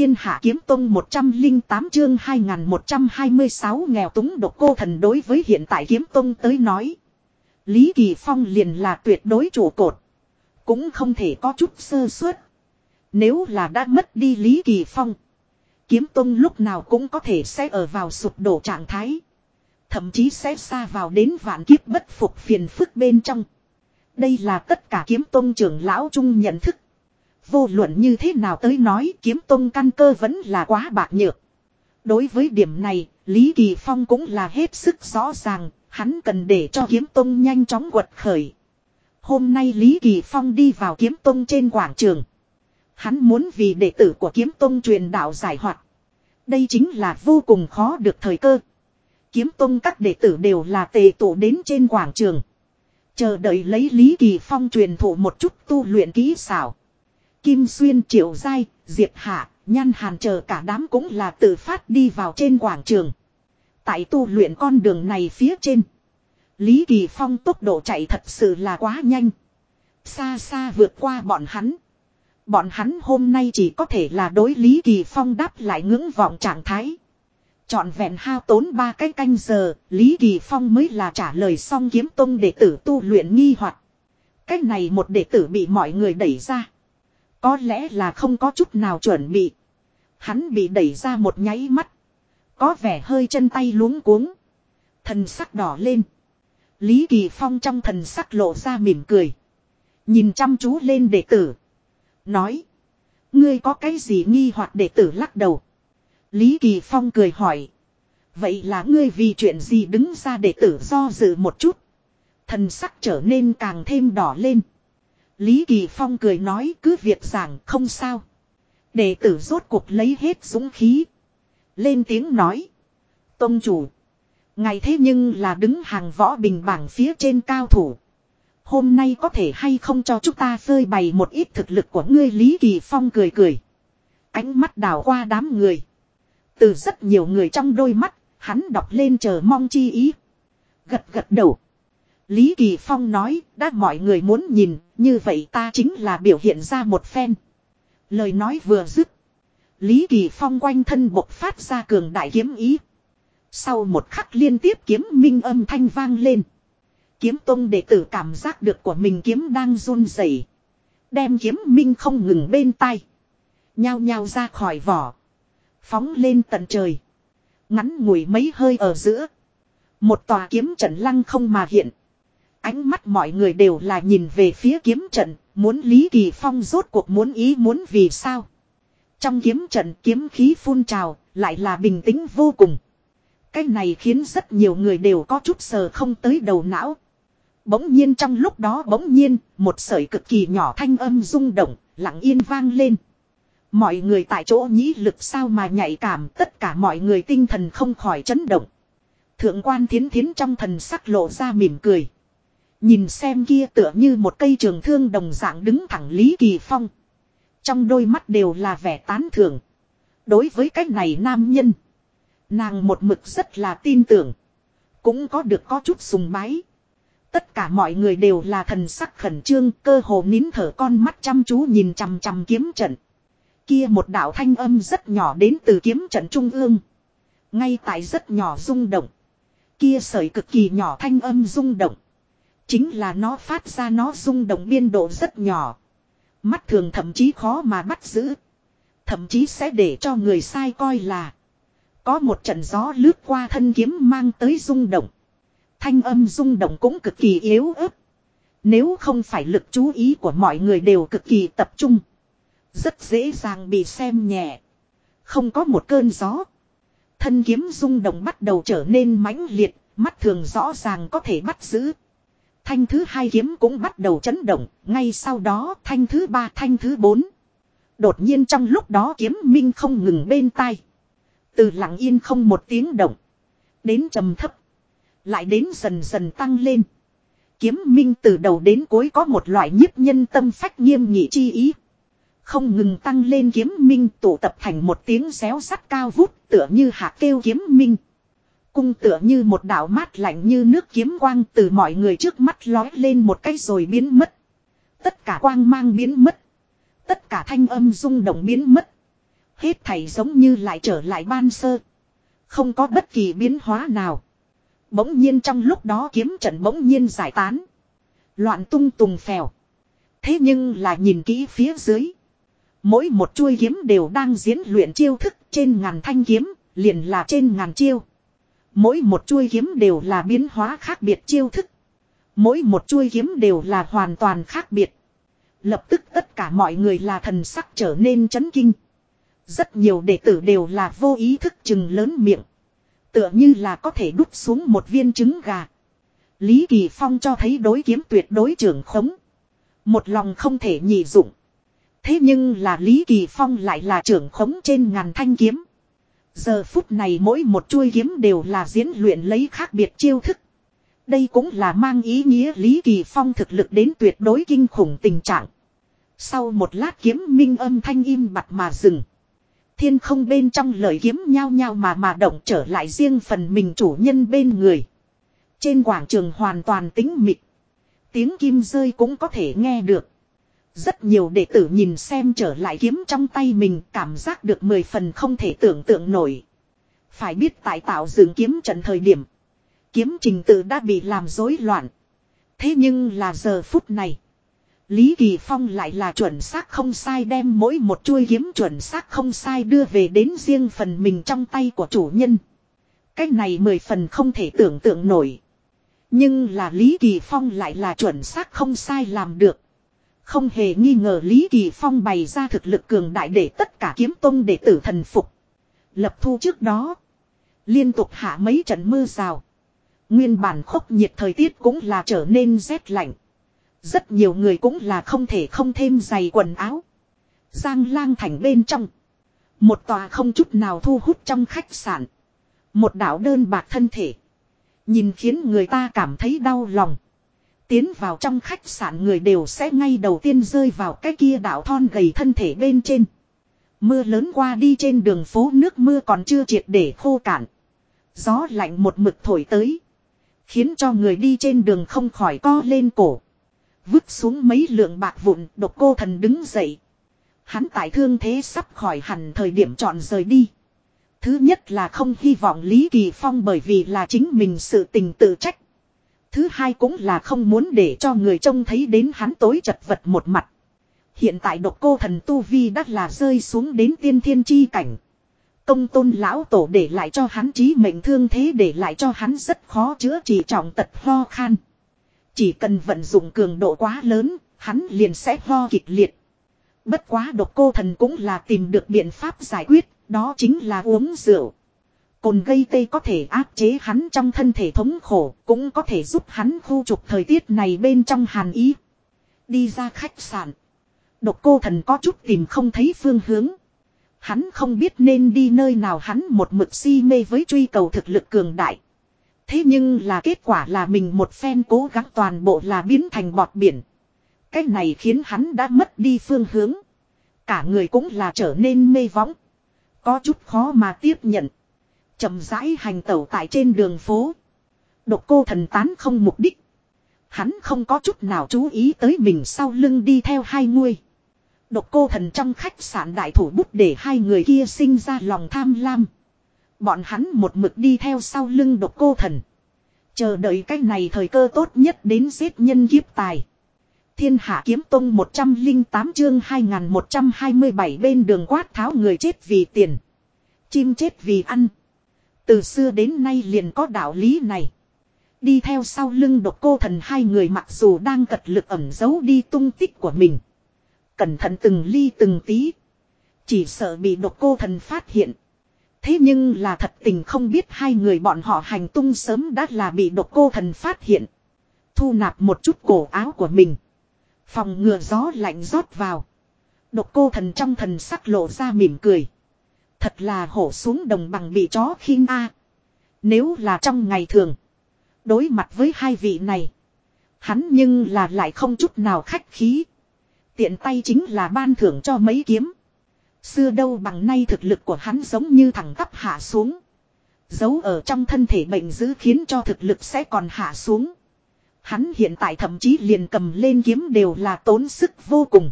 thiên hạ kiếm tông 108 chương 2126 nghèo túng độc cô thần đối với hiện tại kiếm tông tới nói. Lý Kỳ Phong liền là tuyệt đối trụ cột. Cũng không thể có chút sơ suất. Nếu là đã mất đi Lý Kỳ Phong. Kiếm tông lúc nào cũng có thể sẽ ở vào sụp đổ trạng thái. Thậm chí sẽ xa vào đến vạn kiếp bất phục phiền phức bên trong. Đây là tất cả kiếm tông trưởng lão chung nhận thức. Vô luận như thế nào tới nói kiếm tông căn cơ vẫn là quá bạc nhược. Đối với điểm này, Lý Kỳ Phong cũng là hết sức rõ ràng, hắn cần để cho kiếm tông nhanh chóng quật khởi. Hôm nay Lý Kỳ Phong đi vào kiếm tông trên quảng trường. Hắn muốn vì đệ tử của kiếm tông truyền đạo giải hoạt. Đây chính là vô cùng khó được thời cơ. Kiếm tông các đệ tử đều là tề tụ đến trên quảng trường. Chờ đợi lấy Lý Kỳ Phong truyền thụ một chút tu luyện kỹ xảo. Kim Xuyên Triệu Giai, Diệp Hạ, Nhan Hàn chờ cả đám cũng là tự phát đi vào trên quảng trường. Tại tu luyện con đường này phía trên. Lý Kỳ Phong tốc độ chạy thật sự là quá nhanh. Xa xa vượt qua bọn hắn. Bọn hắn hôm nay chỉ có thể là đối Lý Kỳ Phong đáp lại ngưỡng vọng trạng thái. Chọn vẹn hao tốn ba cái canh giờ, Lý Kỳ Phong mới là trả lời xong kiếm tông đệ tử tu luyện nghi hoặc. Cách này một đệ tử bị mọi người đẩy ra. Có lẽ là không có chút nào chuẩn bị. Hắn bị đẩy ra một nháy mắt. Có vẻ hơi chân tay luống cuống. Thần sắc đỏ lên. Lý Kỳ Phong trong thần sắc lộ ra mỉm cười. Nhìn chăm chú lên đệ tử. Nói. Ngươi có cái gì nghi hoặc đệ tử lắc đầu. Lý Kỳ Phong cười hỏi. Vậy là ngươi vì chuyện gì đứng ra đệ tử do dự một chút. Thần sắc trở nên càng thêm đỏ lên. Lý Kỳ Phong cười nói cứ việc giảng không sao. Đệ tử rốt cuộc lấy hết dũng khí. Lên tiếng nói. Tông chủ. Ngày thế nhưng là đứng hàng võ bình bảng phía trên cao thủ. Hôm nay có thể hay không cho chúng ta phơi bày một ít thực lực của ngươi Lý Kỳ Phong cười cười. Ánh mắt đảo qua đám người. Từ rất nhiều người trong đôi mắt, hắn đọc lên chờ mong chi ý. Gật gật đầu. Lý Kỳ Phong nói, đã mọi người muốn nhìn, như vậy ta chính là biểu hiện ra một phen. Lời nói vừa dứt. Lý Kỳ Phong quanh thân bộc phát ra cường đại kiếm ý. Sau một khắc liên tiếp kiếm minh âm thanh vang lên. Kiếm tông đệ tử cảm giác được của mình kiếm đang run rẩy, Đem kiếm minh không ngừng bên tay. Nhao nhao ra khỏi vỏ. Phóng lên tận trời. Ngắn ngủi mấy hơi ở giữa. Một tòa kiếm trận lăng không mà hiện. Ánh mắt mọi người đều là nhìn về phía kiếm trận, muốn Lý Kỳ Phong rốt cuộc muốn ý muốn vì sao. Trong kiếm trận kiếm khí phun trào, lại là bình tĩnh vô cùng. Cái này khiến rất nhiều người đều có chút sờ không tới đầu não. Bỗng nhiên trong lúc đó bỗng nhiên, một sợi cực kỳ nhỏ thanh âm rung động, lặng yên vang lên. Mọi người tại chỗ nhĩ lực sao mà nhạy cảm tất cả mọi người tinh thần không khỏi chấn động. Thượng quan thiến thiến trong thần sắc lộ ra mỉm cười. Nhìn xem kia tựa như một cây trường thương đồng dạng đứng thẳng Lý Kỳ Phong. Trong đôi mắt đều là vẻ tán thưởng. Đối với cái này nam nhân. Nàng một mực rất là tin tưởng. Cũng có được có chút sùng bái. Tất cả mọi người đều là thần sắc khẩn trương, cơ hồ nín thở con mắt chăm chú nhìn chằm chằm kiếm trận. Kia một đạo thanh âm rất nhỏ đến từ kiếm trận trung ương. Ngay tại rất nhỏ rung động. Kia sợi cực kỳ nhỏ thanh âm rung động. Chính là nó phát ra nó rung động biên độ rất nhỏ. Mắt thường thậm chí khó mà bắt giữ. Thậm chí sẽ để cho người sai coi là. Có một trận gió lướt qua thân kiếm mang tới rung động. Thanh âm rung động cũng cực kỳ yếu ớt. Nếu không phải lực chú ý của mọi người đều cực kỳ tập trung. Rất dễ dàng bị xem nhẹ. Không có một cơn gió. Thân kiếm rung động bắt đầu trở nên mãnh liệt, mắt thường rõ ràng có thể bắt giữ. Thanh thứ hai kiếm cũng bắt đầu chấn động, ngay sau đó thanh thứ ba thanh thứ bốn. Đột nhiên trong lúc đó kiếm minh không ngừng bên tai. Từ lặng yên không một tiếng động. Đến trầm thấp. Lại đến dần dần tăng lên. Kiếm minh từ đầu đến cuối có một loại nhiếp nhân tâm phách nghiêm nghị chi ý. Không ngừng tăng lên kiếm minh tụ tập thành một tiếng xéo sắt cao vút tựa như hạ kêu kiếm minh. Cung tựa như một đảo mát lạnh như nước kiếm quang từ mọi người trước mắt lói lên một cái rồi biến mất. Tất cả quang mang biến mất. Tất cả thanh âm rung động biến mất. Hết thảy giống như lại trở lại ban sơ. Không có bất kỳ biến hóa nào. Bỗng nhiên trong lúc đó kiếm trận bỗng nhiên giải tán. Loạn tung tùng phèo. Thế nhưng là nhìn kỹ phía dưới. Mỗi một chuôi kiếm đều đang diễn luyện chiêu thức trên ngàn thanh kiếm, liền là trên ngàn chiêu. Mỗi một chuôi kiếm đều là biến hóa khác biệt chiêu thức. Mỗi một chuôi kiếm đều là hoàn toàn khác biệt. Lập tức tất cả mọi người là thần sắc trở nên chấn kinh. Rất nhiều đệ tử đều là vô ý thức chừng lớn miệng. Tựa như là có thể đút xuống một viên trứng gà. Lý Kỳ Phong cho thấy đối kiếm tuyệt đối trưởng khống. Một lòng không thể nhị dụng. Thế nhưng là Lý Kỳ Phong lại là trưởng khống trên ngàn thanh kiếm. Giờ phút này mỗi một chuôi kiếm đều là diễn luyện lấy khác biệt chiêu thức. Đây cũng là mang ý nghĩa Lý Kỳ Phong thực lực đến tuyệt đối kinh khủng tình trạng. Sau một lát kiếm minh âm thanh im bặt mà dừng. Thiên không bên trong lời kiếm nhao nhao mà mà động trở lại riêng phần mình chủ nhân bên người. Trên quảng trường hoàn toàn tĩnh mịch. Tiếng kim rơi cũng có thể nghe được. Rất nhiều đệ tử nhìn xem trở lại kiếm trong tay mình, cảm giác được mười phần không thể tưởng tượng nổi. Phải biết tại tạo dựng kiếm trận thời điểm. Kiếm trình tự đã bị làm rối loạn. Thế nhưng là giờ phút này. Lý Kỳ Phong lại là chuẩn xác không sai đem mỗi một chuôi kiếm chuẩn xác không sai đưa về đến riêng phần mình trong tay của chủ nhân. Cái này mười phần không thể tưởng tượng nổi. Nhưng là Lý Kỳ Phong lại là chuẩn xác không sai làm được. Không hề nghi ngờ Lý Kỳ Phong bày ra thực lực cường đại để tất cả kiếm tông đệ tử thần phục. Lập thu trước đó. Liên tục hạ mấy trận mưa rào. Nguyên bản khốc nhiệt thời tiết cũng là trở nên rét lạnh. Rất nhiều người cũng là không thể không thêm giày quần áo. Giang lang thành bên trong. Một tòa không chút nào thu hút trong khách sạn. Một đảo đơn bạc thân thể. Nhìn khiến người ta cảm thấy đau lòng. Tiến vào trong khách sạn người đều sẽ ngay đầu tiên rơi vào cái kia đảo thon gầy thân thể bên trên. Mưa lớn qua đi trên đường phố nước mưa còn chưa triệt để khô cạn. Gió lạnh một mực thổi tới. Khiến cho người đi trên đường không khỏi co lên cổ. Vứt xuống mấy lượng bạc vụn, độc cô thần đứng dậy. Hắn tại thương thế sắp khỏi hẳn thời điểm chọn rời đi. Thứ nhất là không hy vọng Lý Kỳ Phong bởi vì là chính mình sự tình tự trách. Thứ hai cũng là không muốn để cho người trông thấy đến hắn tối chật vật một mặt. Hiện tại độc cô thần Tu Vi đã là rơi xuống đến tiên thiên chi cảnh. Công tôn lão tổ để lại cho hắn trí mệnh thương thế để lại cho hắn rất khó chữa trị trọng tật ho khan. Chỉ cần vận dụng cường độ quá lớn, hắn liền sẽ ho kịch liệt. Bất quá độc cô thần cũng là tìm được biện pháp giải quyết, đó chính là uống rượu. Cồn gây tê có thể áp chế hắn trong thân thể thống khổ, cũng có thể giúp hắn khu trục thời tiết này bên trong hàn ý. Đi ra khách sạn. Độc cô thần có chút tìm không thấy phương hướng. Hắn không biết nên đi nơi nào hắn một mực si mê với truy cầu thực lực cường đại. Thế nhưng là kết quả là mình một phen cố gắng toàn bộ là biến thành bọt biển. Cái này khiến hắn đã mất đi phương hướng. Cả người cũng là trở nên mê võng. Có chút khó mà tiếp nhận chậm rãi hành tẩu tại trên đường phố. Độc cô thần tán không mục đích. Hắn không có chút nào chú ý tới mình sau lưng đi theo hai người. Độc cô thần trong khách sạn đại thủ bút để hai người kia sinh ra lòng tham lam. Bọn hắn một mực đi theo sau lưng độc cô thần. Chờ đợi cái này thời cơ tốt nhất đến giết nhân kiếp tài. Thiên hạ kiếm tông 108 chương 2127 bên đường quát tháo người chết vì tiền. Chim chết vì ăn. Từ xưa đến nay liền có đạo lý này. Đi theo sau lưng độc cô thần hai người mặc dù đang cật lực ẩn giấu đi tung tích của mình. Cẩn thận từng ly từng tí. Chỉ sợ bị độc cô thần phát hiện. Thế nhưng là thật tình không biết hai người bọn họ hành tung sớm đã là bị độc cô thần phát hiện. Thu nạp một chút cổ áo của mình. Phòng ngừa gió lạnh rót vào. Độc cô thần trong thần sắc lộ ra mỉm cười. Thật là hổ xuống đồng bằng bị chó khinh a. Nếu là trong ngày thường. Đối mặt với hai vị này. Hắn nhưng là lại không chút nào khách khí. Tiện tay chính là ban thưởng cho mấy kiếm. Xưa đâu bằng nay thực lực của hắn giống như thẳng tắp hạ xuống. Giấu ở trong thân thể bệnh dữ khiến cho thực lực sẽ còn hạ xuống. Hắn hiện tại thậm chí liền cầm lên kiếm đều là tốn sức vô cùng.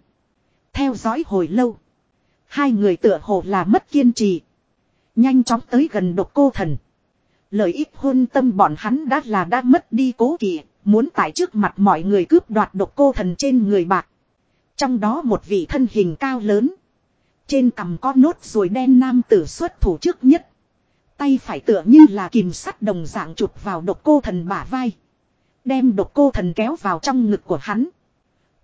Theo dõi hồi lâu. Hai người tựa hồ là mất kiên trì. Nhanh chóng tới gần độc cô thần. Lợi ích hôn tâm bọn hắn đã là đã mất đi cố kỵ, muốn tại trước mặt mọi người cướp đoạt độc cô thần trên người bạc. Trong đó một vị thân hình cao lớn. Trên cằm có nốt ruồi đen nam tử xuất thủ trước nhất. Tay phải tựa như là kìm sắt đồng dạng chụp vào độc cô thần bả vai. Đem độc cô thần kéo vào trong ngực của hắn.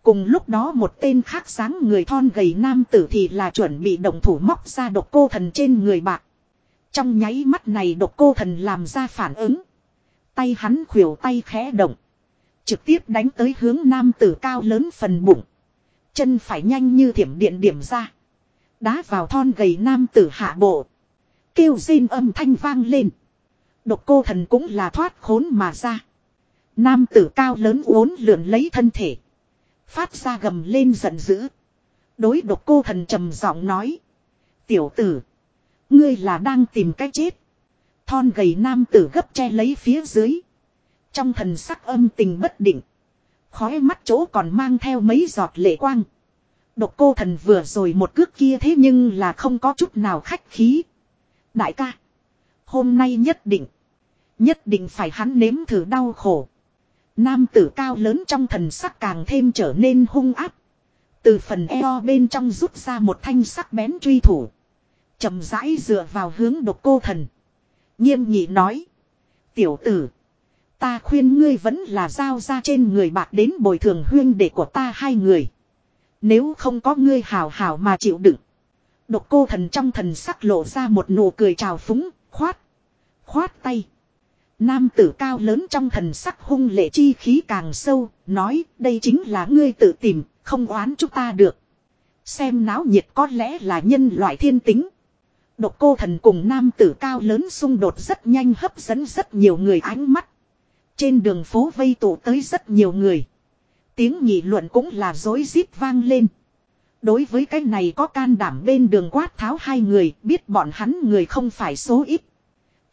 Cùng lúc đó một tên khác sáng người thon gầy nam tử thì là chuẩn bị động thủ móc ra độc cô thần trên người bạc. Trong nháy mắt này độc cô thần làm ra phản ứng. Tay hắn khuỷu tay khẽ động. Trực tiếp đánh tới hướng nam tử cao lớn phần bụng. Chân phải nhanh như thiểm điện điểm ra. Đá vào thon gầy nam tử hạ bộ. Kêu rên âm thanh vang lên. Độc cô thần cũng là thoát khốn mà ra. Nam tử cao lớn uốn lượn lấy thân thể. Phát ra gầm lên giận dữ. Đối độc cô thần trầm giọng nói. Tiểu tử. Ngươi là đang tìm cách chết. Thon gầy nam tử gấp che lấy phía dưới. Trong thần sắc âm tình bất định. Khói mắt chỗ còn mang theo mấy giọt lệ quang. Độc cô thần vừa rồi một cước kia thế nhưng là không có chút nào khách khí. Đại ca. Hôm nay nhất định. Nhất định phải hắn nếm thử đau khổ. Nam tử cao lớn trong thần sắc càng thêm trở nên hung áp. Từ phần eo bên trong rút ra một thanh sắc bén truy thủ. chậm rãi dựa vào hướng độc cô thần. Nghiêm nhị nói. Tiểu tử. Ta khuyên ngươi vẫn là giao ra trên người bạc đến bồi thường huyên để của ta hai người. Nếu không có ngươi hào hào mà chịu đựng. Độc cô thần trong thần sắc lộ ra một nụ cười trào phúng, khoát. Khoát tay. Nam tử cao lớn trong thần sắc hung lệ chi khí càng sâu, nói đây chính là ngươi tự tìm, không oán chúng ta được. Xem náo nhiệt có lẽ là nhân loại thiên tính. Độc cô thần cùng nam tử cao lớn xung đột rất nhanh hấp dẫn rất nhiều người ánh mắt. Trên đường phố vây tụ tới rất nhiều người. Tiếng nghị luận cũng là dối rít vang lên. Đối với cái này có can đảm bên đường quát tháo hai người biết bọn hắn người không phải số ít.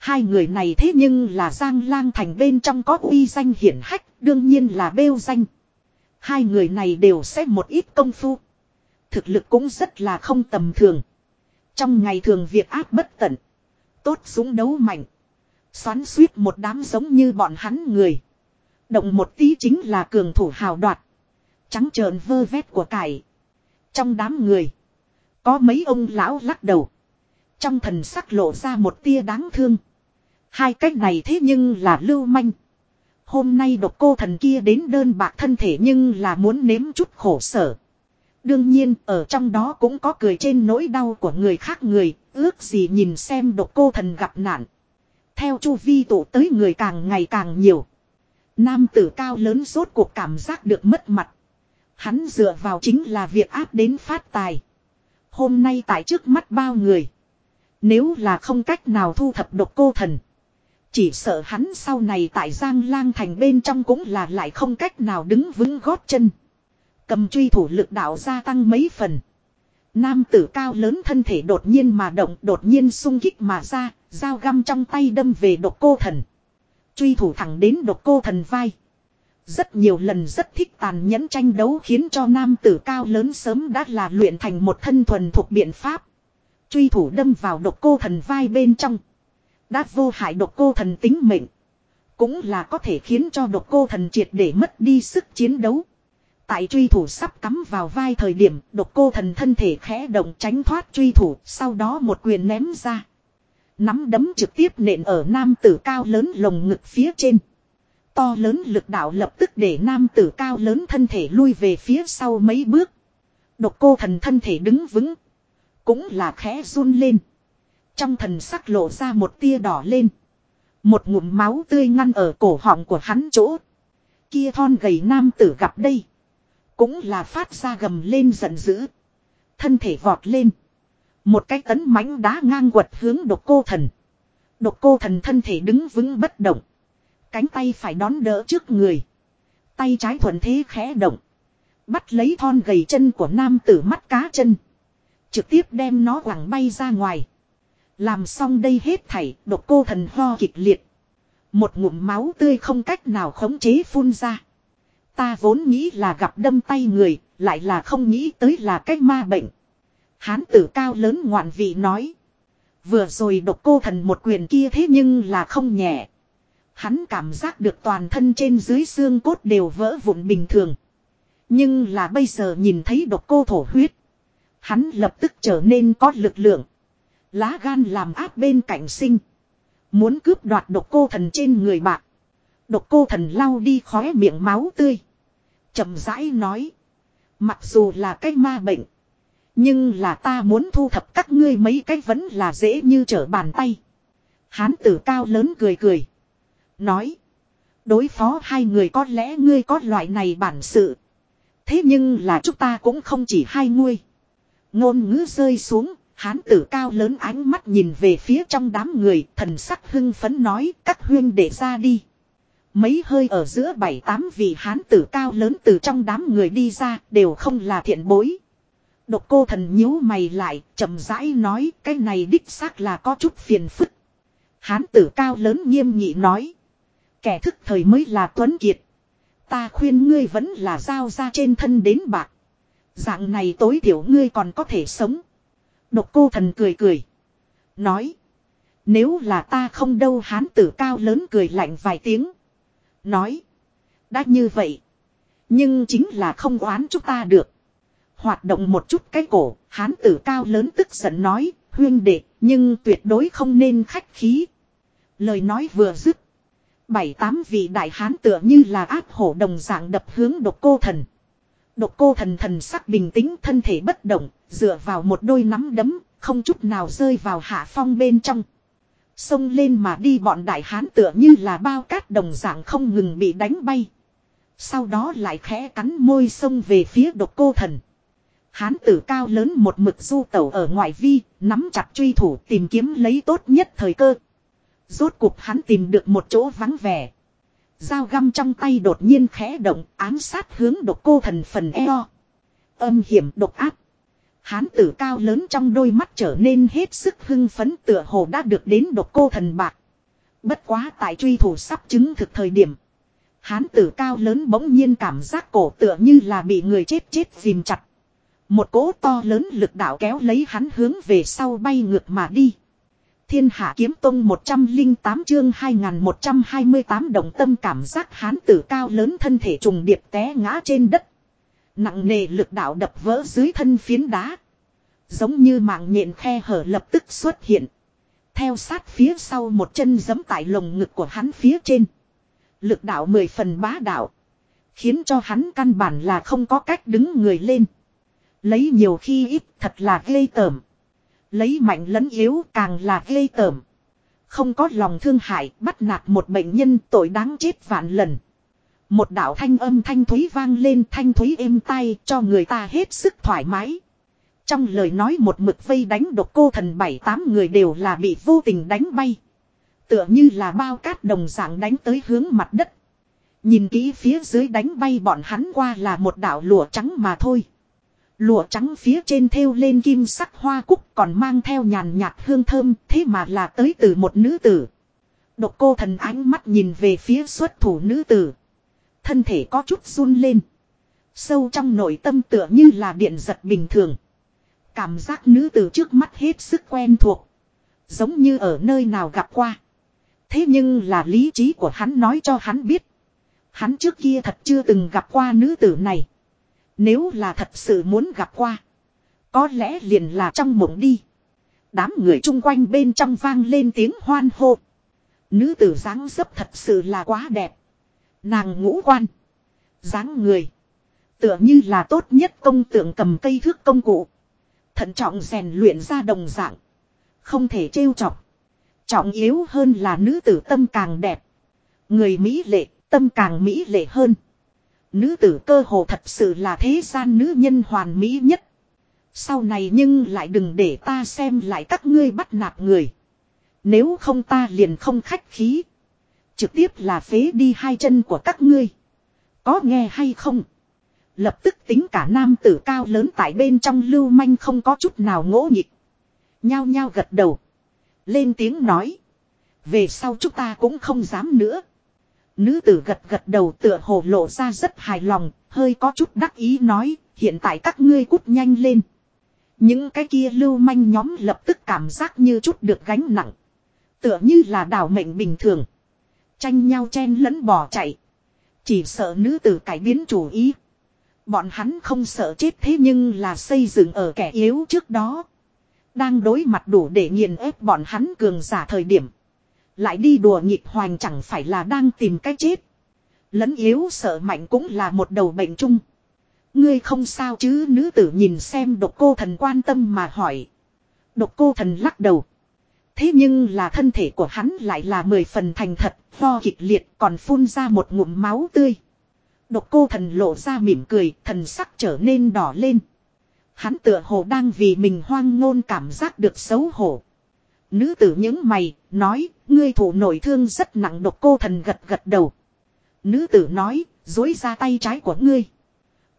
Hai người này thế nhưng là Giang Lang Thành bên trong có uy danh hiển hách, đương nhiên là bêu danh. Hai người này đều sẽ một ít công phu. Thực lực cũng rất là không tầm thường. Trong ngày thường việc áp bất tận. Tốt súng đấu mạnh. Xoắn suýt một đám giống như bọn hắn người. Động một tí chính là cường thủ hào đoạt. Trắng trợn vơ vét của cải. Trong đám người. Có mấy ông lão lắc đầu. Trong thần sắc lộ ra một tia đáng thương. Hai cách này thế nhưng là lưu manh. Hôm nay độc cô thần kia đến đơn bạc thân thể nhưng là muốn nếm chút khổ sở. Đương nhiên ở trong đó cũng có cười trên nỗi đau của người khác người, ước gì nhìn xem độc cô thần gặp nạn. Theo chu vi tụ tới người càng ngày càng nhiều. Nam tử cao lớn rốt cuộc cảm giác được mất mặt. Hắn dựa vào chính là việc áp đến phát tài. Hôm nay tại trước mắt bao người. Nếu là không cách nào thu thập độc cô thần. Chỉ sợ hắn sau này tại Giang Lang Thành bên trong cũng là lại không cách nào đứng vững gót chân. Cầm truy thủ lực đạo gia tăng mấy phần. Nam tử cao lớn thân thể đột nhiên mà động đột nhiên sung kích mà ra, dao găm trong tay đâm về độc cô thần. Truy thủ thẳng đến độc cô thần vai. Rất nhiều lần rất thích tàn nhẫn tranh đấu khiến cho nam tử cao lớn sớm đã là luyện thành một thân thuần thuộc biện pháp. Truy thủ đâm vào độc cô thần vai bên trong. Đã vô hại độc cô thần tính mệnh. Cũng là có thể khiến cho độc cô thần triệt để mất đi sức chiến đấu. Tại truy thủ sắp cắm vào vai thời điểm, độc cô thần thân thể khẽ động tránh thoát truy thủ, sau đó một quyền ném ra. Nắm đấm trực tiếp nện ở nam tử cao lớn lồng ngực phía trên. To lớn lực đạo lập tức để nam tử cao lớn thân thể lui về phía sau mấy bước. Độc cô thần thân thể đứng vững. Cũng là khẽ run lên. Trong thần sắc lộ ra một tia đỏ lên. Một ngụm máu tươi ngăn ở cổ họng của hắn chỗ. Kia thon gầy nam tử gặp đây. Cũng là phát ra gầm lên giận dữ. Thân thể vọt lên. Một cái tấn mãnh đá ngang quật hướng độc cô thần. Độc cô thần thân thể đứng vững bất động. Cánh tay phải đón đỡ trước người. Tay trái thuận thế khẽ động. Bắt lấy thon gầy chân của nam tử mắt cá chân. Trực tiếp đem nó quẳng bay ra ngoài. Làm xong đây hết thảy, độc cô thần ho kịch liệt. Một ngụm máu tươi không cách nào khống chế phun ra. Ta vốn nghĩ là gặp đâm tay người, lại là không nghĩ tới là cái ma bệnh. Hán tử cao lớn ngoạn vị nói. Vừa rồi độc cô thần một quyền kia thế nhưng là không nhẹ. Hắn cảm giác được toàn thân trên dưới xương cốt đều vỡ vụn bình thường. Nhưng là bây giờ nhìn thấy độc cô thổ huyết. Hắn lập tức trở nên có lực lượng. Lá gan làm áp bên cạnh sinh. Muốn cướp đoạt độc cô thần trên người bạc. Độc cô thần lau đi khóe miệng máu tươi. chậm rãi nói. Mặc dù là cái ma bệnh. Nhưng là ta muốn thu thập các ngươi mấy cái vẫn là dễ như trở bàn tay. Hán tử cao lớn cười cười. Nói. Đối phó hai người có lẽ ngươi có loại này bản sự. Thế nhưng là chúng ta cũng không chỉ hai ngươi. Ngôn ngữ rơi xuống, hán tử cao lớn ánh mắt nhìn về phía trong đám người, thần sắc hưng phấn nói, các huyên để ra đi. Mấy hơi ở giữa bảy tám vị hán tử cao lớn từ trong đám người đi ra, đều không là thiện bối. Độc cô thần nhíu mày lại, chậm rãi nói, cái này đích xác là có chút phiền phức. Hán tử cao lớn nghiêm nghị nói. Kẻ thức thời mới là tuấn kiệt. Ta khuyên ngươi vẫn là giao ra trên thân đến bạc. Dạng này tối thiểu ngươi còn có thể sống. Độc cô thần cười cười. Nói. Nếu là ta không đâu hán tử cao lớn cười lạnh vài tiếng. Nói. Đã như vậy. Nhưng chính là không oán chúng ta được. Hoạt động một chút cái cổ, hán tử cao lớn tức giận nói, huyên đệ, nhưng tuyệt đối không nên khách khí. Lời nói vừa dứt. Bảy tám vị đại hán tựa như là áp hổ đồng dạng đập hướng độc cô thần. Độc cô thần thần sắc bình tĩnh thân thể bất động, dựa vào một đôi nắm đấm, không chút nào rơi vào hạ phong bên trong. Xông lên mà đi bọn đại hán tựa như là bao cát đồng dạng không ngừng bị đánh bay. Sau đó lại khẽ cắn môi xông về phía độc cô thần. Hán tử cao lớn một mực du tẩu ở ngoại vi, nắm chặt truy thủ tìm kiếm lấy tốt nhất thời cơ. Rốt cuộc hắn tìm được một chỗ vắng vẻ. Dao găm trong tay đột nhiên khẽ động, ám sát hướng độc cô thần phần eo. Âm hiểm độc áp. Hán tử cao lớn trong đôi mắt trở nên hết sức hưng phấn tựa hồ đã được đến độc cô thần bạc. Bất quá tại truy thủ sắp chứng thực thời điểm. Hán tử cao lớn bỗng nhiên cảm giác cổ tựa như là bị người chết chết dìm chặt. Một cỗ to lớn lực đạo kéo lấy hắn hướng về sau bay ngược mà đi. Thiên hạ kiếm tông 108 chương 2128 đồng tâm cảm giác hán tử cao lớn thân thể trùng điệp té ngã trên đất. Nặng nề lực đạo đập vỡ dưới thân phiến đá. Giống như mạng nhện khe hở lập tức xuất hiện. Theo sát phía sau một chân giẫm tại lồng ngực của hắn phía trên. Lực đạo mười phần bá đạo. Khiến cho hắn căn bản là không có cách đứng người lên. Lấy nhiều khi ít thật là ghê tởm. Lấy mạnh lẫn yếu càng là ghê tởm. Không có lòng thương hại, bắt nạt một bệnh nhân tội đáng chết vạn lần. Một đạo thanh âm thanh thúy vang lên, thanh thúy êm tai, cho người ta hết sức thoải mái. Trong lời nói một mực vây đánh độc cô thần bảy tám người đều là bị vô tình đánh bay. Tựa như là bao cát đồng dạng đánh tới hướng mặt đất. Nhìn kỹ phía dưới đánh bay bọn hắn qua là một đạo lụa trắng mà thôi. Lụa trắng phía trên thêu lên kim sắc hoa cúc còn mang theo nhàn nhạt hương thơm, thế mà là tới từ một nữ tử. Độc cô thần ánh mắt nhìn về phía xuất thủ nữ tử. Thân thể có chút run lên. Sâu trong nội tâm tựa như là điện giật bình thường. Cảm giác nữ tử trước mắt hết sức quen thuộc. Giống như ở nơi nào gặp qua. Thế nhưng là lý trí của hắn nói cho hắn biết. Hắn trước kia thật chưa từng gặp qua nữ tử này. Nếu là thật sự muốn gặp qua. Có lẽ liền là trong mộng đi. Đám người chung quanh bên trong vang lên tiếng hoan hô. Nữ tử dáng dấp thật sự là quá đẹp. Nàng ngũ quan. dáng người. Tựa như là tốt nhất công tượng cầm cây thước công cụ. Thận trọng rèn luyện ra đồng dạng. Không thể trêu chọc. Trọng yếu hơn là nữ tử tâm càng đẹp. Người Mỹ lệ, tâm càng Mỹ lệ hơn. Nữ tử cơ hồ thật sự là thế gian nữ nhân hoàn mỹ nhất. Sau này nhưng lại đừng để ta xem lại các ngươi bắt nạt người. Nếu không ta liền không khách khí. Trực tiếp là phế đi hai chân của các ngươi. Có nghe hay không? Lập tức tính cả nam tử cao lớn tại bên trong lưu manh không có chút nào ngỗ nhịp. Nhao nhao gật đầu. Lên tiếng nói. Về sau chúng ta cũng không dám nữa. Nữ tử gật gật đầu tựa hồ lộ ra rất hài lòng, hơi có chút đắc ý nói, hiện tại các ngươi cút nhanh lên. Những cái kia lưu manh nhóm lập tức cảm giác như chút được gánh nặng. Tựa như là đảo mệnh bình thường. Tranh nhau chen lẫn bỏ chạy. Chỉ sợ nữ tử cải biến chủ ý. Bọn hắn không sợ chết thế nhưng là xây dựng ở kẻ yếu trước đó. Đang đối mặt đủ để nghiền ép bọn hắn cường giả thời điểm. Lại đi đùa nghịch hoành chẳng phải là đang tìm cách chết. lấn yếu sợ mạnh cũng là một đầu bệnh chung. Ngươi không sao chứ nữ tử nhìn xem độc cô thần quan tâm mà hỏi. Độc cô thần lắc đầu. Thế nhưng là thân thể của hắn lại là mười phần thành thật, lo kịch liệt còn phun ra một ngụm máu tươi. Độc cô thần lộ ra mỉm cười, thần sắc trở nên đỏ lên. Hắn tựa hồ đang vì mình hoang ngôn cảm giác được xấu hổ. Nữ tử những mày, nói, ngươi thủ nổi thương rất nặng độc cô thần gật gật đầu. Nữ tử nói, dối ra tay trái của ngươi.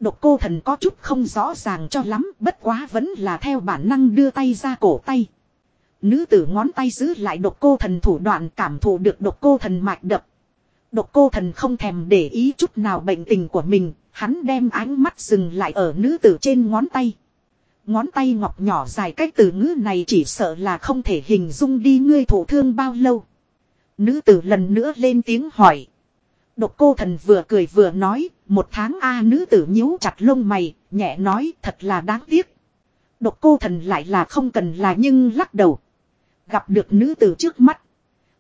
Độc cô thần có chút không rõ ràng cho lắm, bất quá vẫn là theo bản năng đưa tay ra cổ tay. Nữ tử ngón tay giữ lại độc cô thần thủ đoạn cảm thụ được độc cô thần mạch đập. Độc cô thần không thèm để ý chút nào bệnh tình của mình, hắn đem ánh mắt dừng lại ở nữ tử trên ngón tay. Ngón tay ngọc nhỏ dài cách từ ngữ này chỉ sợ là không thể hình dung đi ngươi thổ thương bao lâu. Nữ tử lần nữa lên tiếng hỏi. Độc cô thần vừa cười vừa nói, một tháng a nữ tử nhíu chặt lông mày, nhẹ nói thật là đáng tiếc. Độc cô thần lại là không cần là nhưng lắc đầu. Gặp được nữ tử trước mắt.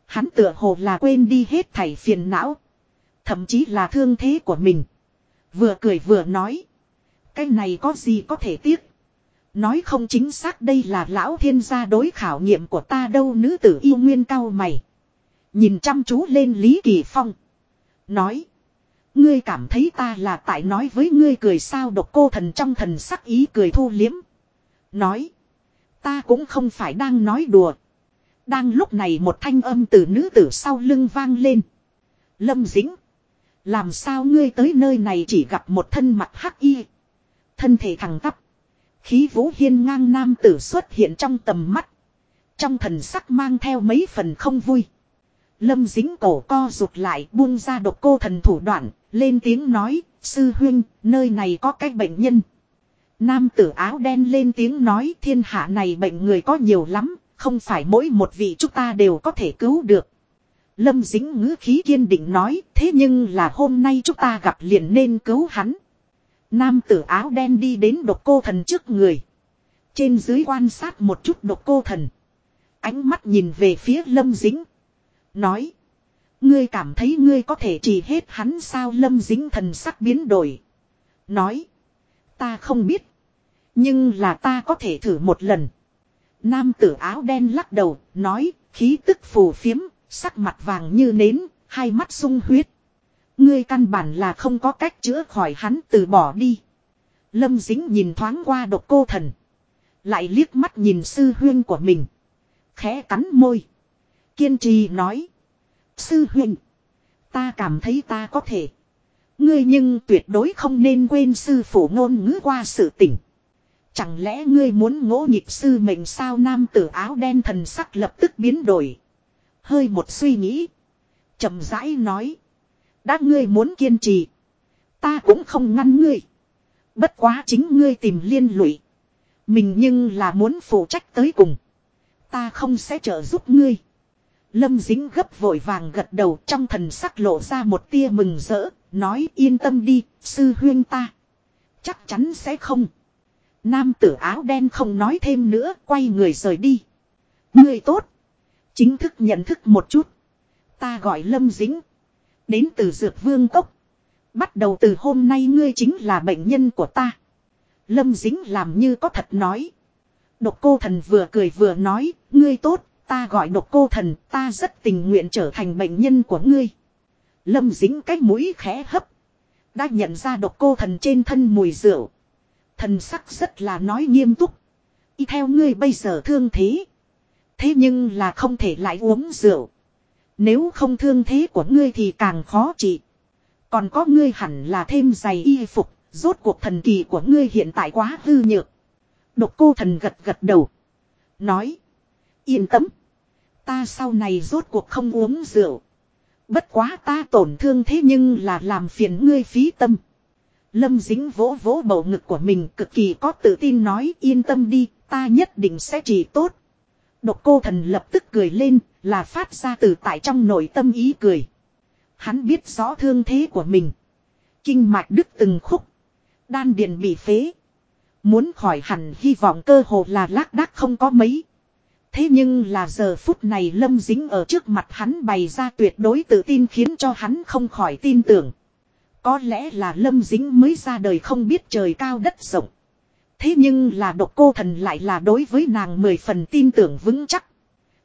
Hắn tựa hồ là quên đi hết thảy phiền não. Thậm chí là thương thế của mình. Vừa cười vừa nói. Cái này có gì có thể tiếc. Nói không chính xác đây là lão thiên gia đối khảo nghiệm của ta đâu, nữ tử yêu nguyên cao mày. Nhìn chăm chú lên Lý Kỳ Phong. Nói. Ngươi cảm thấy ta là tại nói với ngươi cười sao độc cô thần trong thần sắc ý cười thu liếm. Nói. Ta cũng không phải đang nói đùa. Đang lúc này một thanh âm từ nữ tử sau lưng vang lên. Lâm dính. Làm sao ngươi tới nơi này chỉ gặp một thân mặt hắc y. Thân thể thẳng tắp. Khí vũ hiên ngang nam tử xuất hiện trong tầm mắt. Trong thần sắc mang theo mấy phần không vui. Lâm dính cổ co rụt lại buông ra độc cô thần thủ đoạn, lên tiếng nói, sư huynh, nơi này có cái bệnh nhân. Nam tử áo đen lên tiếng nói thiên hạ này bệnh người có nhiều lắm, không phải mỗi một vị chúng ta đều có thể cứu được. Lâm dính ngữ khí kiên định nói, thế nhưng là hôm nay chúng ta gặp liền nên cứu hắn. Nam tử áo đen đi đến độc cô thần trước người. Trên dưới quan sát một chút độc cô thần. Ánh mắt nhìn về phía lâm dính. Nói. Ngươi cảm thấy ngươi có thể chỉ hết hắn sao lâm dính thần sắc biến đổi. Nói. Ta không biết. Nhưng là ta có thể thử một lần. Nam tử áo đen lắc đầu, nói, khí tức phù phiếm, sắc mặt vàng như nến, hai mắt sung huyết. Ngươi căn bản là không có cách chữa khỏi hắn từ bỏ đi. Lâm dính nhìn thoáng qua độc cô thần. Lại liếc mắt nhìn sư huyên của mình. Khẽ cắn môi. Kiên trì nói. Sư huyên, Ta cảm thấy ta có thể. Ngươi nhưng tuyệt đối không nên quên sư phụ ngôn ngữ qua sự tỉnh. Chẳng lẽ ngươi muốn ngỗ nhịp sư mệnh sao nam tử áo đen thần sắc lập tức biến đổi. Hơi một suy nghĩ. chậm rãi nói. Đã ngươi muốn kiên trì. Ta cũng không ngăn ngươi. Bất quá chính ngươi tìm liên lụy. Mình nhưng là muốn phụ trách tới cùng. Ta không sẽ trợ giúp ngươi. Lâm dính gấp vội vàng gật đầu trong thần sắc lộ ra một tia mừng rỡ. Nói yên tâm đi, sư huyên ta. Chắc chắn sẽ không. Nam tử áo đen không nói thêm nữa, quay người rời đi. Ngươi tốt. Chính thức nhận thức một chút. Ta gọi Lâm Dính. Đến từ Dược Vương Cốc. Bắt đầu từ hôm nay ngươi chính là bệnh nhân của ta. Lâm Dính làm như có thật nói. Độc cô thần vừa cười vừa nói, ngươi tốt, ta gọi độc cô thần, ta rất tình nguyện trở thành bệnh nhân của ngươi. Lâm Dính cái mũi khẽ hấp. Đã nhận ra độc cô thần trên thân mùi rượu. Thần sắc rất là nói nghiêm túc. Y theo ngươi bây giờ thương thế. Thế nhưng là không thể lại uống rượu. Nếu không thương thế của ngươi thì càng khó trị. Còn có ngươi hẳn là thêm giày y phục. Rốt cuộc thần kỳ của ngươi hiện tại quá hư nhược. Độc cô thần gật gật đầu. Nói. Yên tâm. Ta sau này rốt cuộc không uống rượu. Bất quá ta tổn thương thế nhưng là làm phiền ngươi phí tâm. Lâm dính vỗ vỗ bầu ngực của mình cực kỳ có tự tin nói yên tâm đi, ta nhất định sẽ trị tốt. Độc cô thần lập tức cười lên, là phát ra từ tại trong nội tâm ý cười. Hắn biết rõ thương thế của mình. Kinh mạch đứt từng khúc. Đan điền bị phế. Muốn khỏi hẳn hy vọng cơ hồ là lác đác không có mấy. Thế nhưng là giờ phút này lâm dính ở trước mặt hắn bày ra tuyệt đối tự tin khiến cho hắn không khỏi tin tưởng. Có lẽ là lâm dính mới ra đời không biết trời cao đất rộng. Thế nhưng là độc cô thần lại là đối với nàng mười phần tin tưởng vững chắc.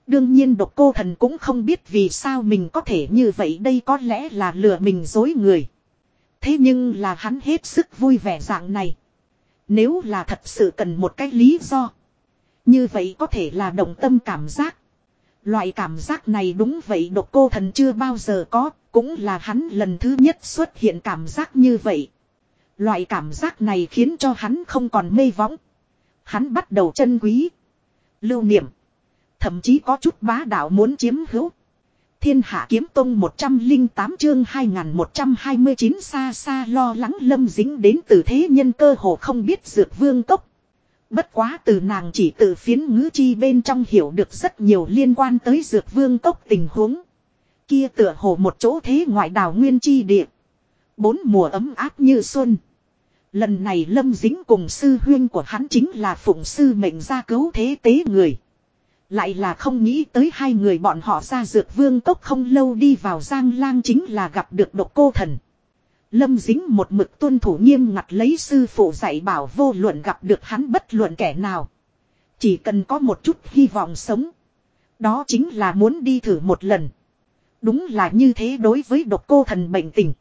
Đương nhiên độc cô thần cũng không biết vì sao mình có thể như vậy đây có lẽ là lừa mình dối người. Thế nhưng là hắn hết sức vui vẻ dạng này. Nếu là thật sự cần một cái lý do. Như vậy có thể là động tâm cảm giác. Loại cảm giác này đúng vậy độc cô thần chưa bao giờ có, cũng là hắn lần thứ nhất xuất hiện cảm giác như vậy. Loại cảm giác này khiến cho hắn không còn mê võng. Hắn bắt đầu chân quý. Lưu niệm. Thậm chí có chút bá đạo muốn chiếm hữu. Thiên hạ kiếm tông 108 chương 2129 xa xa lo lắng lâm dính đến từ thế nhân cơ hồ không biết dược vương cốc. Bất quá từ nàng chỉ từ phiến ngữ chi bên trong hiểu được rất nhiều liên quan tới dược vương cốc tình huống. Kia tựa hồ một chỗ thế ngoại đảo nguyên chi địa. Bốn mùa ấm áp như xuân. Lần này lâm dính cùng sư huyên của hắn chính là phụng sư mệnh gia cứu thế tế người. Lại là không nghĩ tới hai người bọn họ ra dược vương tốc không lâu đi vào giang lang chính là gặp được độc cô thần. Lâm dính một mực tuân thủ nghiêm ngặt lấy sư phụ dạy bảo vô luận gặp được hắn bất luận kẻ nào. Chỉ cần có một chút hy vọng sống. Đó chính là muốn đi thử một lần. Đúng là như thế đối với độc cô thần bệnh tình.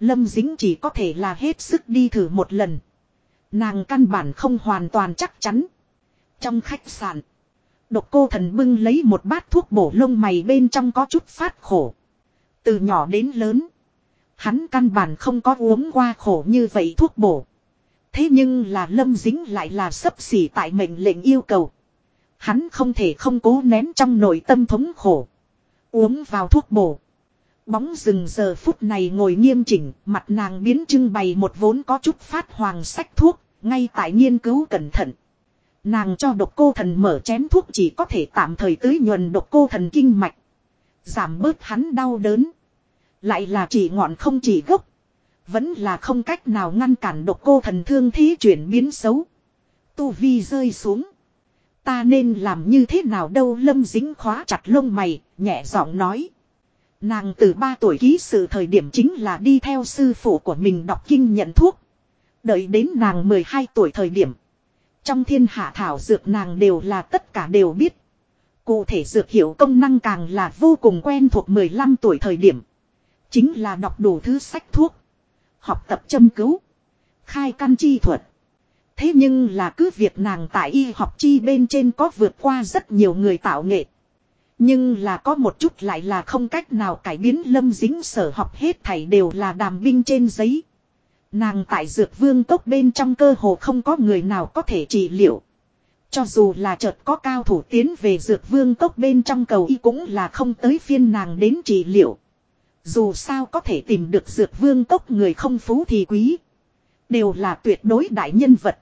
Lâm dính chỉ có thể là hết sức đi thử một lần. Nàng căn bản không hoàn toàn chắc chắn. Trong khách sạn. Độc cô thần bưng lấy một bát thuốc bổ lông mày bên trong có chút phát khổ. Từ nhỏ đến lớn. Hắn căn bản không có uống qua khổ như vậy thuốc bổ. Thế nhưng là lâm dính lại là sấp xỉ tại mệnh lệnh yêu cầu. Hắn không thể không cố nén trong nội tâm thống khổ. Uống vào thuốc bổ. Bóng rừng giờ phút này ngồi nghiêm chỉnh, mặt nàng biến trưng bày một vốn có chút phát hoàng sách thuốc, ngay tại nghiên cứu cẩn thận. Nàng cho độc cô thần mở chén thuốc chỉ có thể tạm thời tưới nhuần độc cô thần kinh mạch. Giảm bớt hắn đau đớn. Lại là chỉ ngọn không chỉ gốc. Vẫn là không cách nào ngăn cản độc cô thần thương thế chuyển biến xấu. Tu vi rơi xuống. Ta nên làm như thế nào đâu lâm dính khóa chặt lông mày, nhẹ giọng nói. Nàng từ 3 tuổi ký sự thời điểm chính là đi theo sư phụ của mình đọc kinh nhận thuốc. Đợi đến nàng 12 tuổi thời điểm. Trong thiên hạ thảo dược nàng đều là tất cả đều biết. Cụ thể dược hiệu công năng càng là vô cùng quen thuộc 15 tuổi thời điểm. Chính là đọc đủ thứ sách thuốc. Học tập châm cứu. Khai căn chi thuật. Thế nhưng là cứ việc nàng tại y học chi bên trên có vượt qua rất nhiều người tạo nghệ. Nhưng là có một chút lại là không cách nào cải biến lâm dính sở học hết thảy đều là đàm binh trên giấy. Nàng tại dược vương tốc bên trong cơ hồ không có người nào có thể trị liệu. Cho dù là chợt có cao thủ tiến về dược vương tốc bên trong cầu y cũng là không tới phiên nàng đến trị liệu. Dù sao có thể tìm được dược vương tốc người không phú thì quý. Đều là tuyệt đối đại nhân vật.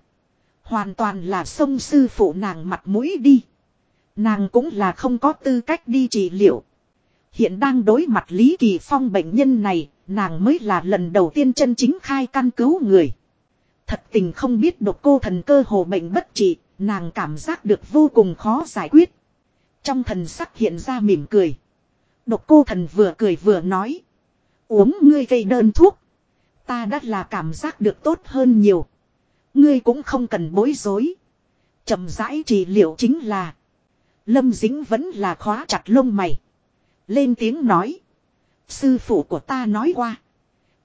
Hoàn toàn là sông sư phụ nàng mặt mũi đi. Nàng cũng là không có tư cách đi trị liệu. Hiện đang đối mặt Lý Kỳ Phong bệnh nhân này, nàng mới là lần đầu tiên chân chính khai căn cứu người. Thật tình không biết độc cô thần cơ hồ bệnh bất trị, nàng cảm giác được vô cùng khó giải quyết. Trong thần sắc hiện ra mỉm cười. Độc cô thần vừa cười vừa nói. Uống ngươi gây đơn thuốc. Ta đã là cảm giác được tốt hơn nhiều. Ngươi cũng không cần bối rối. chậm rãi trị liệu chính là. Lâm dính vẫn là khóa chặt lông mày. Lên tiếng nói. Sư phụ của ta nói qua.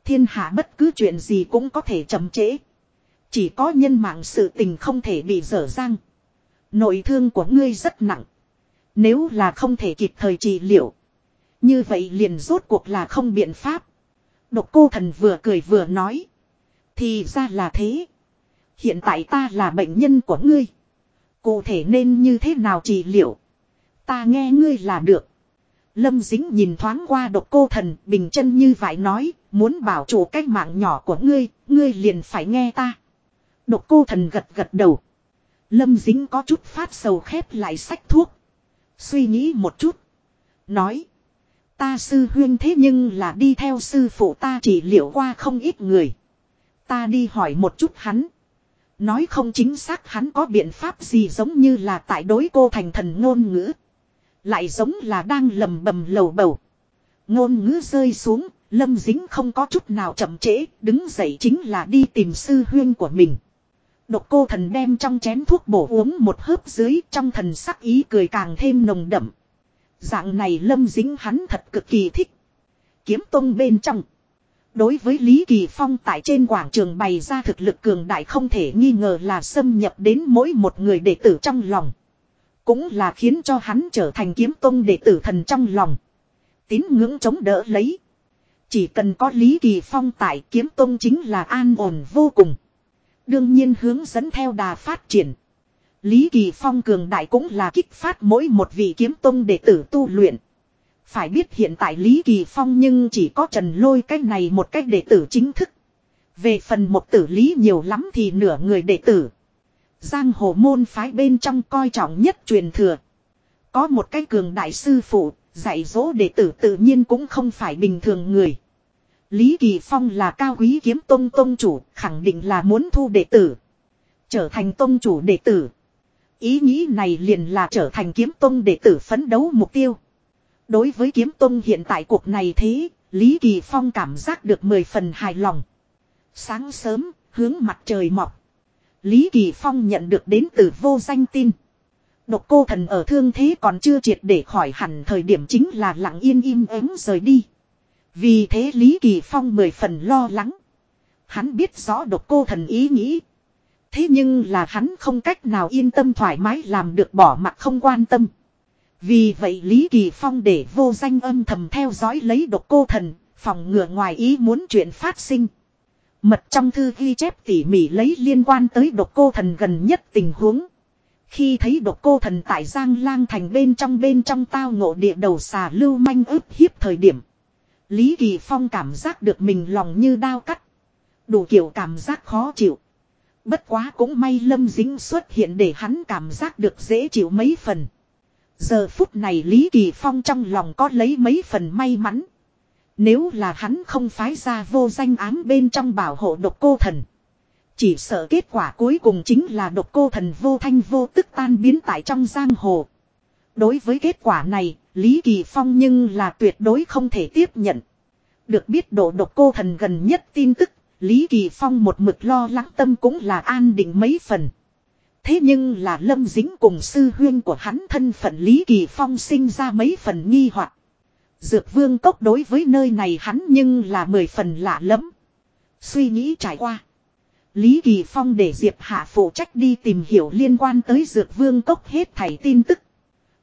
Thiên hạ bất cứ chuyện gì cũng có thể chậm trễ. Chỉ có nhân mạng sự tình không thể bị dở dang. Nội thương của ngươi rất nặng. Nếu là không thể kịp thời trị liệu. Như vậy liền rốt cuộc là không biện pháp. Độc cô thần vừa cười vừa nói. Thì ra là thế. Hiện tại ta là bệnh nhân của ngươi. Cụ thể nên như thế nào trị liệu. Ta nghe ngươi là được. Lâm Dính nhìn thoáng qua độc cô thần bình chân như vậy nói, muốn bảo chủ cách mạng nhỏ của ngươi, ngươi liền phải nghe ta. Độc cô thần gật gật đầu. Lâm Dính có chút phát sầu khép lại sách thuốc. Suy nghĩ một chút. Nói. Ta sư huyên thế nhưng là đi theo sư phụ ta chỉ liệu qua không ít người. Ta đi hỏi một chút hắn. Nói không chính xác hắn có biện pháp gì giống như là tại đối cô thành thần ngôn ngữ. Lại giống là đang lầm bầm lầu bầu. Ngôn ngữ rơi xuống, lâm dính không có chút nào chậm trễ, đứng dậy chính là đi tìm sư huyên của mình. Độc cô thần đem trong chén thuốc bổ uống một hớp dưới trong thần sắc ý cười càng thêm nồng đậm. Dạng này lâm dính hắn thật cực kỳ thích. Kiếm tông bên trong. Đối với Lý Kỳ Phong tại trên quảng trường bày ra thực lực cường đại không thể nghi ngờ là xâm nhập đến mỗi một người đệ tử trong lòng. Cũng là khiến cho hắn trở thành kiếm tông đệ tử thần trong lòng. Tín ngưỡng chống đỡ lấy. Chỉ cần có Lý Kỳ Phong tại kiếm tông chính là an ổn vô cùng. Đương nhiên hướng dẫn theo đà phát triển. Lý Kỳ Phong cường đại cũng là kích phát mỗi một vị kiếm tông đệ tử tu luyện. Phải biết hiện tại Lý Kỳ Phong nhưng chỉ có trần lôi cách này một cách đệ tử chính thức. Về phần một tử lý nhiều lắm thì nửa người đệ tử. Giang hồ môn phái bên trong coi trọng nhất truyền thừa. Có một cái cường đại sư phụ, dạy dỗ đệ tử tự nhiên cũng không phải bình thường người. Lý Kỳ Phong là cao quý kiếm tông tông chủ, khẳng định là muốn thu đệ tử. Trở thành tông chủ đệ tử. Ý nghĩ này liền là trở thành kiếm tông đệ tử phấn đấu mục tiêu. Đối với kiếm tông hiện tại cuộc này thế, Lý Kỳ Phong cảm giác được mười phần hài lòng. Sáng sớm, hướng mặt trời mọc. Lý Kỳ Phong nhận được đến từ vô danh tin. Độc cô thần ở thương thế còn chưa triệt để khỏi hẳn thời điểm chính là lặng yên im ắng rời đi. Vì thế Lý Kỳ Phong mười phần lo lắng. Hắn biết rõ độc cô thần ý nghĩ. Thế nhưng là hắn không cách nào yên tâm thoải mái làm được bỏ mặt không quan tâm. Vì vậy Lý Kỳ Phong để vô danh âm thầm theo dõi lấy độc cô thần, phòng ngừa ngoài ý muốn chuyện phát sinh. Mật trong thư ghi chép tỉ mỉ lấy liên quan tới độc cô thần gần nhất tình huống. Khi thấy độc cô thần tại Giang Lang thành bên trong bên trong tao ngộ địa đầu xà lưu manh ướp hiếp thời điểm. Lý Kỳ Phong cảm giác được mình lòng như đao cắt. Đủ kiểu cảm giác khó chịu. Bất quá cũng may lâm dính xuất hiện để hắn cảm giác được dễ chịu mấy phần. Giờ phút này Lý Kỳ Phong trong lòng có lấy mấy phần may mắn. Nếu là hắn không phái ra vô danh ám bên trong bảo hộ độc cô thần. Chỉ sợ kết quả cuối cùng chính là độc cô thần vô thanh vô tức tan biến tại trong giang hồ. Đối với kết quả này, Lý Kỳ Phong nhưng là tuyệt đối không thể tiếp nhận. Được biết độ độc cô thần gần nhất tin tức, Lý Kỳ Phong một mực lo lắng tâm cũng là an định mấy phần. Thế nhưng là lâm dính cùng sư huyên của hắn thân phận Lý Kỳ Phong sinh ra mấy phần nghi hoặc. Dược vương cốc đối với nơi này hắn nhưng là mười phần lạ lẫm. Suy nghĩ trải qua. Lý Kỳ Phong để Diệp Hạ phụ trách đi tìm hiểu liên quan tới dược vương cốc hết thảy tin tức.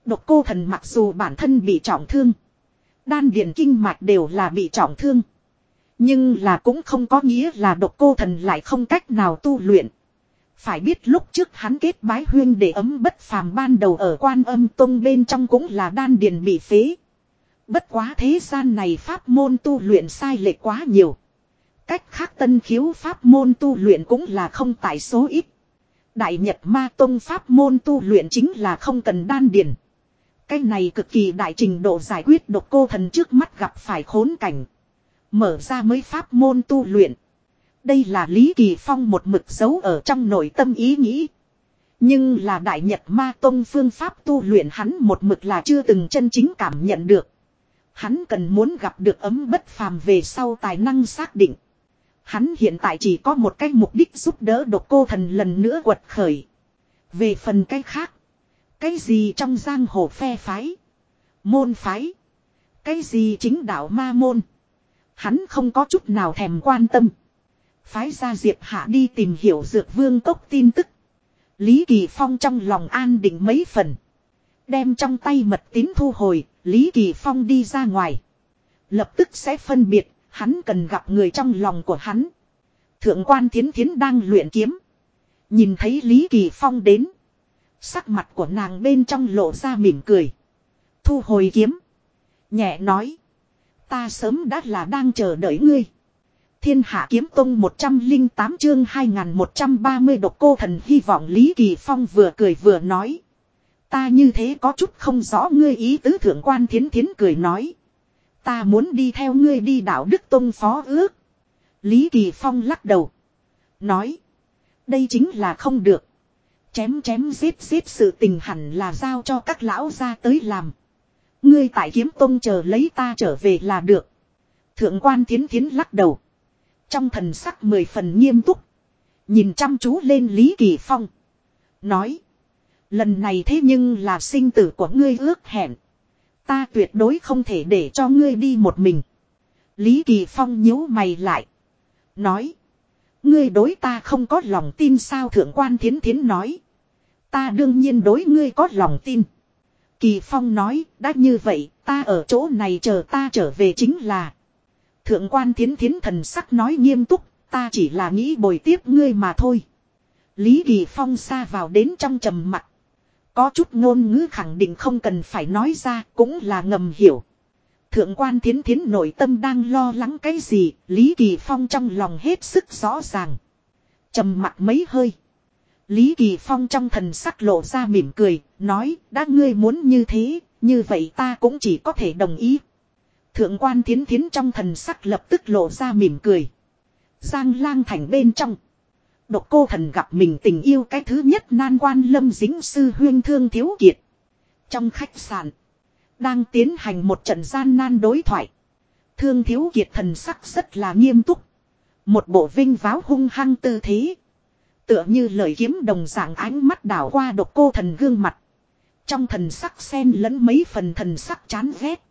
Độc cô thần mặc dù bản thân bị trọng thương. Đan điện kinh mạch đều là bị trọng thương. Nhưng là cũng không có nghĩa là độc cô thần lại không cách nào tu luyện. Phải biết lúc trước hắn kết bái huyên để ấm bất phàm ban đầu ở quan âm tông bên trong cũng là đan điền bị phế. Bất quá thế gian này pháp môn tu luyện sai lệch quá nhiều. Cách khác tân khiếu pháp môn tu luyện cũng là không tại số ít. Đại Nhật Ma Tông pháp môn tu luyện chính là không cần đan điền. Cái này cực kỳ đại trình độ giải quyết độc cô thần trước mắt gặp phải khốn cảnh. Mở ra mới pháp môn tu luyện. Đây là Lý Kỳ Phong một mực dấu ở trong nội tâm ý nghĩ. Nhưng là Đại Nhật Ma Tông phương pháp tu luyện hắn một mực là chưa từng chân chính cảm nhận được. Hắn cần muốn gặp được ấm bất phàm về sau tài năng xác định. Hắn hiện tại chỉ có một cái mục đích giúp đỡ độc cô thần lần nữa quật khởi. Về phần cái khác. Cái gì trong giang hồ phe phái. Môn phái. Cái gì chính đạo ma môn. Hắn không có chút nào thèm quan tâm. Phái ra Diệp Hạ đi tìm hiểu dược vương cốc tin tức. Lý Kỳ Phong trong lòng an định mấy phần. Đem trong tay mật tín thu hồi, Lý Kỳ Phong đi ra ngoài. Lập tức sẽ phân biệt, hắn cần gặp người trong lòng của hắn. Thượng quan thiến thiến đang luyện kiếm. Nhìn thấy Lý Kỳ Phong đến. Sắc mặt của nàng bên trong lộ ra mỉm cười. Thu hồi kiếm. Nhẹ nói. Ta sớm đã là đang chờ đợi ngươi. Thiên hạ kiếm tông 108 chương 2130 độc cô thần hy vọng Lý Kỳ Phong vừa cười vừa nói. Ta như thế có chút không rõ ngươi ý tứ thượng quan thiến thiến cười nói. Ta muốn đi theo ngươi đi đạo đức tông phó ước. Lý Kỳ Phong lắc đầu. Nói. Đây chính là không được. Chém chém giết giết sự tình hẳn là giao cho các lão ra tới làm. Ngươi tại kiếm tông chờ lấy ta trở về là được. Thượng quan thiến thiến lắc đầu. Trong thần sắc mười phần nghiêm túc. Nhìn chăm chú lên Lý Kỳ Phong. Nói. Lần này thế nhưng là sinh tử của ngươi ước hẹn. Ta tuyệt đối không thể để cho ngươi đi một mình. Lý Kỳ Phong nhíu mày lại. Nói. Ngươi đối ta không có lòng tin sao thượng quan thiến thiến nói. Ta đương nhiên đối ngươi có lòng tin. Kỳ Phong nói, đã như vậy, ta ở chỗ này chờ ta trở về chính là. Thượng quan thiến thiến thần sắc nói nghiêm túc, ta chỉ là nghĩ bồi tiếp ngươi mà thôi. Lý Kỳ Phong xa vào đến trong trầm mặt. Có chút ngôn ngữ khẳng định không cần phải nói ra, cũng là ngầm hiểu. Thượng quan thiến thiến nội tâm đang lo lắng cái gì, Lý Kỳ Phong trong lòng hết sức rõ ràng. trầm mặt mấy hơi. Lý Kỳ Phong trong thần sắc lộ ra mỉm cười, nói, đã ngươi muốn như thế, như vậy ta cũng chỉ có thể đồng ý. Thượng quan thiến thiến trong thần sắc lập tức lộ ra mỉm cười. Giang lang thành bên trong. Độc cô thần gặp mình tình yêu cái thứ nhất nan quan lâm dính sư huyên thương thiếu kiệt. Trong khách sạn. Đang tiến hành một trận gian nan đối thoại. Thương thiếu kiệt thần sắc rất là nghiêm túc. Một bộ vinh váo hung hăng tư thế. Tựa như lời kiếm đồng dạng ánh mắt đảo qua độc cô thần gương mặt. Trong thần sắc sen lẫn mấy phần thần sắc chán ghét.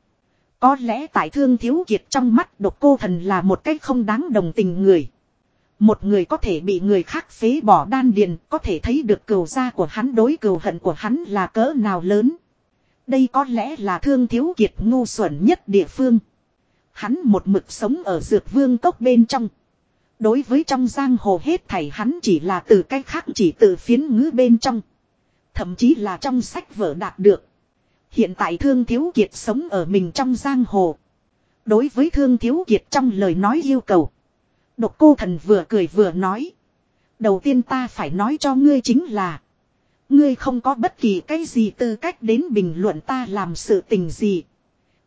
Có lẽ tại thương thiếu kiệt trong mắt độc cô thần là một cách không đáng đồng tình người. Một người có thể bị người khác phế bỏ đan điền, có thể thấy được cừu gia của hắn đối cừu hận của hắn là cỡ nào lớn. Đây có lẽ là thương thiếu kiệt ngu xuẩn nhất địa phương. Hắn một mực sống ở dược vương cốc bên trong. Đối với trong giang hồ hết thảy hắn chỉ là từ cách khác chỉ từ phiến ngữ bên trong. Thậm chí là trong sách vở đạt được. Hiện tại Thương Thiếu Kiệt sống ở mình trong giang hồ. Đối với Thương Thiếu Kiệt trong lời nói yêu cầu. Độc cô thần vừa cười vừa nói. Đầu tiên ta phải nói cho ngươi chính là. Ngươi không có bất kỳ cái gì tư cách đến bình luận ta làm sự tình gì.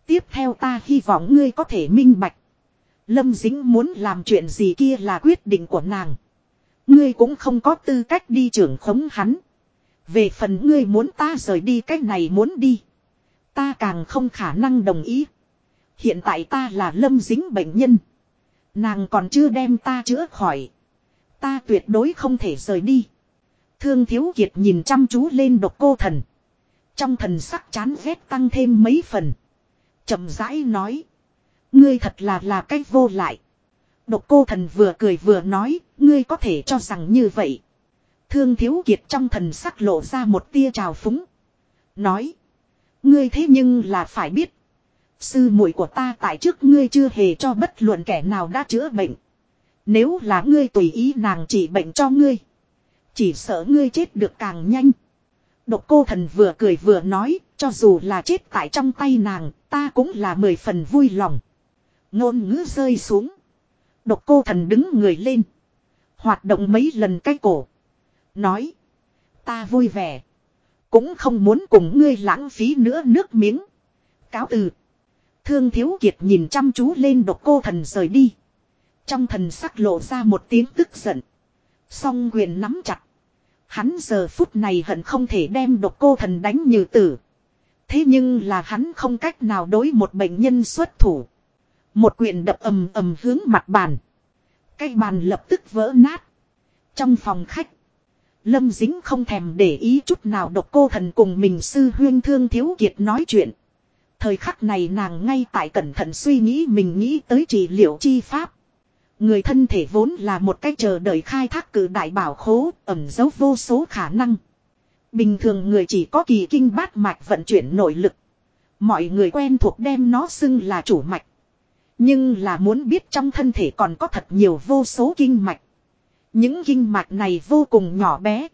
Tiếp theo ta hy vọng ngươi có thể minh bạch. Lâm Dính muốn làm chuyện gì kia là quyết định của nàng. Ngươi cũng không có tư cách đi trưởng khống hắn. Về phần ngươi muốn ta rời đi cách này muốn đi. Ta càng không khả năng đồng ý. Hiện tại ta là lâm dính bệnh nhân. Nàng còn chưa đem ta chữa khỏi. Ta tuyệt đối không thể rời đi. Thương Thiếu Kiệt nhìn chăm chú lên độc cô thần. Trong thần sắc chán ghét tăng thêm mấy phần. chậm rãi nói. Ngươi thật là là cách vô lại. Độc cô thần vừa cười vừa nói, ngươi có thể cho rằng như vậy. Thương Thiếu Kiệt trong thần sắc lộ ra một tia trào phúng. Nói. Ngươi thế nhưng là phải biết. Sư muội của ta tại trước ngươi chưa hề cho bất luận kẻ nào đã chữa bệnh. Nếu là ngươi tùy ý nàng chỉ bệnh cho ngươi. Chỉ sợ ngươi chết được càng nhanh. Độc cô thần vừa cười vừa nói, cho dù là chết tại trong tay nàng, ta cũng là mười phần vui lòng. Ngôn ngữ rơi xuống. Độc cô thần đứng người lên. Hoạt động mấy lần cái cổ. Nói. Ta vui vẻ. Cũng không muốn cùng ngươi lãng phí nữa nước miếng. Cáo từ. Thương Thiếu Kiệt nhìn chăm chú lên độc cô thần rời đi. Trong thần sắc lộ ra một tiếng tức giận. Song quyền nắm chặt. Hắn giờ phút này hận không thể đem độc cô thần đánh như tử. Thế nhưng là hắn không cách nào đối một bệnh nhân xuất thủ. Một quyền đập ầm ầm hướng mặt bàn. Cái bàn lập tức vỡ nát. Trong phòng khách. Lâm Dính không thèm để ý chút nào độc cô thần cùng mình sư huyên thương thiếu kiệt nói chuyện. Thời khắc này nàng ngay tại cẩn thận suy nghĩ mình nghĩ tới trị liệu chi pháp. Người thân thể vốn là một cách chờ đợi khai thác cử đại bảo khố, ẩm dấu vô số khả năng. Bình thường người chỉ có kỳ kinh bát mạch vận chuyển nội lực. Mọi người quen thuộc đem nó xưng là chủ mạch. Nhưng là muốn biết trong thân thể còn có thật nhiều vô số kinh mạch. Những kinh mạch này vô cùng nhỏ bé.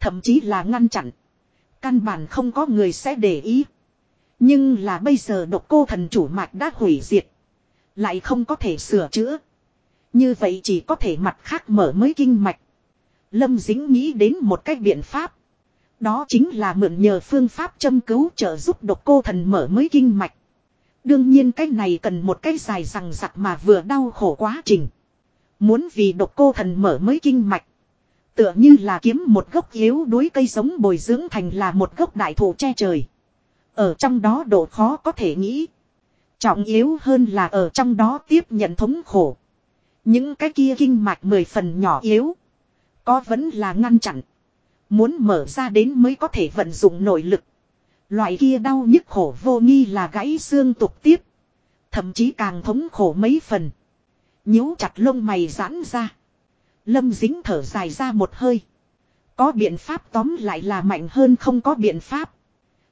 Thậm chí là ngăn chặn. Căn bản không có người sẽ để ý. Nhưng là bây giờ độc cô thần chủ mạch đã hủy diệt. Lại không có thể sửa chữa. Như vậy chỉ có thể mặt khác mở mới kinh mạch. Lâm Dính nghĩ đến một cách biện pháp. Đó chính là mượn nhờ phương pháp châm cứu trợ giúp độc cô thần mở mới kinh mạch. Đương nhiên cái này cần một cái dài rằng rặc mà vừa đau khổ quá trình. Muốn vì độc cô thần mở mới kinh mạch. Tựa như là kiếm một gốc yếu đuối cây giống bồi dưỡng thành là một gốc đại thụ che trời. Ở trong đó độ khó có thể nghĩ. Trọng yếu hơn là ở trong đó tiếp nhận thống khổ. Những cái kia kinh mạch mười phần nhỏ yếu. Có vẫn là ngăn chặn. Muốn mở ra đến mới có thể vận dụng nội lực. Loại kia đau nhức khổ vô nghi là gãy xương tục tiếp. Thậm chí càng thống khổ mấy phần. nhíu chặt lông mày giãn ra. Lâm dính thở dài ra một hơi. Có biện pháp tóm lại là mạnh hơn không có biện pháp.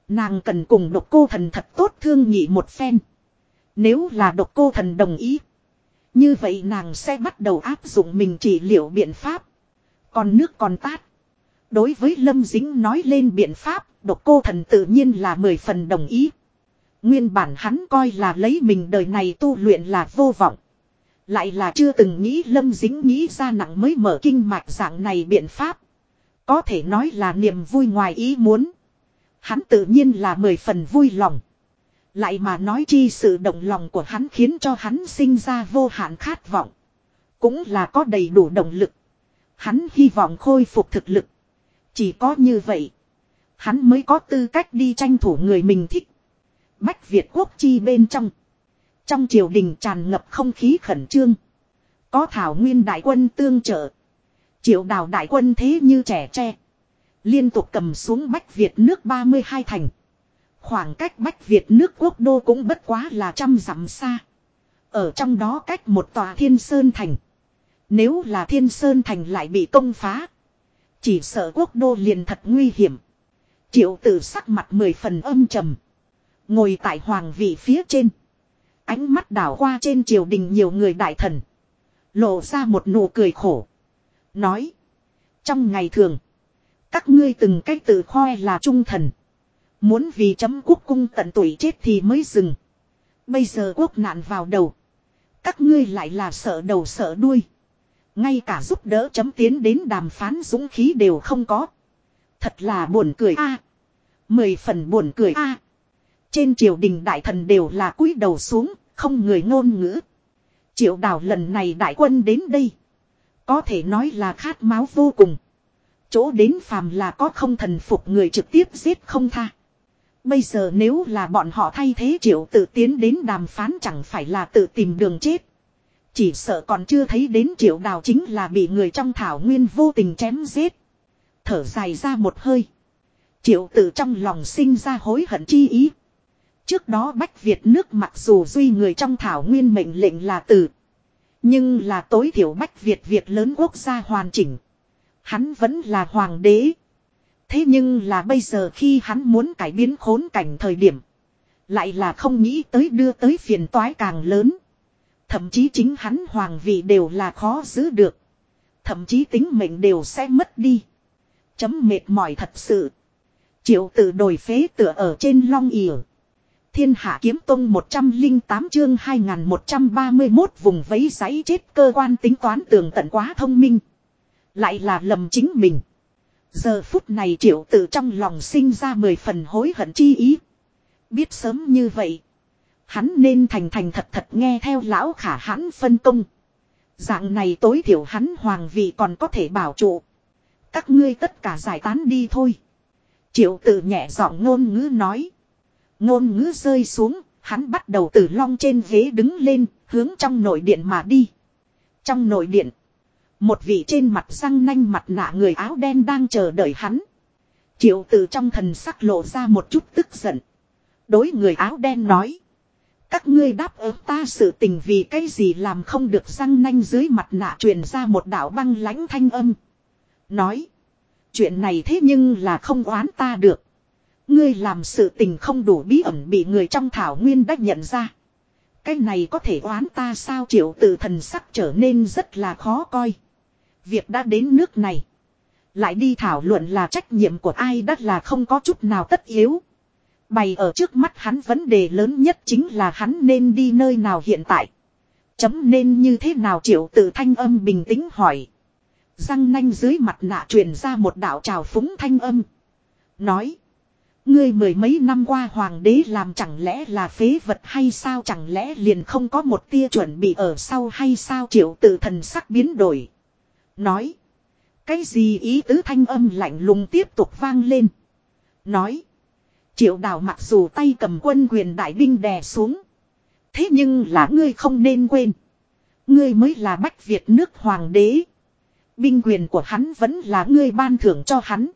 Nàng cần cùng độc cô thần thật tốt thương nhị một phen. Nếu là độc cô thần đồng ý. Như vậy nàng sẽ bắt đầu áp dụng mình trị liệu biện pháp. Còn nước còn tát. Đối với Lâm Dính nói lên biện pháp, độc cô thần tự nhiên là mười phần đồng ý. Nguyên bản hắn coi là lấy mình đời này tu luyện là vô vọng. Lại là chưa từng nghĩ Lâm Dính nghĩ ra nặng mới mở kinh mạch dạng này biện pháp. Có thể nói là niềm vui ngoài ý muốn. Hắn tự nhiên là mười phần vui lòng. Lại mà nói chi sự động lòng của hắn khiến cho hắn sinh ra vô hạn khát vọng. Cũng là có đầy đủ động lực. Hắn hy vọng khôi phục thực lực. Chỉ có như vậy. Hắn mới có tư cách đi tranh thủ người mình thích. Bách Việt quốc chi bên trong. Trong triều đình tràn ngập không khí khẩn trương. Có thảo nguyên đại quân tương trợ. Triệu đào đại quân thế như trẻ tre. Liên tục cầm xuống Bách Việt nước 32 thành. Khoảng cách Bách Việt nước quốc đô cũng bất quá là trăm dặm xa. Ở trong đó cách một tòa thiên sơn thành. Nếu là thiên sơn thành lại bị công phá. Chỉ sợ quốc đô liền thật nguy hiểm. Triệu tử sắc mặt mười phần âm trầm. Ngồi tại hoàng vị phía trên. Ánh mắt đảo qua trên triều đình nhiều người đại thần. Lộ ra một nụ cười khổ. Nói. Trong ngày thường. Các ngươi từng cách tự khoe là trung thần. Muốn vì chấm quốc cung tận tuổi chết thì mới dừng. Bây giờ quốc nạn vào đầu. Các ngươi lại là sợ đầu sợ đuôi. Ngay cả giúp đỡ chấm tiến đến đàm phán dũng khí đều không có. Thật là buồn cười a. Mười phần buồn cười a. Trên triều đình đại thần đều là cúi đầu xuống, không người ngôn ngữ. Triệu đảo lần này đại quân đến đây. Có thể nói là khát máu vô cùng. Chỗ đến phàm là có không thần phục người trực tiếp giết không tha. Bây giờ nếu là bọn họ thay thế triệu tự tiến đến đàm phán chẳng phải là tự tìm đường chết. Chỉ sợ còn chưa thấy đến triệu đào chính là bị người trong thảo nguyên vô tình chém giết. Thở dài ra một hơi. Triệu tự trong lòng sinh ra hối hận chi ý. Trước đó Bách Việt nước mặc dù duy người trong thảo nguyên mệnh lệnh là tử Nhưng là tối thiểu Bách Việt Việt lớn quốc gia hoàn chỉnh. Hắn vẫn là hoàng đế. Thế nhưng là bây giờ khi hắn muốn cải biến khốn cảnh thời điểm. Lại là không nghĩ tới đưa tới phiền toái càng lớn. Thậm chí chính hắn hoàng vị đều là khó giữ được. Thậm chí tính mệnh đều sẽ mất đi. Chấm mệt mỏi thật sự. Triệu tử đổi phế tựa ở trên long ỉa. Thiên hạ kiếm tông 108 chương 2131 vùng vấy giấy chết cơ quan tính toán tường tận quá thông minh. Lại là lầm chính mình. Giờ phút này triệu tự trong lòng sinh ra mười phần hối hận chi ý. Biết sớm như vậy. Hắn nên thành thành thật thật nghe theo lão khả hãn phân công. Dạng này tối thiểu hắn hoàng vị còn có thể bảo trụ. Các ngươi tất cả giải tán đi thôi. Triệu tự nhẹ giọng ngôn ngữ nói. Ngôn ngữ rơi xuống, hắn bắt đầu từ long trên ghế đứng lên, hướng trong nội điện mà đi. Trong nội điện, một vị trên mặt răng nanh mặt nạ người áo đen đang chờ đợi hắn. Triệu từ trong thần sắc lộ ra một chút tức giận. Đối người áo đen nói. Các ngươi đáp ứng ta sự tình vì cái gì làm không được răng nanh dưới mặt nạ truyền ra một đạo băng lãnh thanh âm. Nói. Chuyện này thế nhưng là không oán ta được. Ngươi làm sự tình không đủ bí ẩn bị người trong thảo nguyên đã nhận ra. Cái này có thể oán ta sao triệu từ thần sắc trở nên rất là khó coi. Việc đã đến nước này. Lại đi thảo luận là trách nhiệm của ai đắt là không có chút nào tất yếu. Bày ở trước mắt hắn vấn đề lớn nhất chính là hắn nên đi nơi nào hiện tại. Chấm nên như thế nào triệu tự thanh âm bình tĩnh hỏi. Răng nanh dưới mặt nạ truyền ra một đạo trào phúng thanh âm. Nói. Ngươi mười mấy năm qua hoàng đế làm chẳng lẽ là phế vật hay sao chẳng lẽ liền không có một tia chuẩn bị ở sau hay sao triệu tự thần sắc biến đổi. Nói. Cái gì ý tứ thanh âm lạnh lùng tiếp tục vang lên. Nói. Triệu đào mặc dù tay cầm quân quyền đại binh đè xuống. Thế nhưng là ngươi không nên quên. Ngươi mới là bách Việt nước hoàng đế. Binh quyền của hắn vẫn là ngươi ban thưởng cho hắn.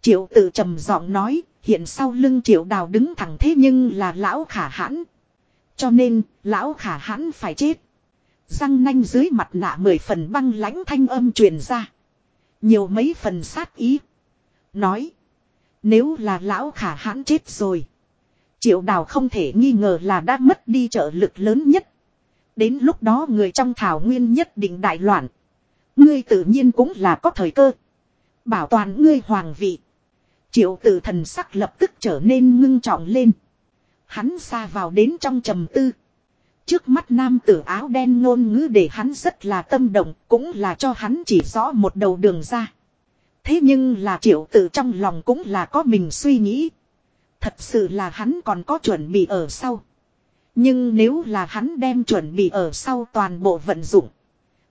Triệu tự trầm giọng nói, hiện sau lưng triệu đào đứng thẳng thế nhưng là lão khả hãn. Cho nên, lão khả hãn phải chết. Răng nanh dưới mặt nạ mười phần băng lãnh thanh âm truyền ra. Nhiều mấy phần sát ý. Nói. Nếu là lão khả hãn chết rồi. Triệu đào không thể nghi ngờ là đã mất đi trợ lực lớn nhất. Đến lúc đó người trong thảo nguyên nhất định đại loạn. Ngươi tự nhiên cũng là có thời cơ. Bảo toàn ngươi hoàng vị. Triệu tử thần sắc lập tức trở nên ngưng trọng lên. Hắn xa vào đến trong trầm tư. Trước mắt nam tử áo đen ngôn ngữ để hắn rất là tâm động, cũng là cho hắn chỉ rõ một đầu đường ra. Thế nhưng là triệu tử trong lòng cũng là có mình suy nghĩ. Thật sự là hắn còn có chuẩn bị ở sau. Nhưng nếu là hắn đem chuẩn bị ở sau toàn bộ vận dụng.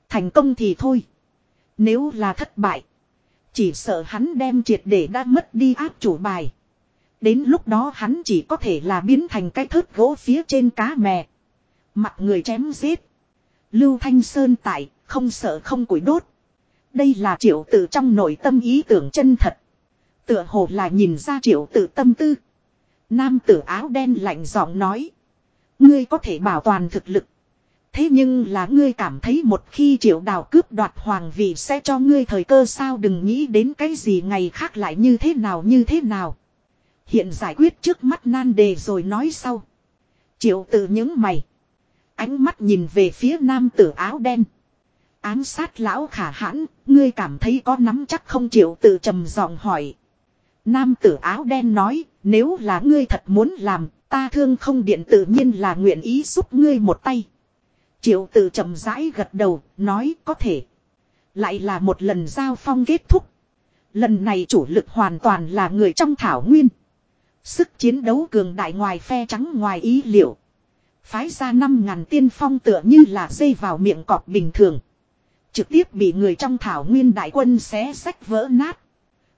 Thành công thì thôi. Nếu là thất bại. Chỉ sợ hắn đem triệt để đã mất đi áp chủ bài. Đến lúc đó hắn chỉ có thể là biến thành cái thớt gỗ phía trên cá mè. Mặt người chém giết. Lưu Thanh Sơn tại, không sợ không củi đốt. Đây là triệu tử trong nội tâm ý tưởng chân thật. Tựa hồ là nhìn ra triệu tử tâm tư. Nam tử áo đen lạnh giọng nói. Ngươi có thể bảo toàn thực lực. Thế nhưng là ngươi cảm thấy một khi triệu đào cướp đoạt hoàng vị sẽ cho ngươi thời cơ sao đừng nghĩ đến cái gì ngày khác lại như thế nào như thế nào. Hiện giải quyết trước mắt nan đề rồi nói sau. Triệu tự những mày. Ánh mắt nhìn về phía nam tử áo đen. Ám sát lão khả hãn, ngươi cảm thấy có nắm chắc không chịu tự trầm giọng hỏi. Nam tử áo đen nói, nếu là ngươi thật muốn làm, ta thương không điện tự nhiên là nguyện ý giúp ngươi một tay. Triệu Tử chậm rãi gật đầu, nói có thể. Lại là một lần giao phong kết thúc. Lần này chủ lực hoàn toàn là người trong thảo nguyên. Sức chiến đấu cường đại ngoài phe trắng ngoài ý liệu. Phái ra năm ngàn tiên phong tựa như là dây vào miệng cọp bình thường. Trực tiếp bị người trong thảo nguyên đại quân xé sách vỡ nát.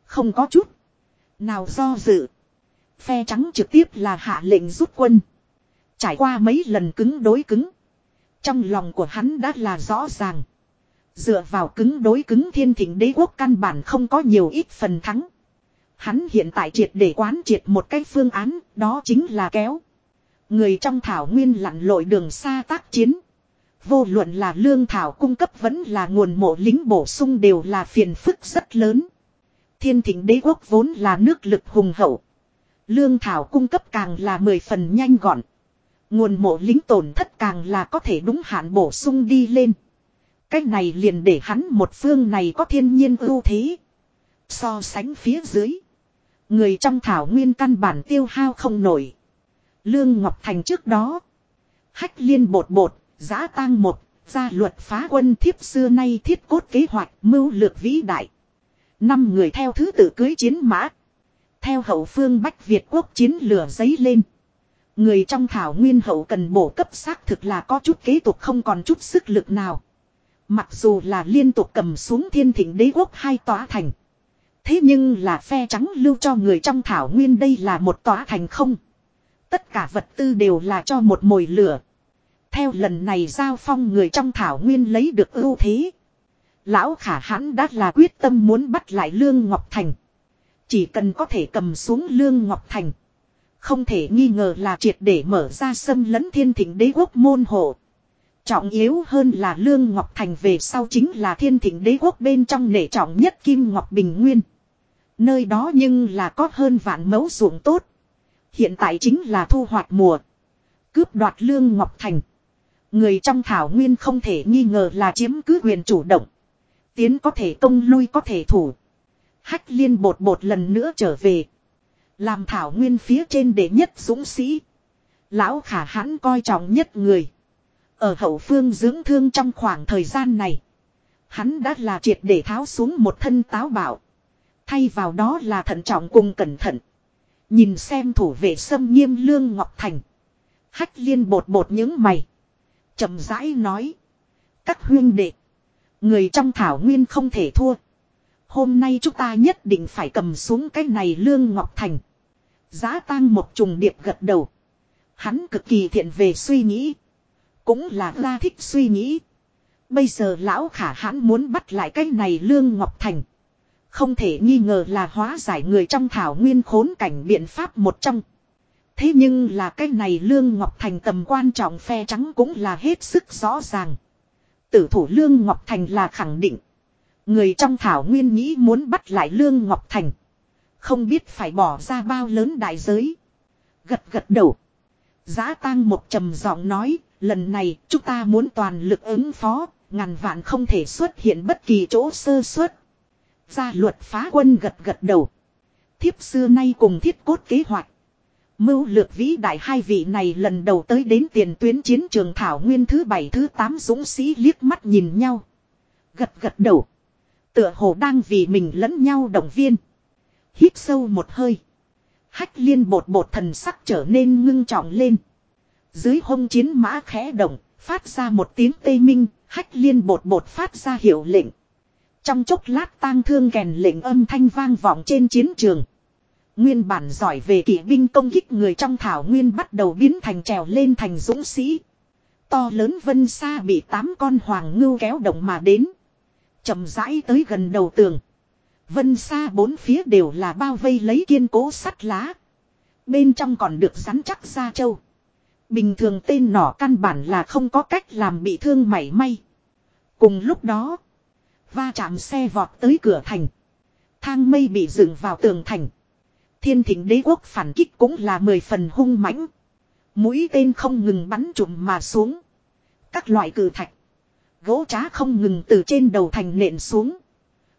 Không có chút. Nào do dự. Phe trắng trực tiếp là hạ lệnh rút quân. Trải qua mấy lần cứng đối cứng. Trong lòng của hắn đã là rõ ràng. Dựa vào cứng đối cứng thiên thịnh đế quốc căn bản không có nhiều ít phần thắng. Hắn hiện tại triệt để quán triệt một cái phương án, đó chính là kéo. Người trong thảo nguyên lặn lội đường xa tác chiến. Vô luận là lương thảo cung cấp vẫn là nguồn mộ lính bổ sung đều là phiền phức rất lớn. Thiên thỉnh đế quốc vốn là nước lực hùng hậu. Lương thảo cung cấp càng là mười phần nhanh gọn. Nguồn mộ lính tổn thất càng là có thể đúng hạn bổ sung đi lên. cách này liền để hắn một phương này có thiên nhiên ưu thế. So sánh phía dưới. Người trong thảo nguyên căn bản tiêu hao không nổi. Lương Ngọc Thành trước đó. Hách liên bột bột, giã tang một, gia luật phá quân thiếp xưa nay thiết cốt kế hoạch mưu lược vĩ đại. Năm người theo thứ tự cưới chiến mã. Theo hậu phương Bách Việt quốc chiến lửa giấy lên. Người trong thảo nguyên hậu cần bổ cấp xác thực là có chút kế tục không còn chút sức lực nào. Mặc dù là liên tục cầm xuống thiên thỉnh đế quốc hai tòa thành. Thế nhưng là phe trắng lưu cho người trong thảo nguyên đây là một tòa thành không. Tất cả vật tư đều là cho một mồi lửa. Theo lần này giao phong người trong thảo nguyên lấy được ưu thế. Lão khả hãn đã là quyết tâm muốn bắt lại Lương Ngọc Thành. Chỉ cần có thể cầm xuống Lương Ngọc Thành. Không thể nghi ngờ là triệt để mở ra xâm lấn thiên thịnh đế quốc môn hộ. Trọng yếu hơn là Lương Ngọc Thành về sau chính là thiên thịnh đế quốc bên trong nể trọng nhất Kim Ngọc Bình Nguyên. Nơi đó nhưng là có hơn vạn mẫu ruộng tốt. Hiện tại chính là thu hoạch mùa. Cướp đoạt Lương Ngọc Thành. Người trong thảo nguyên không thể nghi ngờ là chiếm cứ quyền chủ động. Tiến có thể công lui có thể thủ. Hách liên bột bột lần nữa trở về. Làm thảo nguyên phía trên đệ nhất dũng sĩ. Lão khả hãn coi trọng nhất người. Ở hậu phương dưỡng thương trong khoảng thời gian này. Hắn đã là triệt để tháo xuống một thân táo bạo. Thay vào đó là thận trọng cùng cẩn thận. Nhìn xem thủ vệ sâm nghiêm lương Ngọc Thành. Hách liên bột bột những mày. chậm rãi nói. Các huyên đệ. Người trong thảo nguyên không thể thua. Hôm nay chúng ta nhất định phải cầm xuống cái này lương Ngọc Thành. Giá tang một trùng điệp gật đầu. Hắn cực kỳ thiện về suy nghĩ. Cũng là ra thích suy nghĩ. Bây giờ lão khả hãn muốn bắt lại cái này lương Ngọc Thành. Không thể nghi ngờ là hóa giải người trong thảo nguyên khốn cảnh biện pháp một trong. Thế nhưng là cái này Lương Ngọc Thành tầm quan trọng phe trắng cũng là hết sức rõ ràng. Tử thủ Lương Ngọc Thành là khẳng định. Người trong thảo nguyên nghĩ muốn bắt lại Lương Ngọc Thành. Không biết phải bỏ ra bao lớn đại giới. Gật gật đầu. Giá tang một trầm giọng nói, lần này chúng ta muốn toàn lực ứng phó, ngàn vạn không thể xuất hiện bất kỳ chỗ sơ suất. Gia luật phá quân gật gật đầu. Thiếp xưa nay cùng thiết cốt kế hoạch. Mưu lược vĩ đại hai vị này lần đầu tới đến tiền tuyến chiến trường Thảo Nguyên thứ bảy thứ tám dũng sĩ liếc mắt nhìn nhau. Gật gật đầu. Tựa hồ đang vì mình lẫn nhau động viên. Hít sâu một hơi. Hách liên bột bột thần sắc trở nên ngưng trọng lên. Dưới hông chiến mã khẽ động, phát ra một tiếng tê minh, hách liên bột bột phát ra hiệu lệnh. Trong chốc lát tang thương kèn lệnh âm thanh vang vọng trên chiến trường. Nguyên bản giỏi về kỵ binh công kích người trong thảo nguyên bắt đầu biến thành trèo lên thành dũng sĩ. To lớn vân xa bị tám con hoàng ngưu kéo động mà đến. chậm rãi tới gần đầu tường. Vân xa bốn phía đều là bao vây lấy kiên cố sắt lá. Bên trong còn được rắn chắc ra châu. Bình thường tên nỏ căn bản là không có cách làm bị thương mảy may. Cùng lúc đó, va chạm xe vọt tới cửa thành. Thang mây bị dựng vào tường thành. Thiên thịnh đế quốc phản kích cũng là mười phần hung mãnh. Mũi tên không ngừng bắn trụm mà xuống. Các loại cử thạch. Gỗ trá không ngừng từ trên đầu thành nện xuống.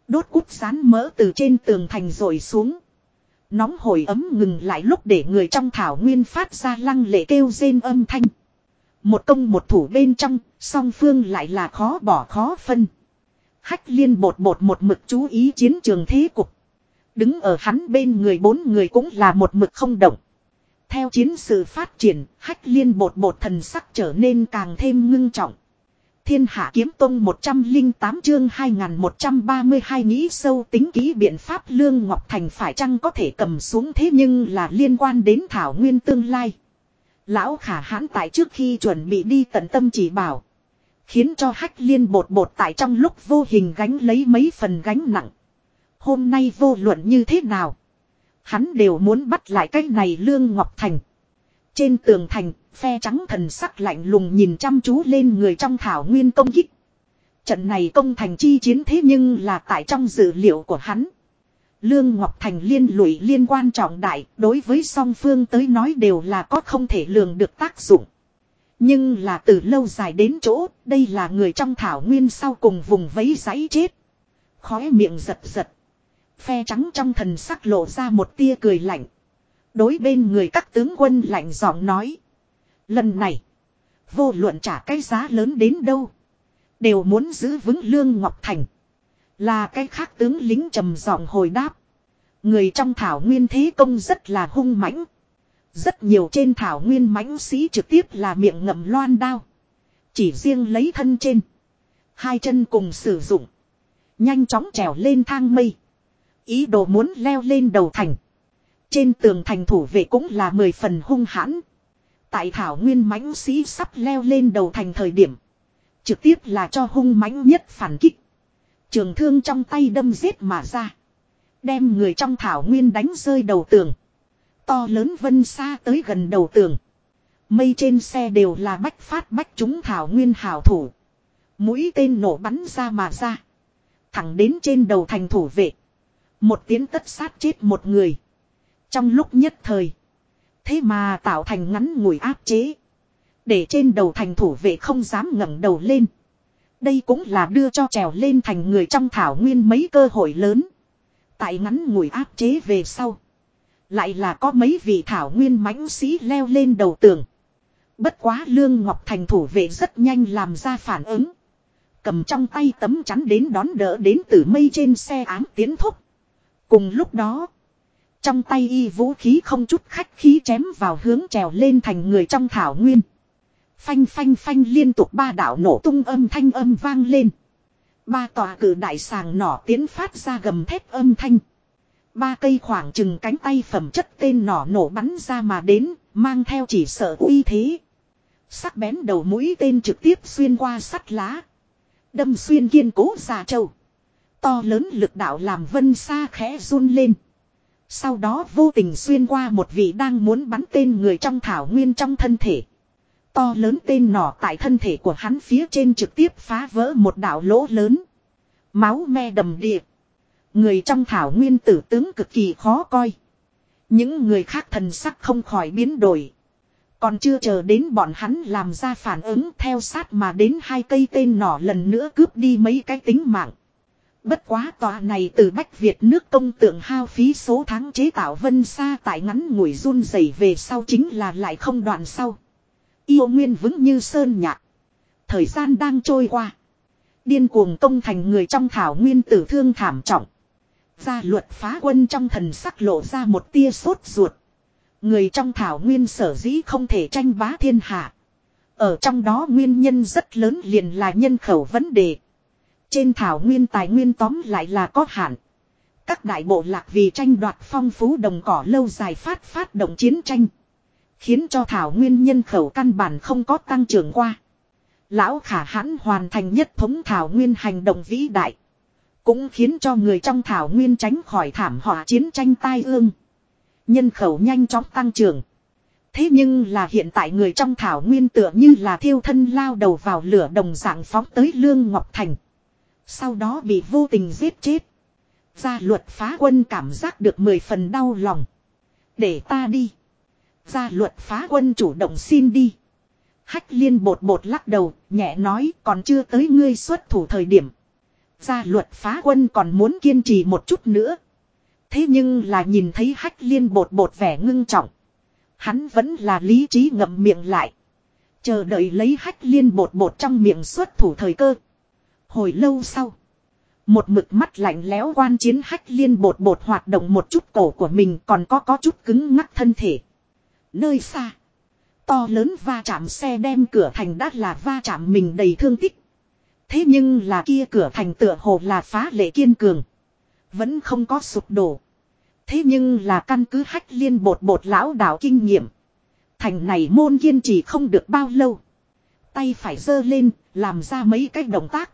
Đốt cút rán mỡ từ trên tường thành rồi xuống. Nóng hổi ấm ngừng lại lúc để người trong thảo nguyên phát ra lăng lệ kêu rên âm thanh. Một công một thủ bên trong, song phương lại là khó bỏ khó phân. Hách liên bột bột một mực chú ý chiến trường thế cục. Đứng ở hắn bên người bốn người cũng là một mực không động. Theo chiến sự phát triển, hách liên bột bột thần sắc trở nên càng thêm ngưng trọng. Thiên hạ kiếm tông 108 chương 2132 nghĩ sâu tính kỹ biện pháp Lương Ngọc Thành phải chăng có thể cầm xuống thế nhưng là liên quan đến Thảo Nguyên tương lai. Lão khả hãn tại trước khi chuẩn bị đi tận tâm chỉ bảo. Khiến cho hách liên bột bột tại trong lúc vô hình gánh lấy mấy phần gánh nặng. Hôm nay vô luận như thế nào. Hắn đều muốn bắt lại cái này Lương Ngọc Thành. Trên tường thành, phe trắng thần sắc lạnh lùng nhìn chăm chú lên người trong thảo nguyên công kích. Trận này công thành chi chiến thế nhưng là tại trong dữ liệu của hắn. Lương Ngọc Thành liên lụy liên quan trọng đại, đối với song phương tới nói đều là có không thể lường được tác dụng. Nhưng là từ lâu dài đến chỗ, đây là người trong thảo nguyên sau cùng vùng vấy giấy chết. Khóe miệng giật giật. Phe trắng trong thần sắc lộ ra một tia cười lạnh. Đối bên người các tướng quân lạnh giọng nói. Lần này, vô luận trả cái giá lớn đến đâu. Đều muốn giữ vững Lương Ngọc Thành. Là cái khác tướng lính trầm giọng hồi đáp. Người trong thảo nguyên thế công rất là hung mãnh. Rất nhiều trên thảo nguyên mãnh sĩ trực tiếp là miệng ngậm loan đao. Chỉ riêng lấy thân trên. Hai chân cùng sử dụng. Nhanh chóng trèo lên thang mây. Ý đồ muốn leo lên đầu thành. Trên tường thành thủ vệ cũng là mười phần hung hãn. Tại thảo nguyên mãnh sĩ sắp leo lên đầu thành thời điểm. Trực tiếp là cho hung mãnh nhất phản kích. Trường thương trong tay đâm giết mà ra. Đem người trong thảo nguyên đánh rơi đầu tường. To lớn vân xa tới gần đầu tường. Mây trên xe đều là bách phát bách chúng thảo nguyên hảo thủ. Mũi tên nổ bắn ra mà ra. Thẳng đến trên đầu thành thủ vệ. Một tiếng tất sát chết một người. Trong lúc nhất thời. Thế mà tạo thành ngắn ngủi áp chế. Để trên đầu thành thủ vệ không dám ngẩng đầu lên. Đây cũng là đưa cho trèo lên thành người trong thảo nguyên mấy cơ hội lớn. Tại ngắn ngủi áp chế về sau. Lại là có mấy vị thảo nguyên mãnh sĩ leo lên đầu tường. Bất quá Lương Ngọc Thành thủ vệ rất nhanh làm ra phản ứng. Cầm trong tay tấm chắn đến đón đỡ đến từ mây trên xe ám tiến thúc. Cùng lúc đó. Trong tay y vũ khí không chút khách khí chém vào hướng trèo lên thành người trong thảo nguyên. Phanh phanh phanh liên tục ba đạo nổ tung âm thanh âm vang lên. Ba tòa cử đại sàng nỏ tiến phát ra gầm thép âm thanh. Ba cây khoảng chừng cánh tay phẩm chất tên nỏ nổ bắn ra mà đến, mang theo chỉ sợ uy thế. Sắc bén đầu mũi tên trực tiếp xuyên qua sắt lá. Đâm xuyên kiên cố già châu. To lớn lực đạo làm vân xa khẽ run lên. Sau đó vô tình xuyên qua một vị đang muốn bắn tên người trong thảo nguyên trong thân thể. To lớn tên nỏ tại thân thể của hắn phía trên trực tiếp phá vỡ một đạo lỗ lớn. Máu me đầm điệp Người trong thảo nguyên tử tướng cực kỳ khó coi. Những người khác thần sắc không khỏi biến đổi. Còn chưa chờ đến bọn hắn làm ra phản ứng theo sát mà đến hai cây tên nỏ lần nữa cướp đi mấy cái tính mạng. Bất quá tòa này từ Bách Việt nước công tượng hao phí số tháng chế tạo vân xa tại ngắn ngủi run rẩy về sau chính là lại không đoạn sau. Yêu nguyên vững như sơn nhạc. Thời gian đang trôi qua. Điên cuồng công thành người trong thảo nguyên tử thương thảm trọng. Gia luật phá quân trong thần sắc lộ ra một tia sốt ruột. Người trong thảo nguyên sở dĩ không thể tranh bá thiên hạ. Ở trong đó nguyên nhân rất lớn liền là nhân khẩu vấn đề. Trên thảo nguyên tài nguyên tóm lại là có hạn. Các đại bộ lạc vì tranh đoạt phong phú đồng cỏ lâu dài phát phát động chiến tranh. Khiến cho thảo nguyên nhân khẩu căn bản không có tăng trưởng qua. Lão khả hãn hoàn thành nhất thống thảo nguyên hành động vĩ đại. Cũng khiến cho người trong thảo nguyên tránh khỏi thảm họa chiến tranh tai ương. Nhân khẩu nhanh chóng tăng trưởng. Thế nhưng là hiện tại người trong thảo nguyên tựa như là thiêu thân lao đầu vào lửa đồng dạng phóng tới Lương Ngọc Thành. Sau đó bị vô tình giết chết. Gia luật phá quân cảm giác được mười phần đau lòng. Để ta đi. Gia luật phá quân chủ động xin đi. Hách liên bột bột lắc đầu, nhẹ nói còn chưa tới ngươi xuất thủ thời điểm. Gia luật phá quân còn muốn kiên trì một chút nữa. Thế nhưng là nhìn thấy hách liên bột bột vẻ ngưng trọng. Hắn vẫn là lý trí ngậm miệng lại. Chờ đợi lấy hách liên bột bột trong miệng xuất thủ thời cơ. Hồi lâu sau. Một mực mắt lạnh lẽo quan chiến hách liên bột bột hoạt động một chút cổ của mình còn có có chút cứng ngắc thân thể. Nơi xa. To lớn va chạm xe đem cửa thành đắt là va chạm mình đầy thương tích. Thế nhưng là kia cửa thành tựa hồ là phá lệ kiên cường. Vẫn không có sụp đổ. Thế nhưng là căn cứ hách liên bột bột lão đạo kinh nghiệm. Thành này môn kiên trì không được bao lâu. Tay phải giơ lên, làm ra mấy cái động tác.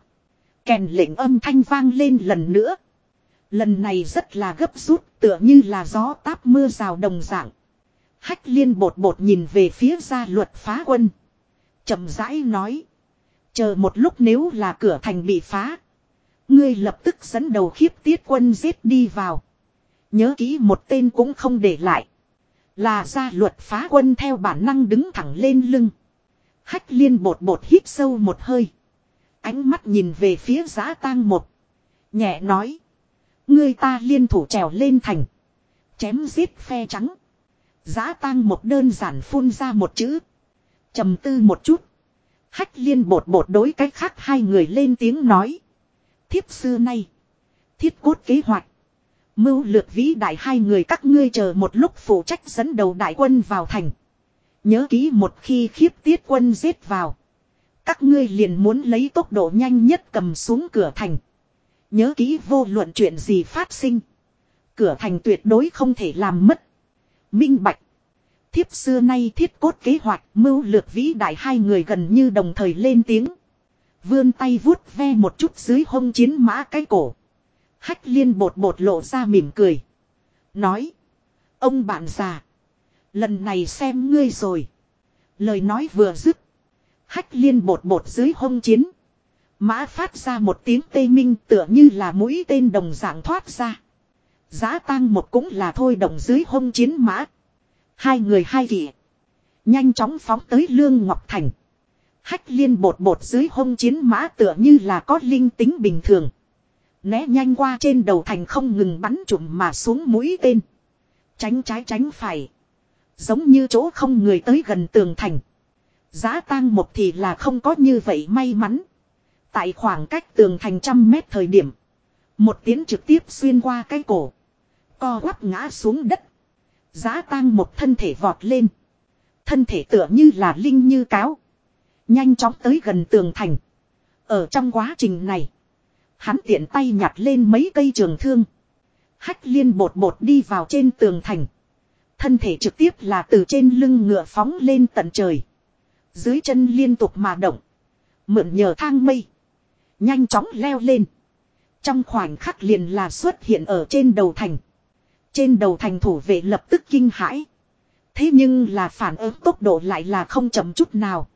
Kèn lệnh âm thanh vang lên lần nữa. Lần này rất là gấp rút, tựa như là gió táp mưa rào đồng dạng. Hách liên bột bột nhìn về phía gia luật phá quân. chậm rãi nói. Chờ một lúc nếu là cửa thành bị phá. Ngươi lập tức dẫn đầu khiếp tiết quân giết đi vào. Nhớ kỹ một tên cũng không để lại. Là ra luật phá quân theo bản năng đứng thẳng lên lưng. Hách liên bột bột hít sâu một hơi. Ánh mắt nhìn về phía giã tang một. Nhẹ nói. Ngươi ta liên thủ trèo lên thành. Chém giết phe trắng. Giã tang một đơn giản phun ra một chữ. trầm tư một chút. Hách liên bột bột đối cách khác hai người lên tiếng nói. Thiếp xưa nay. Thiết cốt kế hoạch. Mưu lược vĩ đại hai người các ngươi chờ một lúc phụ trách dẫn đầu đại quân vào thành. Nhớ kỹ một khi khiếp tiết quân giết vào. Các ngươi liền muốn lấy tốc độ nhanh nhất cầm xuống cửa thành. Nhớ kỹ vô luận chuyện gì phát sinh. Cửa thành tuyệt đối không thể làm mất. Minh Bạch. Thiếp xưa nay thiết cốt kế hoạch, mưu lược vĩ đại hai người gần như đồng thời lên tiếng. Vươn tay vuốt ve một chút dưới hông chiến mã cái cổ. Hách liên bột bột lộ ra mỉm cười. Nói. Ông bạn già. Lần này xem ngươi rồi. Lời nói vừa dứt. Hách liên bột bột dưới hông chiến. Mã phát ra một tiếng tê minh tựa như là mũi tên đồng dạng thoát ra. Giá tang một cũng là thôi đồng dưới hông chiến mã. Hai người hai vị Nhanh chóng phóng tới Lương Ngọc Thành. Hách liên bột bột dưới hông chiến mã tựa như là có linh tính bình thường. Né nhanh qua trên đầu thành không ngừng bắn trụm mà xuống mũi tên. Tránh trái tránh phải. Giống như chỗ không người tới gần tường thành. Giá tang một thì là không có như vậy may mắn. Tại khoảng cách tường thành trăm mét thời điểm. Một tiếng trực tiếp xuyên qua cái cổ. Co quắp ngã xuống đất. Giá tang một thân thể vọt lên. Thân thể tựa như là linh như cáo. Nhanh chóng tới gần tường thành. Ở trong quá trình này. Hắn tiện tay nhặt lên mấy cây trường thương. Hách liên bột bột đi vào trên tường thành. Thân thể trực tiếp là từ trên lưng ngựa phóng lên tận trời. Dưới chân liên tục mà động. Mượn nhờ thang mây. Nhanh chóng leo lên. Trong khoảnh khắc liền là xuất hiện ở trên đầu thành. Trên đầu thành thủ vệ lập tức kinh hãi. Thế nhưng là phản ứng tốc độ lại là không chậm chút nào.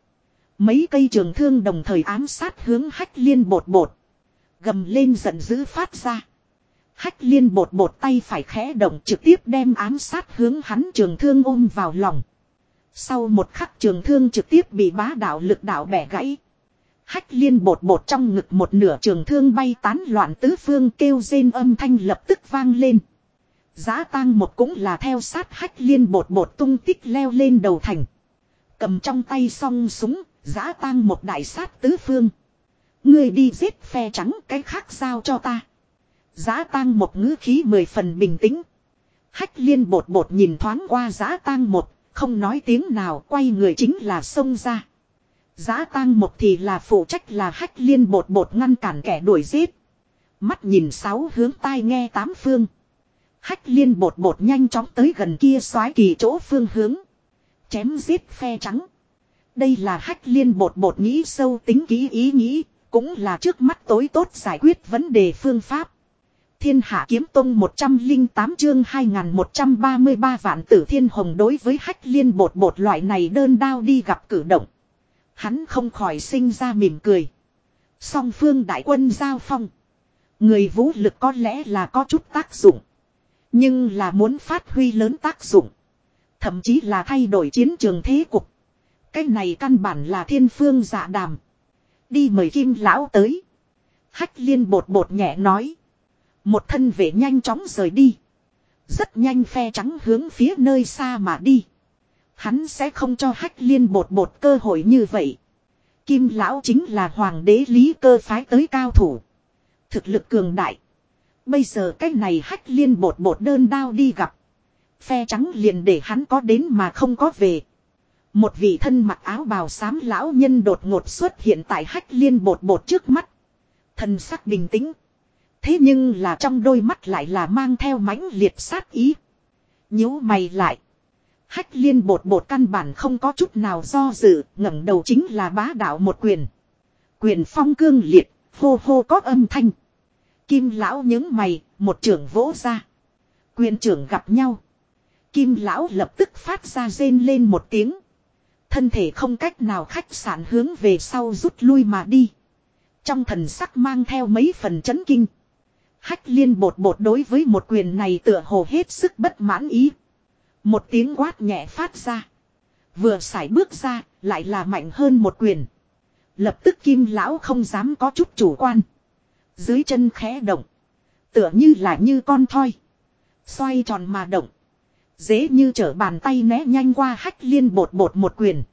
Mấy cây trường thương đồng thời ám sát hướng hách liên bột bột. Gầm lên giận dữ phát ra. Hách liên bột bột tay phải khẽ động trực tiếp đem ám sát hướng hắn trường thương ôm vào lòng. Sau một khắc trường thương trực tiếp bị bá đạo lực đạo bẻ gãy. Hách liên bột bột trong ngực một nửa trường thương bay tán loạn tứ phương kêu rên âm thanh lập tức vang lên. Giá tang một cũng là theo sát hách liên bột bột tung tích leo lên đầu thành. Cầm trong tay song súng, giá tang một đại sát tứ phương. Người đi giết phe trắng cái khác giao cho ta. Giá tang một ngữ khí mười phần bình tĩnh. Hách liên bột bột nhìn thoáng qua giá tang một, không nói tiếng nào quay người chính là xông ra. Giá tang một thì là phụ trách là hách liên bột bột ngăn cản kẻ đuổi giết. Mắt nhìn sáu hướng tai nghe tám phương. Hách liên bột bột nhanh chóng tới gần kia xoái kỳ chỗ phương hướng. Chém giết phe trắng. Đây là hách liên bột bột nghĩ sâu tính kỹ ý nghĩ, cũng là trước mắt tối tốt giải quyết vấn đề phương pháp. Thiên hạ kiếm tông 108 chương 2133 vạn tử thiên hồng đối với hách liên bột bột loại này đơn đao đi gặp cử động. Hắn không khỏi sinh ra mỉm cười. Song phương đại quân giao phong. Người vũ lực có lẽ là có chút tác dụng. Nhưng là muốn phát huy lớn tác dụng. Thậm chí là thay đổi chiến trường thế cục. Cái này căn bản là thiên phương dạ đàm. Đi mời kim lão tới. Hách liên bột bột nhẹ nói. Một thân vệ nhanh chóng rời đi. Rất nhanh phe trắng hướng phía nơi xa mà đi. Hắn sẽ không cho hách liên bột bột cơ hội như vậy. Kim lão chính là hoàng đế lý cơ phái tới cao thủ. Thực lực cường đại. Bây giờ cái này hách liên bột bột đơn đao đi gặp. Phe trắng liền để hắn có đến mà không có về. Một vị thân mặc áo bào xám lão nhân đột ngột xuất hiện tại hách liên bột bột trước mắt. Thân sắc bình tĩnh. Thế nhưng là trong đôi mắt lại là mang theo mãnh liệt sát ý. nhíu mày lại. Hách liên bột bột căn bản không có chút nào do dự, ngẩng đầu chính là bá đạo một quyền. Quyền phong cương liệt, hô hô có âm thanh. Kim lão những mày, một trưởng vỗ ra. Quyền trưởng gặp nhau. Kim lão lập tức phát ra rên lên một tiếng. Thân thể không cách nào khách sạn hướng về sau rút lui mà đi. Trong thần sắc mang theo mấy phần chấn kinh. Hách liên bột bột đối với một quyền này tựa hồ hết sức bất mãn ý. Một tiếng quát nhẹ phát ra. Vừa xài bước ra, lại là mạnh hơn một quyền. Lập tức kim lão không dám có chút chủ quan. Dưới chân khẽ động. Tựa như là như con thoi. Xoay tròn mà động. Dễ như trở bàn tay né nhanh qua hách liên bột bột một quyền.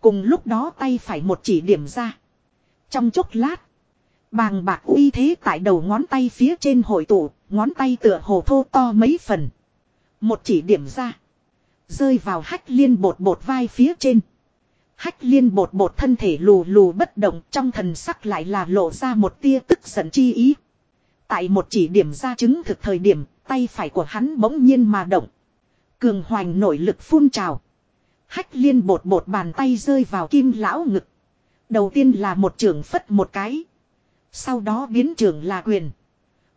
Cùng lúc đó tay phải một chỉ điểm ra. Trong chốc lát. Bàng bạc uy thế tại đầu ngón tay phía trên hội tụ, ngón tay tựa hồ thô to mấy phần. Một chỉ điểm ra. Rơi vào hách liên bột bột vai phía trên. Hách liên bột bột thân thể lù lù bất động trong thần sắc lại là lộ ra một tia tức giận chi ý. Tại một chỉ điểm ra chứng thực thời điểm, tay phải của hắn bỗng nhiên mà động. Cường hoành nội lực phun trào. Hách liên bột bột bàn tay rơi vào kim lão ngực. Đầu tiên là một trường phất một cái. Sau đó biến trường là quyền.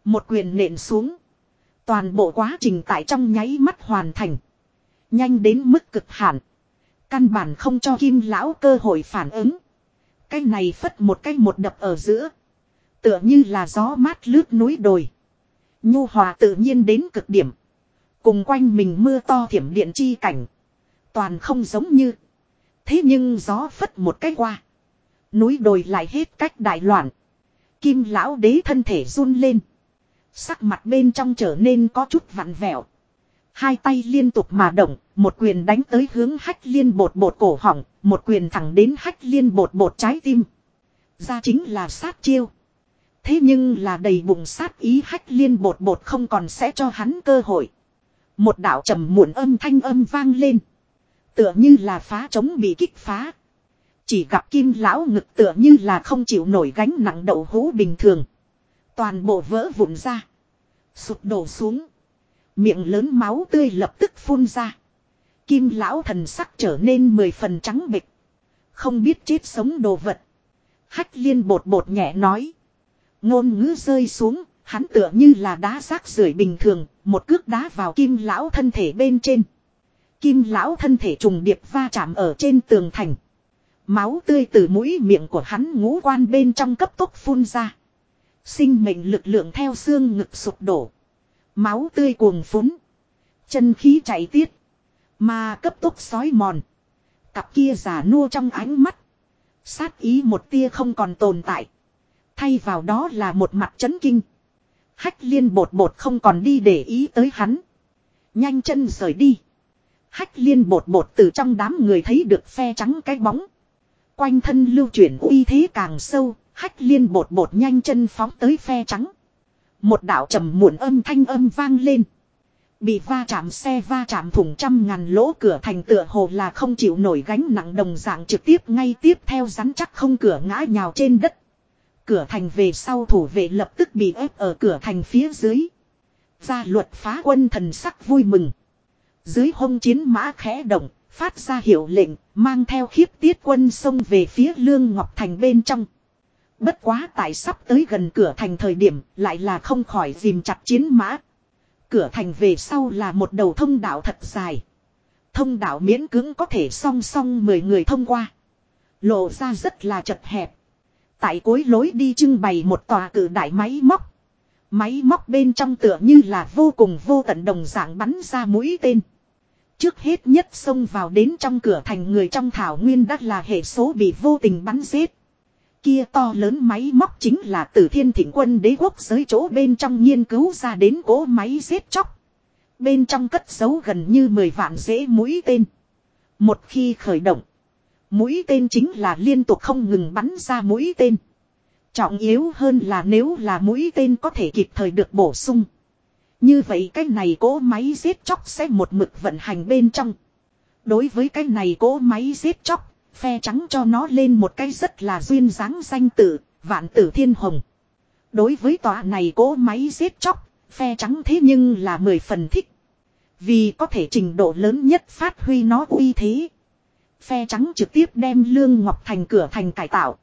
Một quyền nện xuống. Toàn bộ quá trình tại trong nháy mắt hoàn thành. Nhanh đến mức cực hạn. Căn bản không cho kim lão cơ hội phản ứng. Cái này phất một cái một đập ở giữa. Tựa như là gió mát lướt núi đồi. Nhu hòa tự nhiên đến cực điểm. Cùng quanh mình mưa to thiểm điện chi cảnh. Toàn không giống như. Thế nhưng gió phất một cái qua. Núi đồi lại hết cách đại loạn. Kim lão đế thân thể run lên. Sắc mặt bên trong trở nên có chút vặn vẹo. Hai tay liên tục mà động, một quyền đánh tới hướng hách liên bột bột cổ họng, một quyền thẳng đến hách liên bột bột trái tim. Ra chính là sát chiêu. Thế nhưng là đầy bụng sát ý hách liên bột bột không còn sẽ cho hắn cơ hội. Một đạo trầm muộn âm thanh âm vang lên. Tựa như là phá trống bị kích phá. Chỉ gặp kim lão ngực tựa như là không chịu nổi gánh nặng đậu hũ bình thường. Toàn bộ vỡ vụn ra. Sụp đổ xuống. Miệng lớn máu tươi lập tức phun ra. Kim lão thần sắc trở nên mười phần trắng bịch. Không biết chết sống đồ vật. Hách liên bột bột nhẹ nói. Ngôn ngữ rơi xuống, hắn tựa như là đá rác rưởi bình thường, một cước đá vào kim lão thân thể bên trên. Kim lão thân thể trùng điệp va chạm ở trên tường thành. Máu tươi từ mũi miệng của hắn ngũ quan bên trong cấp tốc phun ra. Sinh mệnh lực lượng theo xương ngực sụp đổ. Máu tươi cuồng phúng. Chân khí chảy tiết. Mà cấp tốc sói mòn. Cặp kia giả nua trong ánh mắt. Sát ý một tia không còn tồn tại. Thay vào đó là một mặt chấn kinh. Hách liên bột bột không còn đi để ý tới hắn. Nhanh chân rời đi. Hách liên bột bột từ trong đám người thấy được phe trắng cái bóng. Quanh thân lưu chuyển uy thế càng sâu, hách liên bột bột nhanh chân phóng tới phe trắng. Một đạo trầm muộn âm thanh âm vang lên. Bị va chạm xe va chạm thủng trăm ngàn lỗ cửa thành tựa hồ là không chịu nổi gánh nặng đồng dạng trực tiếp ngay tiếp theo rắn chắc không cửa ngã nhào trên đất. Cửa thành về sau thủ vệ lập tức bị ép ở cửa thành phía dưới. Gia luật phá quân thần sắc vui mừng. Dưới hông chiến mã khẽ động, phát ra hiệu lệnh, mang theo khiếp tiết quân xông về phía lương ngọc thành bên trong. Bất quá tại sắp tới gần cửa thành thời điểm lại là không khỏi dìm chặt chiến mã. Cửa thành về sau là một đầu thông đạo thật dài. Thông đạo miễn cứng có thể song song 10 người thông qua. Lộ ra rất là chật hẹp. Tại cuối lối đi trưng bày một tòa cử đại máy móc. Máy móc bên trong tựa như là vô cùng vô tận đồng dạng bắn ra mũi tên. Trước hết nhất xông vào đến trong cửa thành người trong thảo nguyên đất là hệ số bị vô tình bắn giết. Kia to lớn máy móc chính là từ thiên thịnh quân đế quốc giới chỗ bên trong nghiên cứu ra đến cỗ máy giết chóc. Bên trong cất giấu gần như 10 vạn dễ mũi tên. Một khi khởi động. Mũi tên chính là liên tục không ngừng bắn ra mũi tên. Trọng yếu hơn là nếu là mũi tên có thể kịp thời được bổ sung. Như vậy cái này cỗ máy giết chóc sẽ một mực vận hành bên trong. Đối với cái này cỗ máy giết chóc, phe trắng cho nó lên một cái rất là duyên dáng danh tự, vạn tử thiên hồng. Đối với tòa này cỗ máy giết chóc, phe trắng thế nhưng là mười phần thích. Vì có thể trình độ lớn nhất phát huy nó uy thế. Phe trắng trực tiếp đem Lương Ngọc Thành cửa thành cải tạo.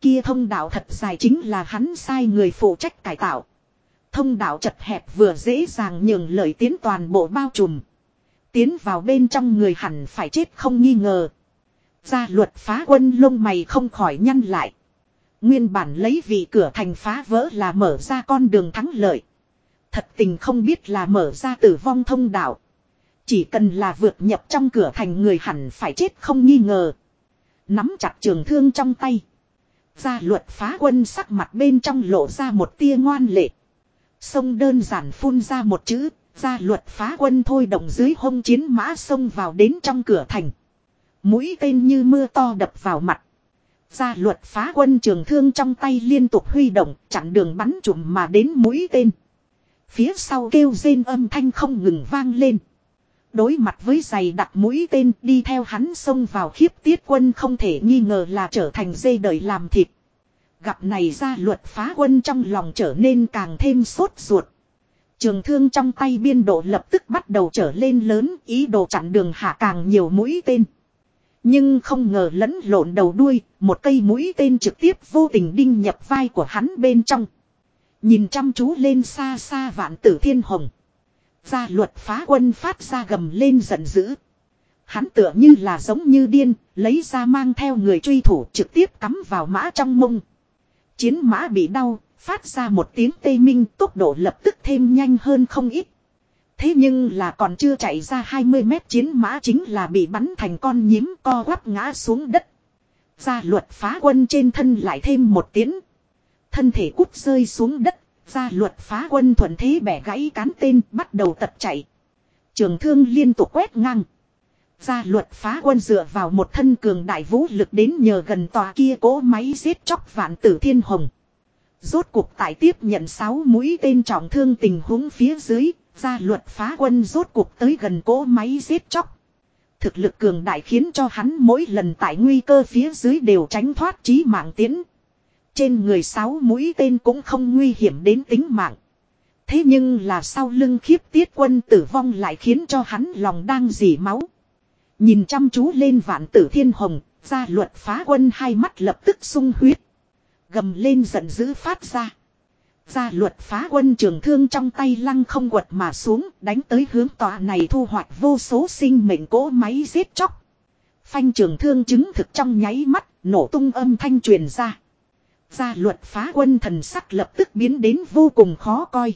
Kia thông đạo thật dài chính là hắn sai người phụ trách cải tạo. Thông đạo chật hẹp vừa dễ dàng nhường lời tiến toàn bộ bao trùm. Tiến vào bên trong người hẳn phải chết không nghi ngờ. Gia luật phá quân lông mày không khỏi nhăn lại. Nguyên bản lấy vị cửa thành phá vỡ là mở ra con đường thắng lợi. Thật tình không biết là mở ra tử vong thông đạo. Chỉ cần là vượt nhập trong cửa thành người hẳn phải chết không nghi ngờ. Nắm chặt trường thương trong tay. Gia luật phá quân sắc mặt bên trong lộ ra một tia ngoan lệ. Sông đơn giản phun ra một chữ, gia luật phá quân thôi động dưới hông chiến mã xông vào đến trong cửa thành. Mũi tên như mưa to đập vào mặt. Gia luật phá quân trường thương trong tay liên tục huy động, chặn đường bắn chùm mà đến mũi tên. Phía sau kêu rên âm thanh không ngừng vang lên. Đối mặt với giày đặt mũi tên đi theo hắn xông vào khiếp tiết quân không thể nghi ngờ là trở thành dây đời làm thịt. Gặp này ra luật phá quân trong lòng trở nên càng thêm sốt ruột. Trường thương trong tay biên độ lập tức bắt đầu trở lên lớn ý đồ chặn đường hạ càng nhiều mũi tên. Nhưng không ngờ lẫn lộn đầu đuôi, một cây mũi tên trực tiếp vô tình đinh nhập vai của hắn bên trong. Nhìn chăm chú lên xa xa vạn tử thiên hồng. Gia luật phá quân phát ra gầm lên giận dữ. Hắn tựa như là giống như điên, lấy ra mang theo người truy thủ trực tiếp cắm vào mã trong mông. Chiến mã bị đau, phát ra một tiếng tê minh tốc độ lập tức thêm nhanh hơn không ít. Thế nhưng là còn chưa chạy ra 20 mét chiến mã chính là bị bắn thành con nhím co quắp ngã xuống đất. Gia luật phá quân trên thân lại thêm một tiếng. Thân thể cút rơi xuống đất, gia luật phá quân thuận thế bẻ gãy cán tên bắt đầu tập chạy. Trường thương liên tục quét ngang. Gia luật phá quân dựa vào một thân cường đại vũ lực đến nhờ gần tòa kia cố máy giết chóc vạn tử thiên hồng. Rốt cuộc tại tiếp nhận 6 mũi tên trọng thương tình huống phía dưới, gia luật phá quân rốt cuộc tới gần cỗ máy giết chóc. Thực lực cường đại khiến cho hắn mỗi lần tại nguy cơ phía dưới đều tránh thoát chí mạng tiến. Trên người sáu mũi tên cũng không nguy hiểm đến tính mạng. Thế nhưng là sau lưng khiếp tiết quân tử vong lại khiến cho hắn lòng đang dỉ máu. Nhìn chăm chú lên vạn tử thiên hồng, gia luật phá quân hai mắt lập tức sung huyết. Gầm lên giận dữ phát ra. Gia luật phá quân trường thương trong tay lăng không quật mà xuống đánh tới hướng tòa này thu hoạch vô số sinh mệnh cỗ máy giết chóc. Phanh trường thương chứng thực trong nháy mắt, nổ tung âm thanh truyền ra. Gia luật phá quân thần sắc lập tức biến đến vô cùng khó coi.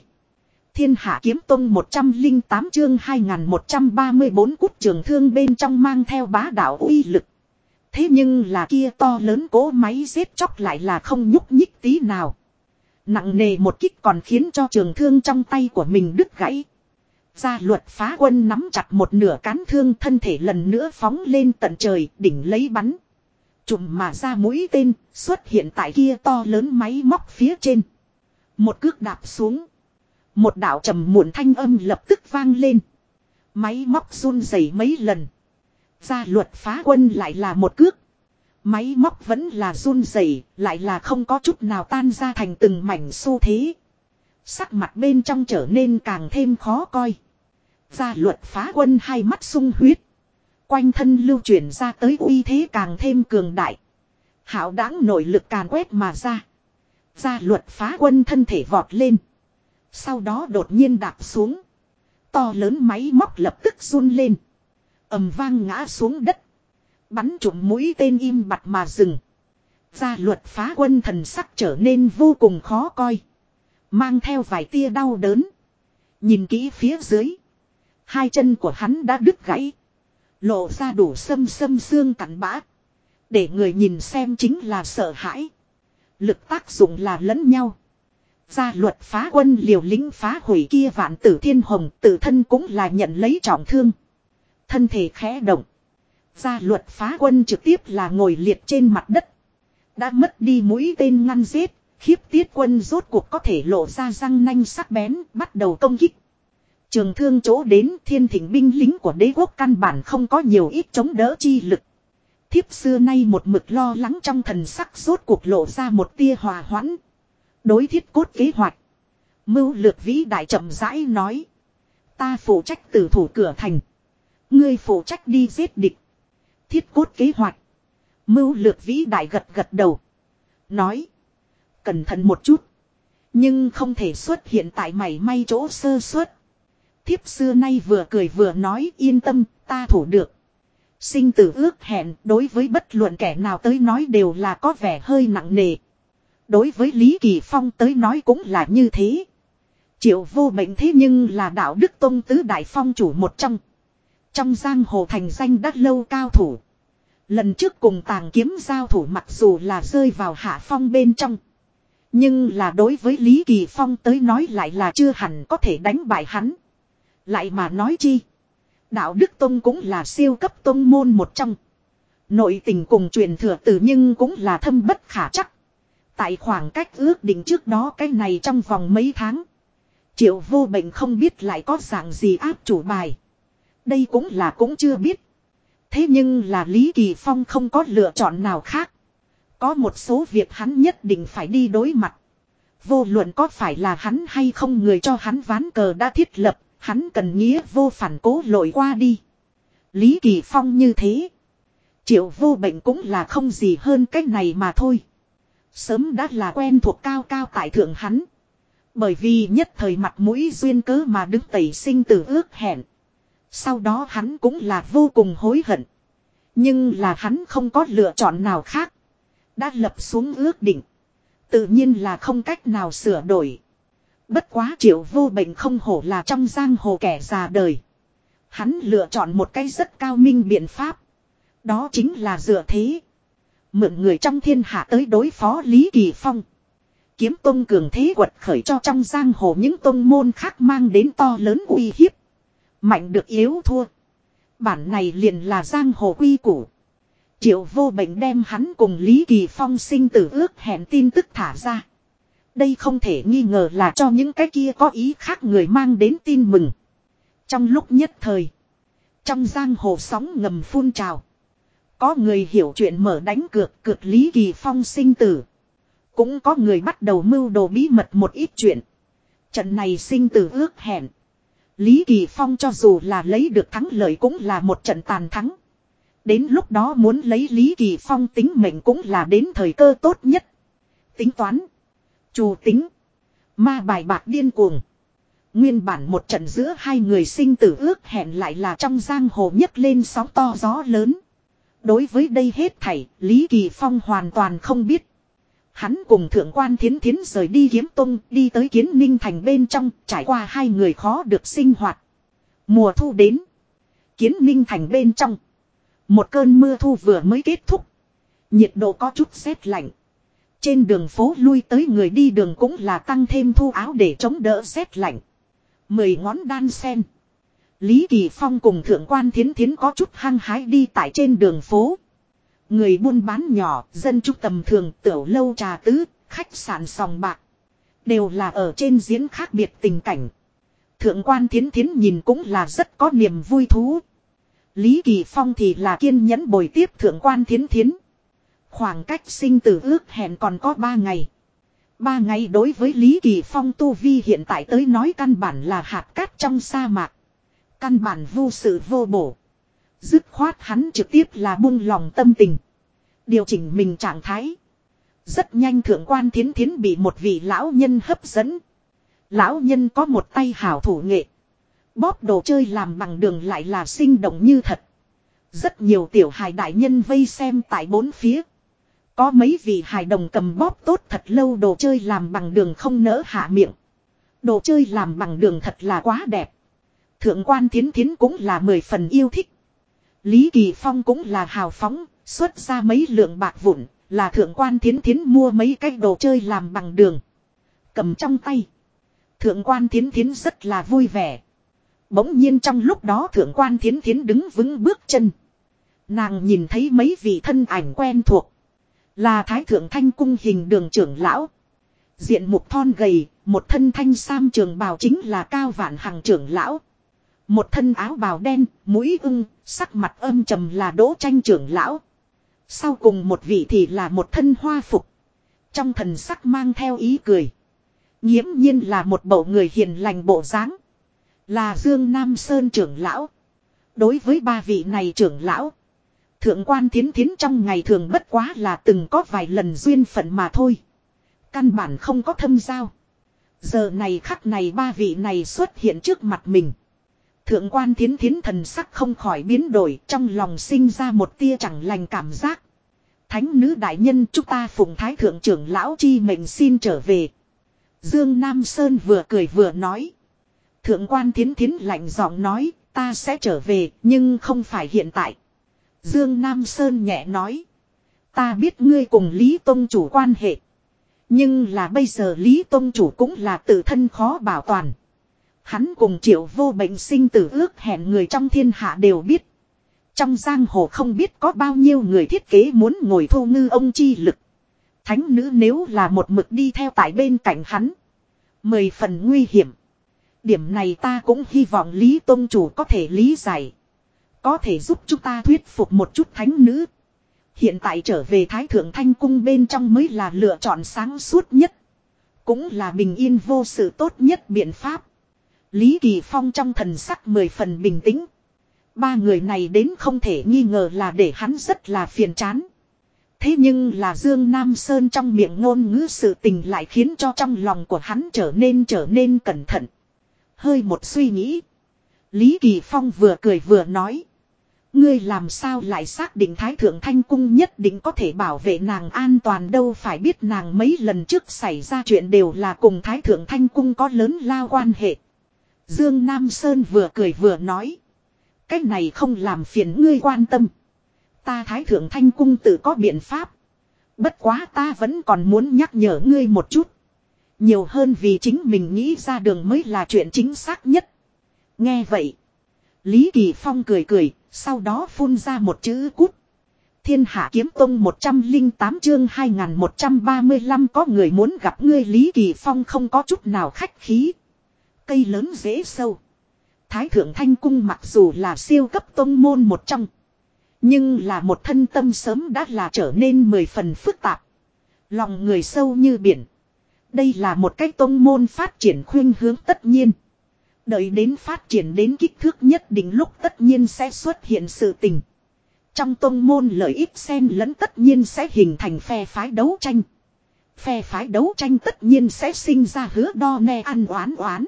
Thiên hạ kiếm tông 108 chương 2134 cút trường thương bên trong mang theo bá đạo uy lực. Thế nhưng là kia to lớn cố máy giết chóc lại là không nhúc nhích tí nào. Nặng nề một kích còn khiến cho trường thương trong tay của mình đứt gãy. Gia luật phá quân nắm chặt một nửa cán thương thân thể lần nữa phóng lên tận trời, đỉnh lấy bắn. Chùm mà ra mũi tên, xuất hiện tại kia to lớn máy móc phía trên. Một cước đạp xuống. Một đạo trầm muộn thanh âm lập tức vang lên. Máy móc run rẩy mấy lần. Gia luật phá quân lại là một cước. Máy móc vẫn là run rẩy, lại là không có chút nào tan ra thành từng mảnh xu thế. Sắc mặt bên trong trở nên càng thêm khó coi. Gia luật phá quân hai mắt sung huyết. Quanh thân lưu chuyển ra tới uy thế càng thêm cường đại. Hảo đáng nội lực càn quét mà ra. Gia luật phá quân thân thể vọt lên. Sau đó đột nhiên đạp xuống. To lớn máy móc lập tức run lên. ầm vang ngã xuống đất. Bắn trụm mũi tên im bặt mà dừng. Gia luật phá quân thần sắc trở nên vô cùng khó coi. Mang theo vài tia đau đớn. Nhìn kỹ phía dưới. Hai chân của hắn đã đứt gãy. Lộ ra đủ sâm sâm xương cắn bã. Để người nhìn xem chính là sợ hãi. Lực tác dụng là lẫn nhau. Gia luật phá quân liều lính phá hủy kia vạn tử thiên hồng tự thân cũng là nhận lấy trọng thương. Thân thể khẽ động. Gia luật phá quân trực tiếp là ngồi liệt trên mặt đất. Đã mất đi mũi tên ngăn giết, khiếp tiết quân rốt cuộc có thể lộ ra răng nanh sắc bén, bắt đầu công kích. Trường thương chỗ đến thiên thỉnh binh lính của đế quốc căn bản không có nhiều ít chống đỡ chi lực. Thiếp xưa nay một mực lo lắng trong thần sắc rốt cuộc lộ ra một tia hòa hoãn. Đối thiết cốt kế hoạch. Mưu lược vĩ đại chậm rãi nói. Ta phụ trách tử thủ cửa thành. Ngươi phụ trách đi giết địch. Thiết cốt kế hoạch. Mưu lược vĩ đại gật gật đầu. Nói. Cẩn thận một chút. Nhưng không thể xuất hiện tại mảy may chỗ sơ suất. Thiếp xưa nay vừa cười vừa nói, yên tâm, ta thủ được. Sinh tử ước hẹn, đối với bất luận kẻ nào tới nói đều là có vẻ hơi nặng nề. Đối với Lý Kỳ Phong tới nói cũng là như thế. Triệu vô mệnh thế nhưng là đạo đức tôn tứ đại phong chủ một trong. Trong giang hồ thành danh đắt lâu cao thủ. Lần trước cùng tàng kiếm giao thủ mặc dù là rơi vào hạ phong bên trong. Nhưng là đối với Lý Kỳ Phong tới nói lại là chưa hẳn có thể đánh bại hắn. Lại mà nói chi. Đạo Đức Tông cũng là siêu cấp tông môn một trong. Nội tình cùng truyền thừa từ nhưng cũng là thâm bất khả chắc. Tại khoảng cách ước định trước đó cái này trong vòng mấy tháng. Triệu vô bệnh không biết lại có dạng gì áp chủ bài. Đây cũng là cũng chưa biết. Thế nhưng là Lý Kỳ Phong không có lựa chọn nào khác. Có một số việc hắn nhất định phải đi đối mặt. Vô luận có phải là hắn hay không người cho hắn ván cờ đã thiết lập, hắn cần nghĩa vô phản cố lội qua đi. Lý Kỳ Phong như thế. Triệu vô bệnh cũng là không gì hơn cách này mà thôi. Sớm đã là quen thuộc cao cao tại thượng hắn. Bởi vì nhất thời mặt mũi duyên cớ mà đứng tẩy sinh tử ước hẹn. Sau đó hắn cũng là vô cùng hối hận. Nhưng là hắn không có lựa chọn nào khác. Đã lập xuống ước định. Tự nhiên là không cách nào sửa đổi. Bất quá triệu vô bệnh không hổ là trong giang hồ kẻ già đời. Hắn lựa chọn một cái rất cao minh biện pháp. Đó chính là dựa thế. Mượn người trong thiên hạ tới đối phó Lý Kỳ Phong. Kiếm tông cường thế quật khởi cho trong giang hồ những tông môn khác mang đến to lớn uy hiếp. Mạnh được yếu thua. Bản này liền là giang hồ quy củ. Triệu vô bệnh đem hắn cùng Lý Kỳ Phong sinh tử ước hẹn tin tức thả ra. Đây không thể nghi ngờ là cho những cái kia có ý khác người mang đến tin mừng. Trong lúc nhất thời. Trong giang hồ sóng ngầm phun trào. Có người hiểu chuyện mở đánh cược cược Lý Kỳ Phong sinh tử. Cũng có người bắt đầu mưu đồ bí mật một ít chuyện. Trận này sinh tử ước hẹn. Lý Kỳ Phong cho dù là lấy được thắng lợi cũng là một trận tàn thắng. Đến lúc đó muốn lấy Lý Kỳ Phong tính mệnh cũng là đến thời cơ tốt nhất. Tính toán. Chủ tính. Ma bài bạc điên cuồng. Nguyên bản một trận giữa hai người sinh tử ước hẹn lại là trong giang hồ nhấc lên sóng to gió lớn. Đối với đây hết thảy, Lý Kỳ Phong hoàn toàn không biết. Hắn cùng thượng quan thiến thiến rời đi kiếm tung, đi tới kiến ninh thành bên trong, trải qua hai người khó được sinh hoạt. Mùa thu đến. Kiến ninh thành bên trong. Một cơn mưa thu vừa mới kết thúc. Nhiệt độ có chút rét lạnh. Trên đường phố lui tới người đi đường cũng là tăng thêm thu áo để chống đỡ rét lạnh. Mười ngón đan sen. Lý Kỳ Phong cùng thượng quan thiến thiến có chút hăng hái đi tại trên đường phố. Người buôn bán nhỏ, dân trúc tầm thường, tiểu lâu trà tứ, khách sạn sòng bạc. Đều là ở trên diễn khác biệt tình cảnh. Thượng quan thiến thiến nhìn cũng là rất có niềm vui thú. Lý Kỳ Phong thì là kiên nhẫn bồi tiếp thượng quan thiến thiến. Khoảng cách sinh tử ước hẹn còn có ba ngày. Ba ngày đối với Lý Kỳ Phong tu vi hiện tại tới nói căn bản là hạt cát trong sa mạc. Căn bản vô sự vô bổ. Dứt khoát hắn trực tiếp là buông lòng tâm tình. Điều chỉnh mình trạng thái. Rất nhanh thượng quan thiến thiến bị một vị lão nhân hấp dẫn. Lão nhân có một tay hảo thủ nghệ. Bóp đồ chơi làm bằng đường lại là sinh động như thật. Rất nhiều tiểu hài đại nhân vây xem tại bốn phía. Có mấy vị hài đồng cầm bóp tốt thật lâu đồ chơi làm bằng đường không nỡ hạ miệng. Đồ chơi làm bằng đường thật là quá đẹp. Thượng quan thiến thiến cũng là mười phần yêu thích. Lý Kỳ Phong cũng là hào phóng, xuất ra mấy lượng bạc vụn, là thượng quan thiến thiến mua mấy cái đồ chơi làm bằng đường. Cầm trong tay. Thượng quan thiến thiến rất là vui vẻ. Bỗng nhiên trong lúc đó thượng quan thiến thiến đứng vững bước chân. Nàng nhìn thấy mấy vị thân ảnh quen thuộc. Là thái thượng thanh cung hình đường trưởng lão. Diện mục thon gầy, một thân thanh sam trường bào chính là cao vạn hằng trưởng lão. Một thân áo bào đen, mũi ưng, sắc mặt âm trầm là đỗ tranh trưởng lão. Sau cùng một vị thì là một thân hoa phục. Trong thần sắc mang theo ý cười. Nhiễm nhiên là một bộ người hiền lành bộ dáng. Là Dương Nam Sơn trưởng lão. Đối với ba vị này trưởng lão. Thượng quan thiến thiến trong ngày thường bất quá là từng có vài lần duyên phận mà thôi. Căn bản không có thâm giao. Giờ này khắc này ba vị này xuất hiện trước mặt mình. Thượng quan thiến thiến thần sắc không khỏi biến đổi, trong lòng sinh ra một tia chẳng lành cảm giác. Thánh nữ đại nhân, chúng ta phụng thái thượng trưởng lão chi mệnh xin trở về. Dương Nam Sơn vừa cười vừa nói. Thượng quan thiến thiến lạnh giọng nói, ta sẽ trở về, nhưng không phải hiện tại. Dương Nam Sơn nhẹ nói. Ta biết ngươi cùng Lý Tông chủ quan hệ. Nhưng là bây giờ Lý Tông chủ cũng là tự thân khó bảo toàn. Hắn cùng triệu vô bệnh sinh tử ước hẹn người trong thiên hạ đều biết. Trong giang hồ không biết có bao nhiêu người thiết kế muốn ngồi thu ngư ông chi lực. Thánh nữ nếu là một mực đi theo tại bên cạnh hắn. Mười phần nguy hiểm. Điểm này ta cũng hy vọng Lý Tông Chủ có thể lý giải. Có thể giúp chúng ta thuyết phục một chút thánh nữ. Hiện tại trở về Thái Thượng Thanh Cung bên trong mới là lựa chọn sáng suốt nhất. Cũng là bình yên vô sự tốt nhất biện pháp. Lý Kỳ Phong trong thần sắc mười phần bình tĩnh. Ba người này đến không thể nghi ngờ là để hắn rất là phiền chán. Thế nhưng là Dương Nam Sơn trong miệng ngôn ngữ sự tình lại khiến cho trong lòng của hắn trở nên trở nên cẩn thận. Hơi một suy nghĩ. Lý Kỳ Phong vừa cười vừa nói. Ngươi làm sao lại xác định Thái Thượng Thanh Cung nhất định có thể bảo vệ nàng an toàn đâu phải biết nàng mấy lần trước xảy ra chuyện đều là cùng Thái Thượng Thanh Cung có lớn lao quan hệ. Dương Nam Sơn vừa cười vừa nói. Cách này không làm phiền ngươi quan tâm. Ta Thái Thượng Thanh Cung tự có biện pháp. Bất quá ta vẫn còn muốn nhắc nhở ngươi một chút. Nhiều hơn vì chính mình nghĩ ra đường mới là chuyện chính xác nhất. Nghe vậy. Lý Kỳ Phong cười cười, sau đó phun ra một chữ cút. Thiên Hạ Kiếm Tông 108 chương 2135 có người muốn gặp ngươi Lý Kỳ Phong không có chút nào khách khí. Cây lớn dễ sâu. Thái Thượng Thanh Cung mặc dù là siêu cấp tông môn một trong. Nhưng là một thân tâm sớm đã là trở nên mười phần phức tạp. Lòng người sâu như biển. Đây là một cách tông môn phát triển khuyên hướng tất nhiên. Đợi đến phát triển đến kích thước nhất định lúc tất nhiên sẽ xuất hiện sự tình. Trong tông môn lợi ích xen lẫn tất nhiên sẽ hình thành phe phái đấu tranh. Phe phái đấu tranh tất nhiên sẽ sinh ra hứa đo ne ăn oán oán.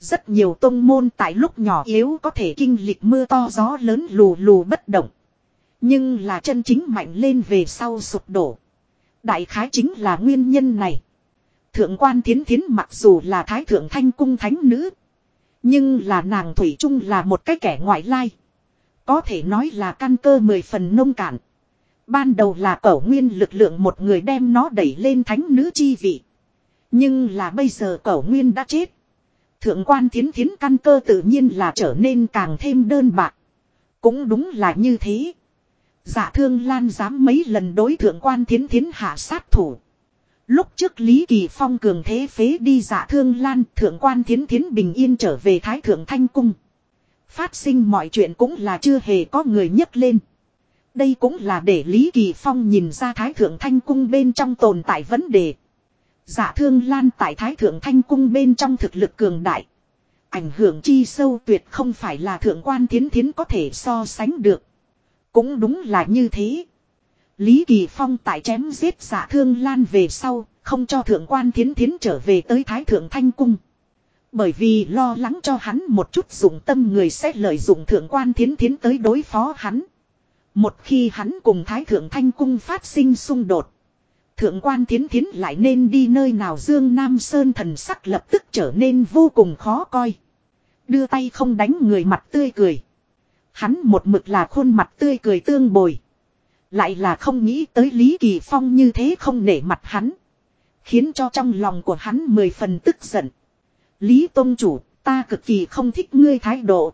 Rất nhiều tông môn tại lúc nhỏ yếu có thể kinh lịch mưa to gió lớn lù lù bất động. Nhưng là chân chính mạnh lên về sau sụp đổ. Đại khái chính là nguyên nhân này. Thượng quan thiến thiến mặc dù là thái thượng thanh cung thánh nữ. Nhưng là nàng Thủy chung là một cái kẻ ngoại lai. Có thể nói là căn cơ mười phần nông cạn. Ban đầu là cẩu nguyên lực lượng một người đem nó đẩy lên thánh nữ chi vị. Nhưng là bây giờ cẩu nguyên đã chết. Thượng quan thiến thiến căn cơ tự nhiên là trở nên càng thêm đơn bạc. Cũng đúng là như thế. Dạ thương lan dám mấy lần đối thượng quan thiến thiến hạ sát thủ. Lúc trước Lý Kỳ Phong cường thế phế đi dạ thương lan, thượng quan thiến thiến bình yên trở về Thái Thượng Thanh Cung. Phát sinh mọi chuyện cũng là chưa hề có người nhấc lên. Đây cũng là để Lý Kỳ Phong nhìn ra Thái Thượng Thanh Cung bên trong tồn tại vấn đề. Dạ thương lan tại Thái Thượng Thanh Cung bên trong thực lực cường đại. Ảnh hưởng chi sâu tuyệt không phải là thượng quan thiến thiến có thể so sánh được. Cũng đúng là như thế. Lý Kỳ Phong tại chém giết Dạ thương lan về sau, không cho thượng quan thiến thiến trở về tới Thái Thượng Thanh Cung. Bởi vì lo lắng cho hắn một chút dụng tâm người sẽ lợi dụng thượng quan thiến thiến tới đối phó hắn. Một khi hắn cùng Thái Thượng Thanh Cung phát sinh xung đột. Thượng quan thiến thiến lại nên đi nơi nào Dương Nam Sơn thần sắc lập tức trở nên vô cùng khó coi. Đưa tay không đánh người mặt tươi cười. Hắn một mực là khuôn mặt tươi cười tương bồi. Lại là không nghĩ tới Lý Kỳ Phong như thế không nể mặt hắn. Khiến cho trong lòng của hắn mười phần tức giận. Lý Tông Chủ, ta cực kỳ không thích ngươi thái độ.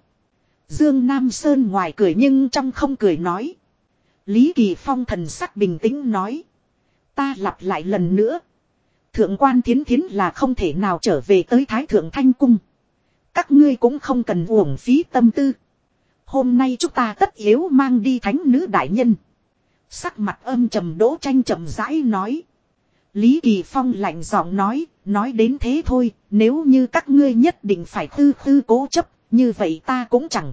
Dương Nam Sơn ngoài cười nhưng trong không cười nói. Lý Kỳ Phong thần sắc bình tĩnh nói. Ta lặp lại lần nữa. Thượng quan thiến thiến là không thể nào trở về tới Thái Thượng Thanh Cung. Các ngươi cũng không cần uổng phí tâm tư. Hôm nay chúng ta tất yếu mang đi thánh nữ đại nhân. Sắc mặt âm trầm đỗ tranh trầm rãi nói. Lý Kỳ Phong lạnh giọng nói, nói đến thế thôi, nếu như các ngươi nhất định phải tư tư cố chấp, như vậy ta cũng chẳng.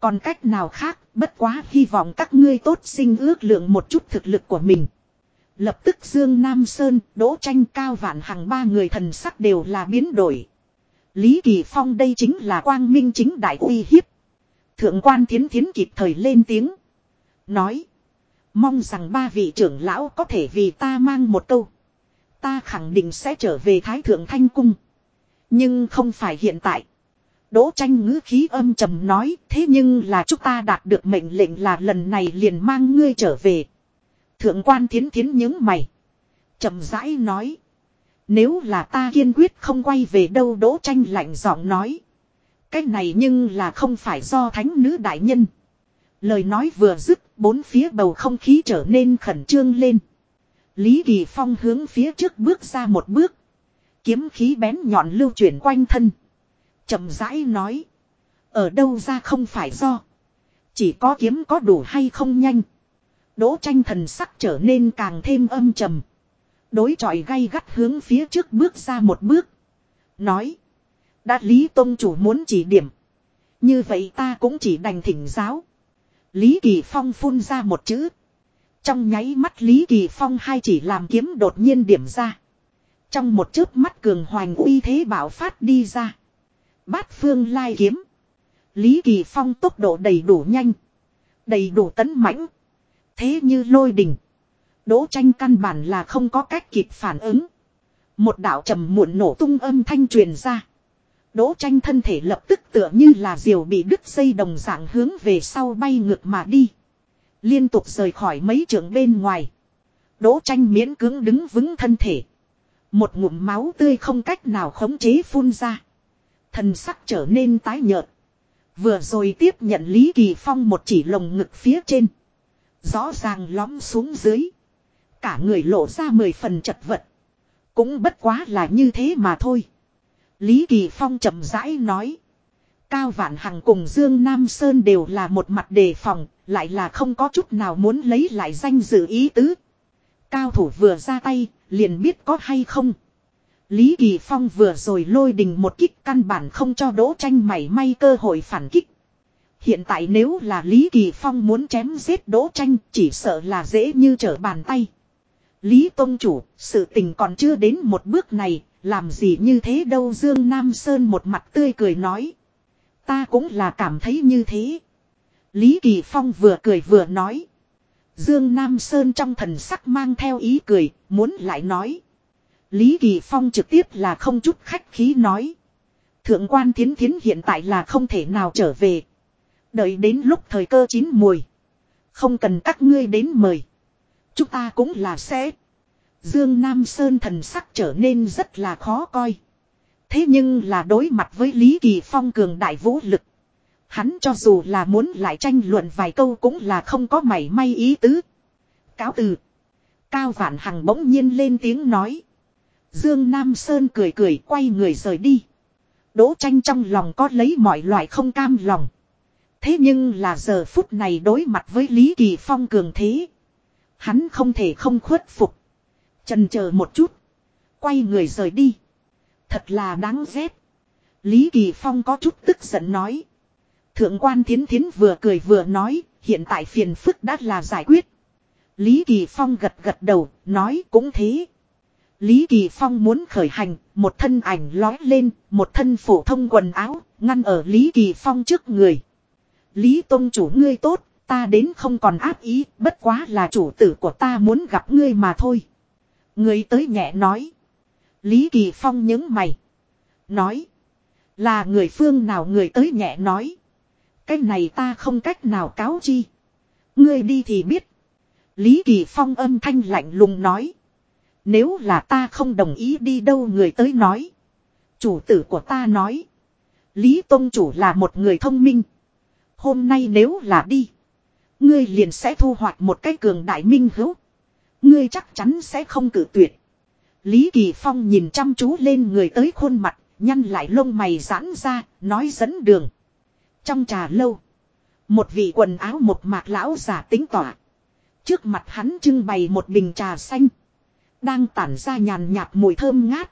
Còn cách nào khác, bất quá hy vọng các ngươi tốt sinh ước lượng một chút thực lực của mình. Lập tức Dương Nam Sơn, Đỗ Tranh Cao Vạn Hằng ba người thần sắc đều là biến đổi. Lý Kỳ Phong đây chính là quang minh chính đại uy hiếp. Thượng quan thiến thiến kịp thời lên tiếng. Nói. Mong rằng ba vị trưởng lão có thể vì ta mang một câu. Ta khẳng định sẽ trở về Thái Thượng Thanh Cung. Nhưng không phải hiện tại. Đỗ tranh ngữ khí âm trầm nói thế nhưng là chúng ta đạt được mệnh lệnh là lần này liền mang ngươi trở về. Thượng quan thiến thiến những mày. trầm rãi nói. Nếu là ta kiên quyết không quay về đâu đỗ tranh lạnh giọng nói. Cái này nhưng là không phải do thánh nữ đại nhân. Lời nói vừa dứt, bốn phía bầu không khí trở nên khẩn trương lên. Lý Kỳ Phong hướng phía trước bước ra một bước. Kiếm khí bén nhọn lưu chuyển quanh thân. chậm rãi nói. Ở đâu ra không phải do. Chỉ có kiếm có đủ hay không nhanh. Đỗ tranh thần sắc trở nên càng thêm âm trầm. Đối trọi gay gắt hướng phía trước bước ra một bước. Nói. Đã Lý Tông Chủ muốn chỉ điểm. Như vậy ta cũng chỉ đành thỉnh giáo. Lý Kỳ Phong phun ra một chữ. Trong nháy mắt Lý Kỳ Phong hai chỉ làm kiếm đột nhiên điểm ra. Trong một chớp mắt cường hoành uy thế bảo phát đi ra. Bát phương lai kiếm. Lý Kỳ Phong tốc độ đầy đủ nhanh. Đầy đủ tấn mãnh. Thế như lôi đình. Đỗ tranh căn bản là không có cách kịp phản ứng. Một đạo trầm muộn nổ tung âm thanh truyền ra. Đỗ tranh thân thể lập tức tựa như là diều bị đứt dây đồng dạng hướng về sau bay ngược mà đi. Liên tục rời khỏi mấy trường bên ngoài. Đỗ tranh miễn cưỡng đứng vững thân thể. Một ngụm máu tươi không cách nào khống chế phun ra. Thần sắc trở nên tái nhợt. Vừa rồi tiếp nhận Lý Kỳ Phong một chỉ lồng ngực phía trên. Rõ ràng lõm xuống dưới. Cả người lộ ra mười phần chật vật. Cũng bất quá là như thế mà thôi. Lý Kỳ Phong chậm rãi nói. Cao Vạn Hằng cùng Dương Nam Sơn đều là một mặt đề phòng, lại là không có chút nào muốn lấy lại danh dự ý tứ. Cao thủ vừa ra tay, liền biết có hay không. Lý Kỳ Phong vừa rồi lôi đình một kích căn bản không cho đỗ tranh mảy may cơ hội phản kích. Hiện tại nếu là Lý Kỳ Phong muốn chém giết đỗ tranh chỉ sợ là dễ như trở bàn tay. Lý Tông Chủ, sự tình còn chưa đến một bước này, làm gì như thế đâu Dương Nam Sơn một mặt tươi cười nói. Ta cũng là cảm thấy như thế. Lý Kỳ Phong vừa cười vừa nói. Dương Nam Sơn trong thần sắc mang theo ý cười, muốn lại nói. Lý Kỳ Phong trực tiếp là không chút khách khí nói. Thượng quan thiến thiến hiện tại là không thể nào trở về. Đợi đến lúc thời cơ chín mùi. Không cần các ngươi đến mời. Chúng ta cũng là sẽ. Dương Nam Sơn thần sắc trở nên rất là khó coi. Thế nhưng là đối mặt với Lý Kỳ Phong cường đại vũ lực. Hắn cho dù là muốn lại tranh luận vài câu cũng là không có mảy may ý tứ. Cáo từ. Cao Vạn Hằng bỗng nhiên lên tiếng nói. Dương Nam Sơn cười cười quay người rời đi. Đỗ tranh trong lòng có lấy mọi loại không cam lòng. Thế nhưng là giờ phút này đối mặt với Lý Kỳ Phong cường thế. Hắn không thể không khuất phục. Trần chờ một chút. Quay người rời đi. Thật là đáng ghét. Lý Kỳ Phong có chút tức giận nói. Thượng quan thiến thiến vừa cười vừa nói. Hiện tại phiền phức đã là giải quyết. Lý Kỳ Phong gật gật đầu. Nói cũng thế. Lý Kỳ Phong muốn khởi hành. Một thân ảnh lói lên. Một thân phổ thông quần áo. Ngăn ở Lý Kỳ Phong trước người. Lý Tông chủ ngươi tốt. Ta đến không còn áp ý. Bất quá là chủ tử của ta muốn gặp ngươi mà thôi. Ngươi tới nhẹ nói. Lý Kỳ Phong những mày. Nói. Là người phương nào người tới nhẹ nói. Cái này ta không cách nào cáo chi. Ngươi đi thì biết. Lý Kỳ Phong âm thanh lạnh lùng nói. Nếu là ta không đồng ý đi đâu người tới nói. Chủ tử của ta nói. Lý Tông Chủ là một người thông minh. Hôm nay nếu là đi. Ngươi liền sẽ thu hoạch một cái cường đại minh hữu. Ngươi chắc chắn sẽ không cử tuyệt. Lý Kỳ Phong nhìn chăm chú lên người tới khuôn mặt, nhăn lại lông mày giãn ra, nói dẫn đường. Trong trà lâu, một vị quần áo một mạc lão giả tính tỏa. Trước mặt hắn trưng bày một bình trà xanh. Đang tản ra nhàn nhạt mùi thơm ngát.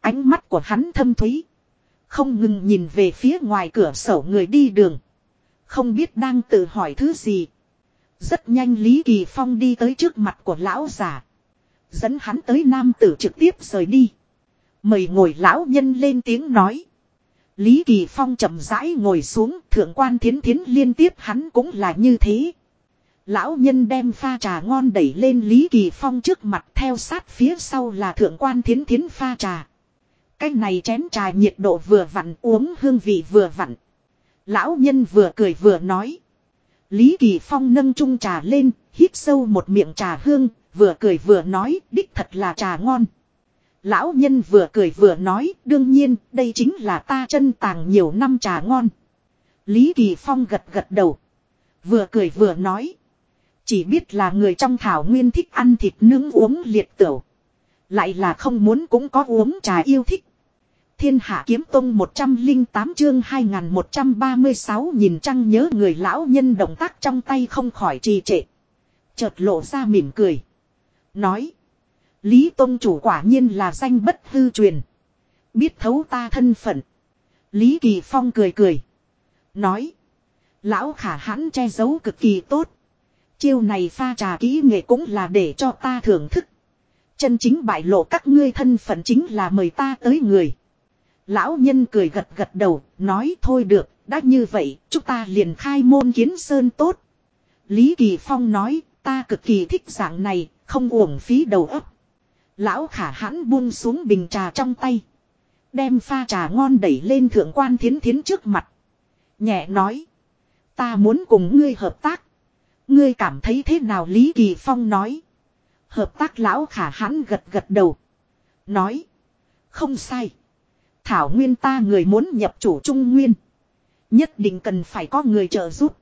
Ánh mắt của hắn thâm thúy. Không ngừng nhìn về phía ngoài cửa sổ người đi đường. Không biết đang tự hỏi thứ gì. Rất nhanh Lý Kỳ Phong đi tới trước mặt của lão già. Dẫn hắn tới nam tử trực tiếp rời đi. Mời ngồi lão nhân lên tiếng nói. Lý Kỳ Phong chậm rãi ngồi xuống, thượng quan thiến thiến liên tiếp hắn cũng là như thế. Lão nhân đem pha trà ngon đẩy lên Lý Kỳ Phong trước mặt theo sát phía sau là thượng quan thiến thiến pha trà. Cái này chén trà nhiệt độ vừa vặn uống hương vị vừa vặn. Lão nhân vừa cười vừa nói. Lý Kỳ Phong nâng chung trà lên, hít sâu một miệng trà hương, vừa cười vừa nói, đích thật là trà ngon. Lão nhân vừa cười vừa nói, đương nhiên, đây chính là ta chân tàng nhiều năm trà ngon. Lý Kỳ Phong gật gật đầu. Vừa cười vừa nói. Chỉ biết là người trong thảo nguyên thích ăn thịt nướng uống liệt tửu. Lại là không muốn cũng có uống trà yêu thích. Thiên hạ kiếm tông 108 chương 2136 nhìn trăng nhớ người lão nhân động tác trong tay không khỏi trì trệ. Chợt lộ ra mỉm cười. Nói. Lý Tông chủ quả nhiên là danh bất hư truyền. Biết thấu ta thân phận. Lý Kỳ Phong cười cười. Nói. Lão khả hãn che giấu cực kỳ tốt. Chiêu này pha trà kỹ nghệ cũng là để cho ta thưởng thức. Chân chính bại lộ các ngươi thân phận chính là mời ta tới người. Lão nhân cười gật gật đầu, nói thôi được, đã như vậy, chúng ta liền khai môn kiến sơn tốt. Lý Kỳ Phong nói, ta cực kỳ thích dạng này, không uổng phí đầu óc. Lão khả hãn buông xuống bình trà trong tay. Đem pha trà ngon đẩy lên thượng quan thiến thiến trước mặt. Nhẹ nói. Ta muốn cùng ngươi hợp tác. Ngươi cảm thấy thế nào Lý Kỳ Phong nói. Hợp tác lão khả hãn gật gật đầu. Nói. Không sai. Thảo nguyên ta người muốn nhập chủ trung nguyên. Nhất định cần phải có người trợ giúp.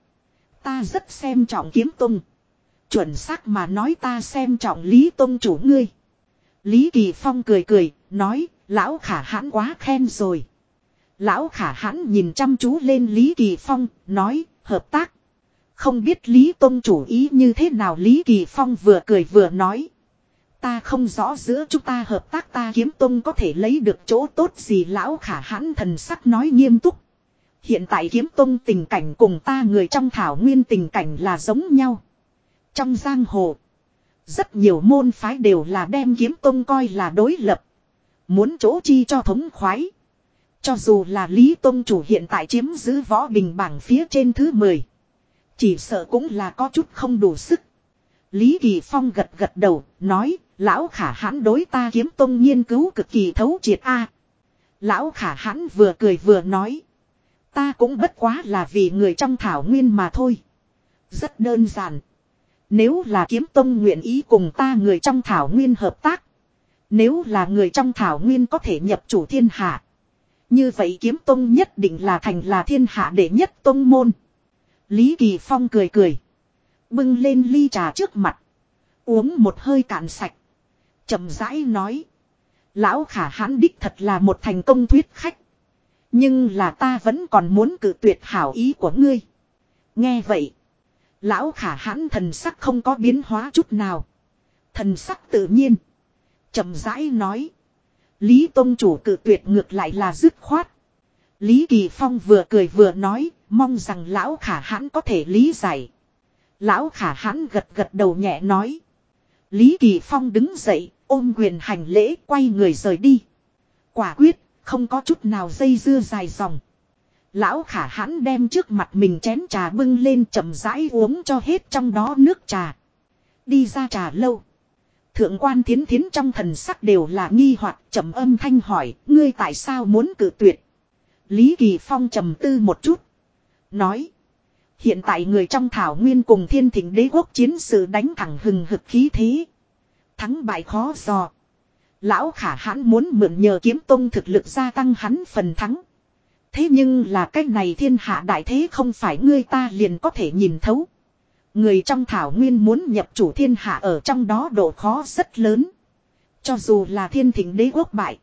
Ta rất xem trọng kiếm tung. Chuẩn xác mà nói ta xem trọng Lý Tông chủ ngươi. Lý Kỳ Phong cười cười, nói, lão khả hãn quá khen rồi. Lão khả hãn nhìn chăm chú lên Lý Kỳ Phong, nói, hợp tác. Không biết Lý Tông chủ ý như thế nào Lý Kỳ Phong vừa cười vừa nói. Ta không rõ giữa chúng ta hợp tác ta kiếm tông có thể lấy được chỗ tốt gì lão khả hãn thần sắc nói nghiêm túc. Hiện tại kiếm tông tình cảnh cùng ta người trong thảo nguyên tình cảnh là giống nhau. Trong giang hồ, rất nhiều môn phái đều là đem kiếm tông coi là đối lập. Muốn chỗ chi cho thống khoái. Cho dù là Lý Tông chủ hiện tại chiếm giữ võ bình bảng phía trên thứ 10. Chỉ sợ cũng là có chút không đủ sức. Lý Kỳ Phong gật gật đầu, nói, lão khả hãn đối ta kiếm tông nghiên cứu cực kỳ thấu triệt a. Lão khả hãn vừa cười vừa nói. Ta cũng bất quá là vì người trong thảo nguyên mà thôi. Rất đơn giản. Nếu là kiếm tông nguyện ý cùng ta người trong thảo nguyên hợp tác. Nếu là người trong thảo nguyên có thể nhập chủ thiên hạ. Như vậy kiếm tông nhất định là thành là thiên hạ đệ nhất tông môn. Lý Kỳ Phong cười cười. Bưng lên ly trà trước mặt. Uống một hơi cạn sạch chậm rãi nói. Lão khả hãn đích thật là một thành công thuyết khách. Nhưng là ta vẫn còn muốn cử tuyệt hảo ý của ngươi. Nghe vậy. Lão khả hãn thần sắc không có biến hóa chút nào. Thần sắc tự nhiên. chậm rãi nói. Lý Tông chủ cử tuyệt ngược lại là dứt khoát. Lý Kỳ Phong vừa cười vừa nói, mong rằng lão khả hãn có thể lý giải. Lão khả hãn gật gật đầu nhẹ nói. Lý Kỳ Phong đứng dậy, ôm quyền hành lễ quay người rời đi. Quả quyết, không có chút nào dây dưa dài dòng. Lão khả hãn đem trước mặt mình chén trà bưng lên chậm rãi uống cho hết trong đó nước trà. Đi ra trà lâu. Thượng quan thiến thiến trong thần sắc đều là nghi hoặc trầm âm thanh hỏi, ngươi tại sao muốn cử tuyệt? Lý Kỳ Phong trầm tư một chút. Nói. Hiện tại người trong thảo nguyên cùng thiên thỉnh đế quốc chiến sự đánh thẳng hừng hực khí thế. Thắng bại khó dò. Lão khả hãn muốn mượn nhờ kiếm tông thực lực gia tăng hắn phần thắng. Thế nhưng là cách này thiên hạ đại thế không phải ngươi ta liền có thể nhìn thấu. Người trong thảo nguyên muốn nhập chủ thiên hạ ở trong đó độ khó rất lớn. Cho dù là thiên thỉnh đế quốc bại.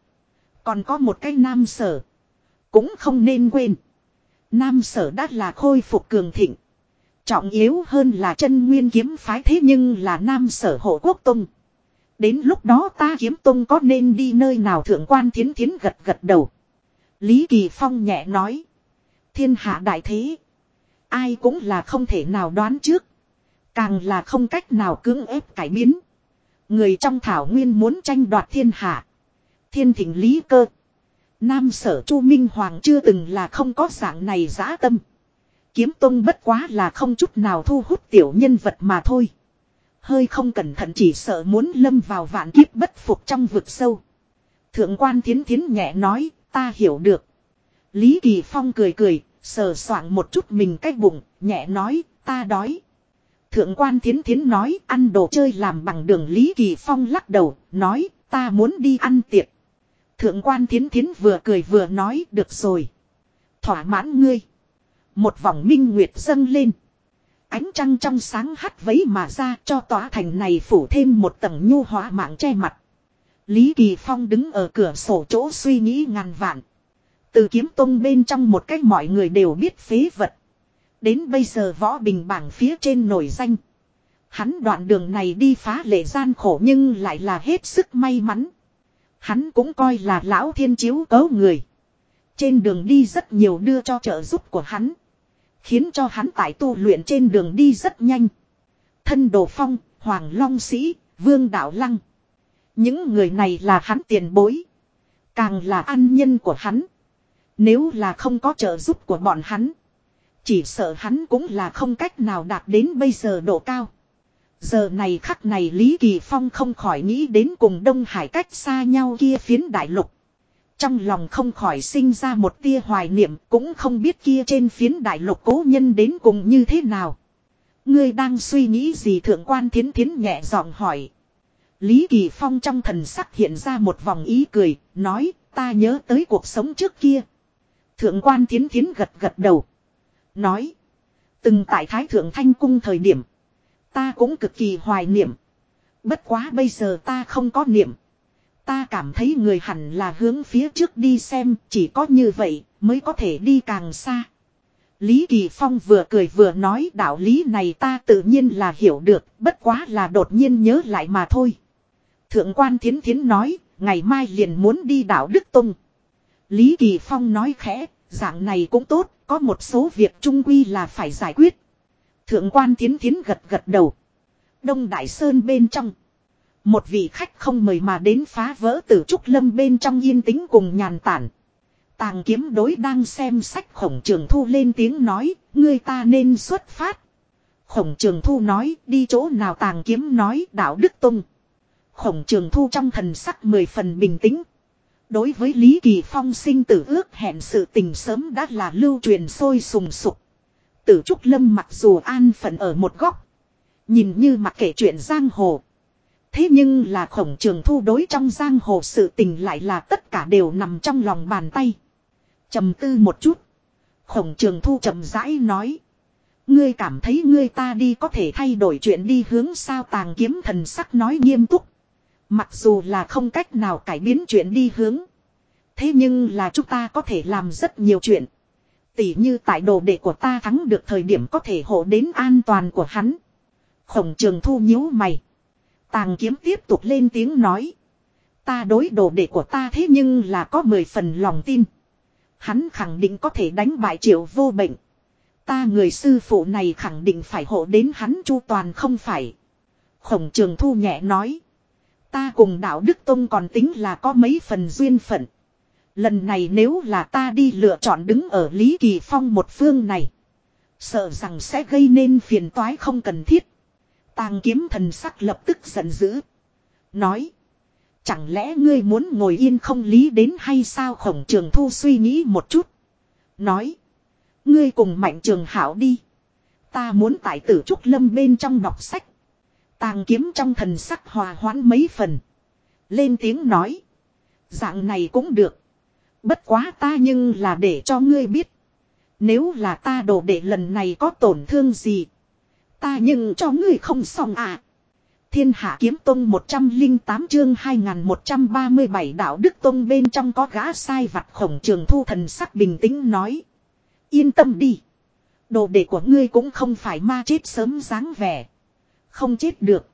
Còn có một cái nam sở. Cũng không nên quên. Nam sở đã là khôi phục cường thịnh. Trọng yếu hơn là chân nguyên kiếm phái thế nhưng là nam sở hộ quốc tông. Đến lúc đó ta kiếm tông có nên đi nơi nào thượng quan thiến thiến gật gật đầu. Lý Kỳ Phong nhẹ nói. Thiên hạ đại thế. Ai cũng là không thể nào đoán trước. Càng là không cách nào cưỡng ép cải biến. Người trong thảo nguyên muốn tranh đoạt thiên hạ. Thiên thỉnh lý cơ. Nam sở Chu Minh Hoàng chưa từng là không có dạng này giã tâm. Kiếm tông bất quá là không chút nào thu hút tiểu nhân vật mà thôi. Hơi không cẩn thận chỉ sợ muốn lâm vào vạn kiếp bất phục trong vực sâu. Thượng quan thiến thiến nhẹ nói, ta hiểu được. Lý Kỳ Phong cười cười, sờ soạng một chút mình cái bụng, nhẹ nói, ta đói. Thượng quan thiến thiến nói, ăn đồ chơi làm bằng đường Lý Kỳ Phong lắc đầu, nói, ta muốn đi ăn tiệc. Thượng quan thiến thiến vừa cười vừa nói, được rồi. Thỏa mãn ngươi. Một vòng minh nguyệt dâng lên. Ánh trăng trong sáng hắt vấy mà ra cho tòa thành này phủ thêm một tầng nhu hóa mạng che mặt. Lý Kỳ Phong đứng ở cửa sổ chỗ suy nghĩ ngàn vạn. Từ kiếm tông bên trong một cách mọi người đều biết phế vật. Đến bây giờ võ bình bảng phía trên nổi danh. Hắn đoạn đường này đi phá lệ gian khổ nhưng lại là hết sức may mắn. Hắn cũng coi là lão thiên chiếu cấu người. Trên đường đi rất nhiều đưa cho trợ giúp của hắn. Khiến cho hắn tại tu luyện trên đường đi rất nhanh. Thân đồ phong, hoàng long sĩ, vương đạo lăng. Những người này là hắn tiền bối. Càng là an nhân của hắn. Nếu là không có trợ giúp của bọn hắn. Chỉ sợ hắn cũng là không cách nào đạt đến bây giờ độ cao. Giờ này khắc này Lý Kỳ Phong không khỏi nghĩ đến cùng Đông Hải cách xa nhau kia phiến đại lục. Trong lòng không khỏi sinh ra một tia hoài niệm cũng không biết kia trên phiến đại lục cố nhân đến cùng như thế nào. Ngươi đang suy nghĩ gì thượng quan thiến thiến nhẹ giọng hỏi. Lý Kỳ Phong trong thần sắc hiện ra một vòng ý cười, nói ta nhớ tới cuộc sống trước kia. Thượng quan thiến thiến gật gật đầu. Nói. Từng tại Thái Thượng Thanh Cung thời điểm. Ta cũng cực kỳ hoài niệm. Bất quá bây giờ ta không có niệm. Ta cảm thấy người hẳn là hướng phía trước đi xem, chỉ có như vậy mới có thể đi càng xa. Lý Kỳ Phong vừa cười vừa nói đạo lý này ta tự nhiên là hiểu được, bất quá là đột nhiên nhớ lại mà thôi. Thượng quan Thiến Thiến nói, ngày mai liền muốn đi đạo Đức Tông. Lý Kỳ Phong nói khẽ, dạng này cũng tốt, có một số việc trung quy là phải giải quyết. Thượng quan Thiến Thiến gật gật đầu. Đông Đại Sơn bên trong. Một vị khách không mời mà đến phá vỡ tử trúc lâm bên trong yên tĩnh cùng nhàn tản. Tàng kiếm đối đang xem sách khổng trường thu lên tiếng nói, người ta nên xuất phát. Khổng trường thu nói, đi chỗ nào tàng kiếm nói, đạo đức tung. Khổng trường thu trong thần sắc mười phần bình tĩnh. Đối với Lý Kỳ Phong sinh tử ước hẹn sự tình sớm đã là lưu truyền sôi sùng sục. Tử Trúc Lâm mặc dù an phận ở một góc. Nhìn như mặc kể chuyện giang hồ. Thế nhưng là khổng trường thu đối trong giang hồ sự tình lại là tất cả đều nằm trong lòng bàn tay trầm tư một chút. Khổng trường thu trầm rãi nói. Ngươi cảm thấy ngươi ta đi có thể thay đổi chuyện đi hướng sao tàng kiếm thần sắc nói nghiêm túc. Mặc dù là không cách nào cải biến chuyện đi hướng. Thế nhưng là chúng ta có thể làm rất nhiều chuyện. Tỉ như tại đồ đệ của ta thắng được thời điểm có thể hộ đến an toàn của hắn. Khổng trường thu nhíu mày. Tàng kiếm tiếp tục lên tiếng nói. Ta đối đồ đệ của ta thế nhưng là có mười phần lòng tin. Hắn khẳng định có thể đánh bại triệu vô bệnh. Ta người sư phụ này khẳng định phải hộ đến hắn chu toàn không phải. Khổng trường thu nhẹ nói. Ta cùng đạo Đức Tông còn tính là có mấy phần duyên phận. Lần này nếu là ta đi lựa chọn đứng ở Lý Kỳ Phong một phương này. Sợ rằng sẽ gây nên phiền toái không cần thiết. Tàng kiếm thần sắc lập tức giận dữ. Nói. Chẳng lẽ ngươi muốn ngồi yên không lý đến hay sao khổng trường thu suy nghĩ một chút. Nói. Ngươi cùng mạnh trường hảo đi. Ta muốn tại tử trúc lâm bên trong đọc sách. Tàng kiếm trong thần sắc hòa hoãn mấy phần. Lên tiếng nói. Dạng này cũng được. Bất quá ta nhưng là để cho ngươi biết. Nếu là ta đổ để lần này có tổn thương gì. Ta nhưng cho ngươi không xong à. Thiên hạ kiếm tông 108 chương 2137 đạo đức tông bên trong có gã sai vặt khổng trường thu thần sắc bình tĩnh nói. Yên tâm đi. Đồ đệ của ngươi cũng không phải ma chết sớm dáng vẻ. Không chết được.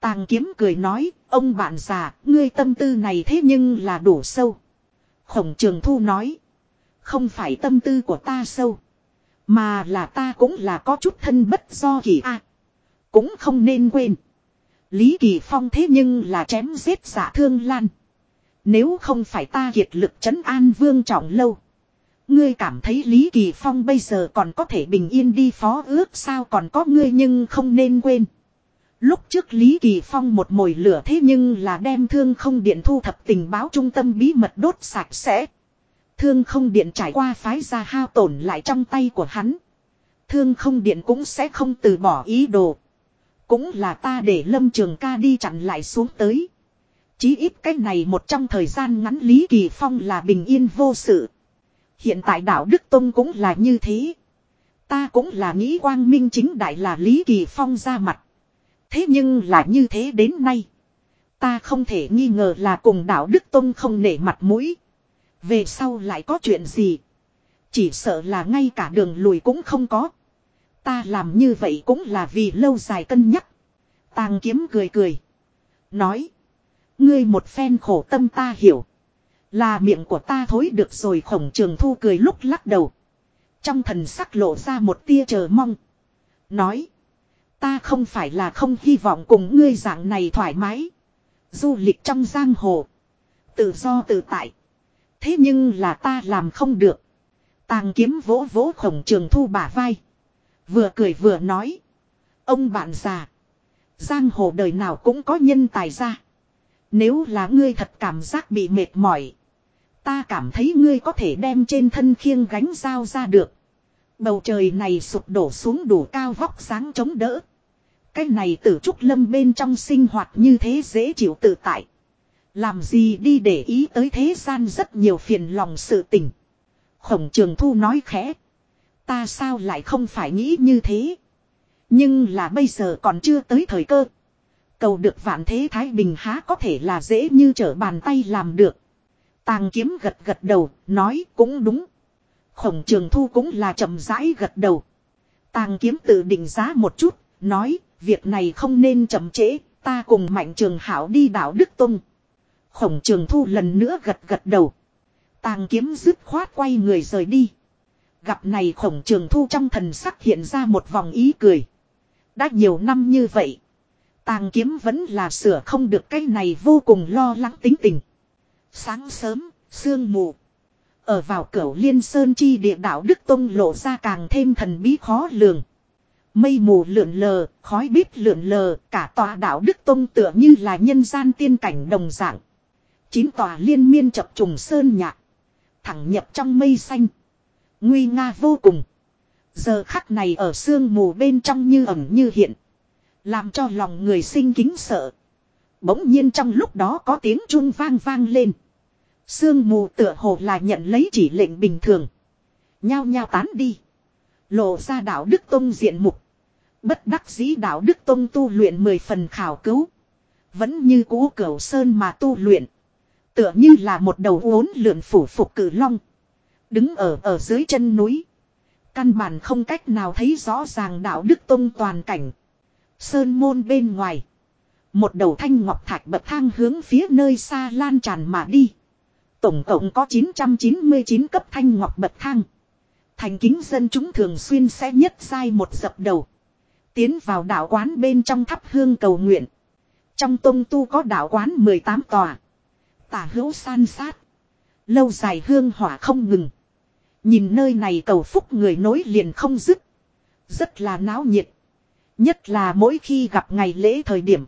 Tàng kiếm cười nói, ông bạn già, ngươi tâm tư này thế nhưng là đủ sâu. Khổng trường thu nói. Không phải tâm tư của ta sâu. Mà là ta cũng là có chút thân bất do kỳ a Cũng không nên quên. Lý Kỳ Phong thế nhưng là chém giết giả thương lan. Nếu không phải ta kiệt lực chấn an vương trọng lâu. Ngươi cảm thấy Lý Kỳ Phong bây giờ còn có thể bình yên đi phó ước sao còn có ngươi nhưng không nên quên. Lúc trước Lý Kỳ Phong một mồi lửa thế nhưng là đem thương không điện thu thập tình báo trung tâm bí mật đốt sạch sẽ. Thương không điện trải qua phái ra hao tổn lại trong tay của hắn. Thương không điện cũng sẽ không từ bỏ ý đồ. Cũng là ta để lâm trường ca đi chặn lại xuống tới. Chí ít cách này một trong thời gian ngắn Lý Kỳ Phong là bình yên vô sự. Hiện tại đạo Đức Tông cũng là như thế. Ta cũng là nghĩ quang minh chính đại là Lý Kỳ Phong ra mặt. Thế nhưng là như thế đến nay. Ta không thể nghi ngờ là cùng đạo Đức Tông không nể mặt mũi. Về sau lại có chuyện gì. Chỉ sợ là ngay cả đường lùi cũng không có. Ta làm như vậy cũng là vì lâu dài cân nhắc. Tàng kiếm cười cười. Nói. Ngươi một phen khổ tâm ta hiểu. Là miệng của ta thối được rồi khổng trường thu cười lúc lắc đầu. Trong thần sắc lộ ra một tia chờ mong. Nói. Ta không phải là không hy vọng cùng ngươi dạng này thoải mái. Du lịch trong giang hồ. Tự do tự tại. Thế nhưng là ta làm không được. Tàng kiếm vỗ vỗ khổng trường thu bả vai. Vừa cười vừa nói. Ông bạn già. Giang hồ đời nào cũng có nhân tài ra. Nếu là ngươi thật cảm giác bị mệt mỏi. Ta cảm thấy ngươi có thể đem trên thân khiêng gánh dao ra được. Bầu trời này sụp đổ xuống đủ cao vóc sáng chống đỡ. Cái này tử trúc lâm bên trong sinh hoạt như thế dễ chịu tự tại. Làm gì đi để ý tới thế gian rất nhiều phiền lòng sự tình. Khổng trường thu nói khẽ. Ta sao lại không phải nghĩ như thế. Nhưng là bây giờ còn chưa tới thời cơ. Cầu được vạn thế Thái Bình há có thể là dễ như trở bàn tay làm được. Tàng kiếm gật gật đầu, nói cũng đúng. Khổng trường thu cũng là chậm rãi gật đầu. Tàng kiếm tự định giá một chút, nói, việc này không nên chậm trễ, ta cùng mạnh trường hảo đi đảo Đức Tông. Khổng trường thu lần nữa gật gật đầu. Tàng kiếm dứt khoát quay người rời đi. Gặp này khổng trường thu trong thần sắc hiện ra một vòng ý cười. Đã nhiều năm như vậy. Tàng kiếm vẫn là sửa không được cái này vô cùng lo lắng tính tình. Sáng sớm, sương mù. Ở vào cửu liên sơn chi địa đạo Đức Tông lộ ra càng thêm thần bí khó lường. Mây mù lượn lờ, khói bếp lượn lờ, cả tòa đạo Đức Tông tựa như là nhân gian tiên cảnh đồng dạng. Chín tòa liên miên chập trùng sơn nhạc. Thẳng nhập trong mây xanh. Nguy nga vô cùng. Giờ khắc này ở sương mù bên trong như ẩn như hiện. Làm cho lòng người sinh kính sợ. Bỗng nhiên trong lúc đó có tiếng chuông vang vang lên. Sương mù tựa hồ là nhận lấy chỉ lệnh bình thường. Nhao nhao tán đi. Lộ ra đạo Đức Tông diện mục. Bất đắc dĩ đạo Đức Tông tu luyện mười phần khảo cứu. Vẫn như cũ cửu sơn mà tu luyện. Tựa như là một đầu uốn lượn phủ phục cử long. Đứng ở ở dưới chân núi. Căn bản không cách nào thấy rõ ràng đạo Đức Tông toàn cảnh. Sơn môn bên ngoài. Một đầu thanh ngọc thạch bậc thang hướng phía nơi xa lan tràn mà đi. Tổng cộng có 999 cấp thanh ngọc bậc thang. Thành kính dân chúng thường xuyên sẽ nhất sai một dập đầu. Tiến vào đạo quán bên trong thắp hương cầu nguyện. Trong tông tu có đạo quán 18 tòa. Tả hữu san sát. Lâu dài hương hỏa không ngừng. Nhìn nơi này cầu phúc người nối liền không dứt. Rất là náo nhiệt. Nhất là mỗi khi gặp ngày lễ thời điểm.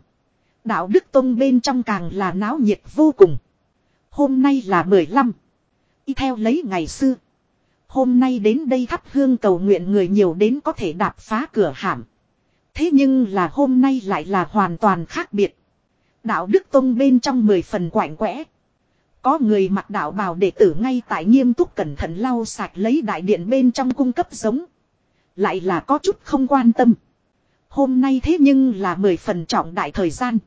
Đạo Đức Tông bên trong càng là náo nhiệt vô cùng. Hôm nay là 15. Y theo lấy ngày xưa. Hôm nay đến đây thắp hương cầu nguyện người nhiều đến có thể đạp phá cửa hàm. Thế nhưng là hôm nay lại là hoàn toàn khác biệt. Đạo Đức Tông bên trong 10 phần quạnh quẽ. Có người mặc đạo bào đệ tử ngay tại nghiêm túc cẩn thận lau sạch lấy đại điện bên trong cung cấp giống. Lại là có chút không quan tâm. Hôm nay thế nhưng là mười phần trọng đại thời gian.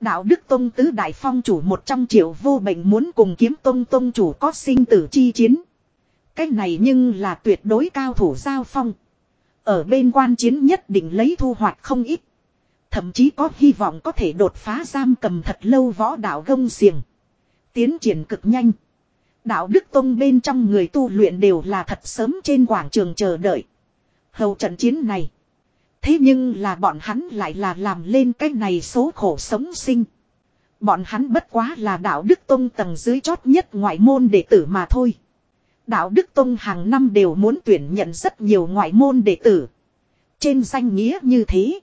Đạo Đức Tông Tứ Đại Phong chủ một trong triệu vô bệnh muốn cùng kiếm Tông Tông chủ có sinh tử chi chiến. Cách này nhưng là tuyệt đối cao thủ giao phong. Ở bên quan chiến nhất định lấy thu hoạch không ít. Thậm chí có hy vọng có thể đột phá giam cầm thật lâu võ đạo gông xiềng. Tiến triển cực nhanh. Đạo Đức Tông bên trong người tu luyện đều là thật sớm trên quảng trường chờ đợi. Hầu trận chiến này. Thế nhưng là bọn hắn lại là làm lên cái này số khổ sống sinh. Bọn hắn bất quá là đạo Đức Tông tầng dưới chót nhất ngoại môn đệ tử mà thôi. Đạo Đức Tông hàng năm đều muốn tuyển nhận rất nhiều ngoại môn đệ tử. Trên danh nghĩa như thế.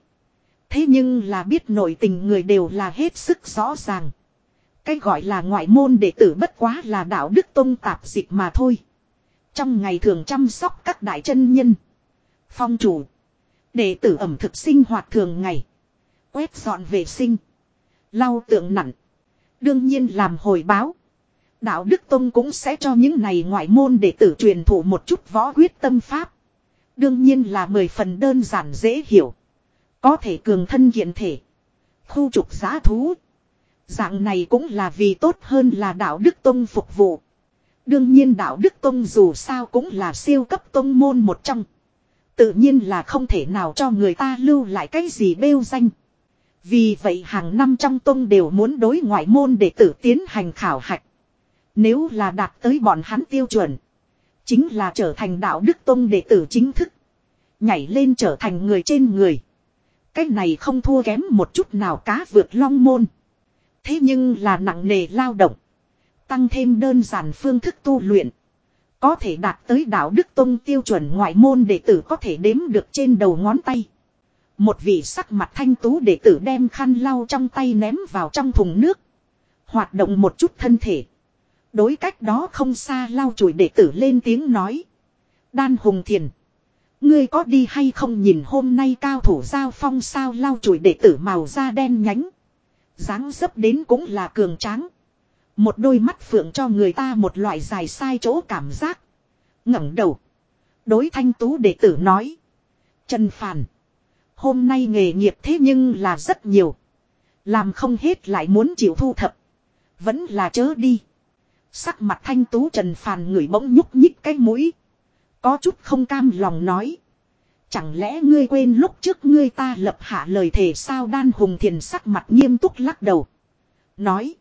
Thế nhưng là biết nội tình người đều là hết sức rõ ràng. Cái gọi là ngoại môn đệ tử bất quá là đạo Đức Tông tạp dịch mà thôi. Trong ngày thường chăm sóc các đại chân nhân. Phong chủ. Đệ tử ẩm thực sinh hoạt thường ngày. Quét dọn vệ sinh. Lau tượng nặn, Đương nhiên làm hồi báo. Đạo Đức Tông cũng sẽ cho những này ngoại môn đệ tử truyền thụ một chút võ quyết tâm pháp. Đương nhiên là mười phần đơn giản dễ hiểu. Có thể cường thân kiện thể. Khu trục giá thú. Dạng này cũng là vì tốt hơn là đạo Đức Tông phục vụ. Đương nhiên đạo Đức Tông dù sao cũng là siêu cấp tông môn một trong. Tự nhiên là không thể nào cho người ta lưu lại cái gì bêu danh. Vì vậy hàng năm trong tông đều muốn đối ngoại môn để tử tiến hành khảo hạch. Nếu là đạt tới bọn hắn tiêu chuẩn. Chính là trở thành đạo đức tông đệ tử chính thức. Nhảy lên trở thành người trên người. cách này không thua kém một chút nào cá vượt long môn. Thế nhưng là nặng nề lao động. Tăng thêm đơn giản phương thức tu luyện. Có thể đạt tới đạo đức tông tiêu chuẩn ngoại môn đệ tử có thể đếm được trên đầu ngón tay. Một vị sắc mặt thanh tú đệ tử đem khăn lau trong tay ném vào trong thùng nước. Hoạt động một chút thân thể. Đối cách đó không xa lau chùi đệ tử lên tiếng nói. Đan hùng thiền. Ngươi có đi hay không nhìn hôm nay cao thủ giao phong sao lau chùi đệ tử màu da đen nhánh dáng dấp đến cũng là cường tráng. Một đôi mắt phượng cho người ta một loại dài sai chỗ cảm giác. ngẩng đầu. Đối thanh tú đệ tử nói. Trần Phàn, Hôm nay nghề nghiệp thế nhưng là rất nhiều. Làm không hết lại muốn chịu thu thập. Vẫn là chớ đi. Sắc mặt thanh tú Trần Phàn người bỗng nhúc nhích cái mũi. Có chút không cam lòng nói. Chẳng lẽ ngươi quên lúc trước ngươi ta lập hạ lời thề sao đan hùng thiền sắc mặt nghiêm túc lắc đầu. Nói.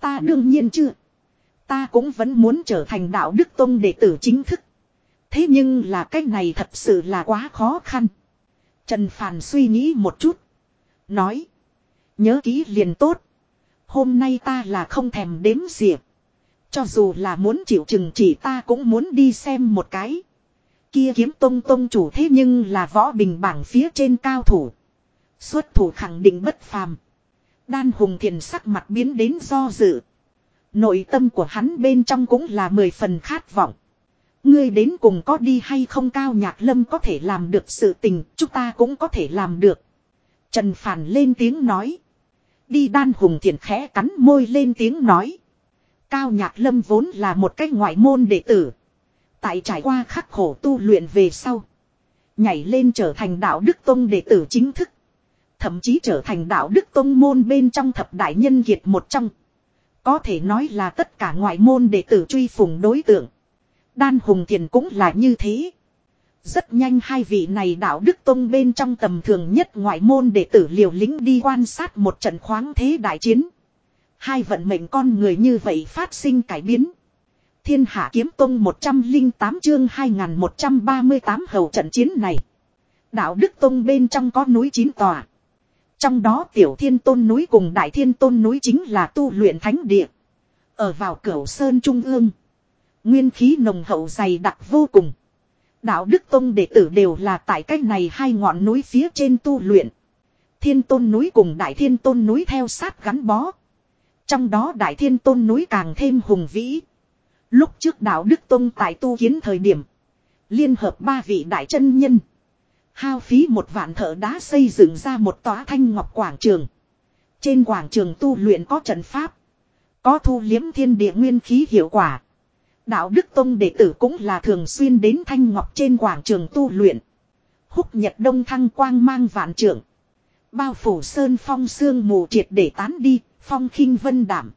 Ta đương nhiên chưa. Ta cũng vẫn muốn trở thành đạo đức tông đệ tử chính thức. Thế nhưng là cái này thật sự là quá khó khăn. Trần Phàn suy nghĩ một chút. Nói. Nhớ kỹ liền tốt. Hôm nay ta là không thèm đếm diệp. Cho dù là muốn chịu chừng chỉ ta cũng muốn đi xem một cái. Kia kiếm tông tông chủ thế nhưng là võ bình bảng phía trên cao thủ. Xuất thủ khẳng định bất phàm. Đan hùng thiền sắc mặt biến đến do dự. Nội tâm của hắn bên trong cũng là mười phần khát vọng. Ngươi đến cùng có đi hay không cao nhạc lâm có thể làm được sự tình, chúng ta cũng có thể làm được. Trần Phản lên tiếng nói. Đi đan hùng thiền khẽ cắn môi lên tiếng nói. Cao nhạc lâm vốn là một cái ngoại môn đệ tử. Tại trải qua khắc khổ tu luyện về sau. Nhảy lên trở thành đạo đức tông đệ tử chính thức. Thậm chí trở thành đạo đức tông môn bên trong thập đại nhân kiệt một trong. Có thể nói là tất cả ngoại môn đệ tử truy phùng đối tượng. Đan Hùng Thiền cũng là như thế. Rất nhanh hai vị này đạo đức tông bên trong tầm thường nhất ngoại môn đệ tử liều lĩnh đi quan sát một trận khoáng thế đại chiến. Hai vận mệnh con người như vậy phát sinh cải biến. Thiên hạ kiếm tông 108 chương 2138 hầu trận chiến này. Đạo đức tông bên trong có núi chín tòa. Trong đó tiểu thiên tôn núi cùng đại thiên tôn núi chính là tu luyện thánh địa. Ở vào cửu sơn trung ương. Nguyên khí nồng hậu dày đặc vô cùng. Đạo đức tông đệ tử đều là tại cách này hai ngọn núi phía trên tu luyện. Thiên tôn núi cùng đại thiên tôn núi theo sát gắn bó. Trong đó đại thiên tôn núi càng thêm hùng vĩ. Lúc trước đạo Đức Tông tại tu kiến thời điểm. Liên hợp ba vị đại chân nhân. Hao phí một vạn thợ đá xây dựng ra một tòa thanh ngọc quảng trường. Trên quảng trường tu luyện có trận pháp. Có thu liếm thiên địa nguyên khí hiệu quả. Đạo Đức Tông đệ tử cũng là thường xuyên đến thanh ngọc trên quảng trường tu luyện. Húc nhật đông thăng quang mang vạn trưởng. Bao phủ sơn phong sương mù triệt để tán đi, phong khinh vân đảm.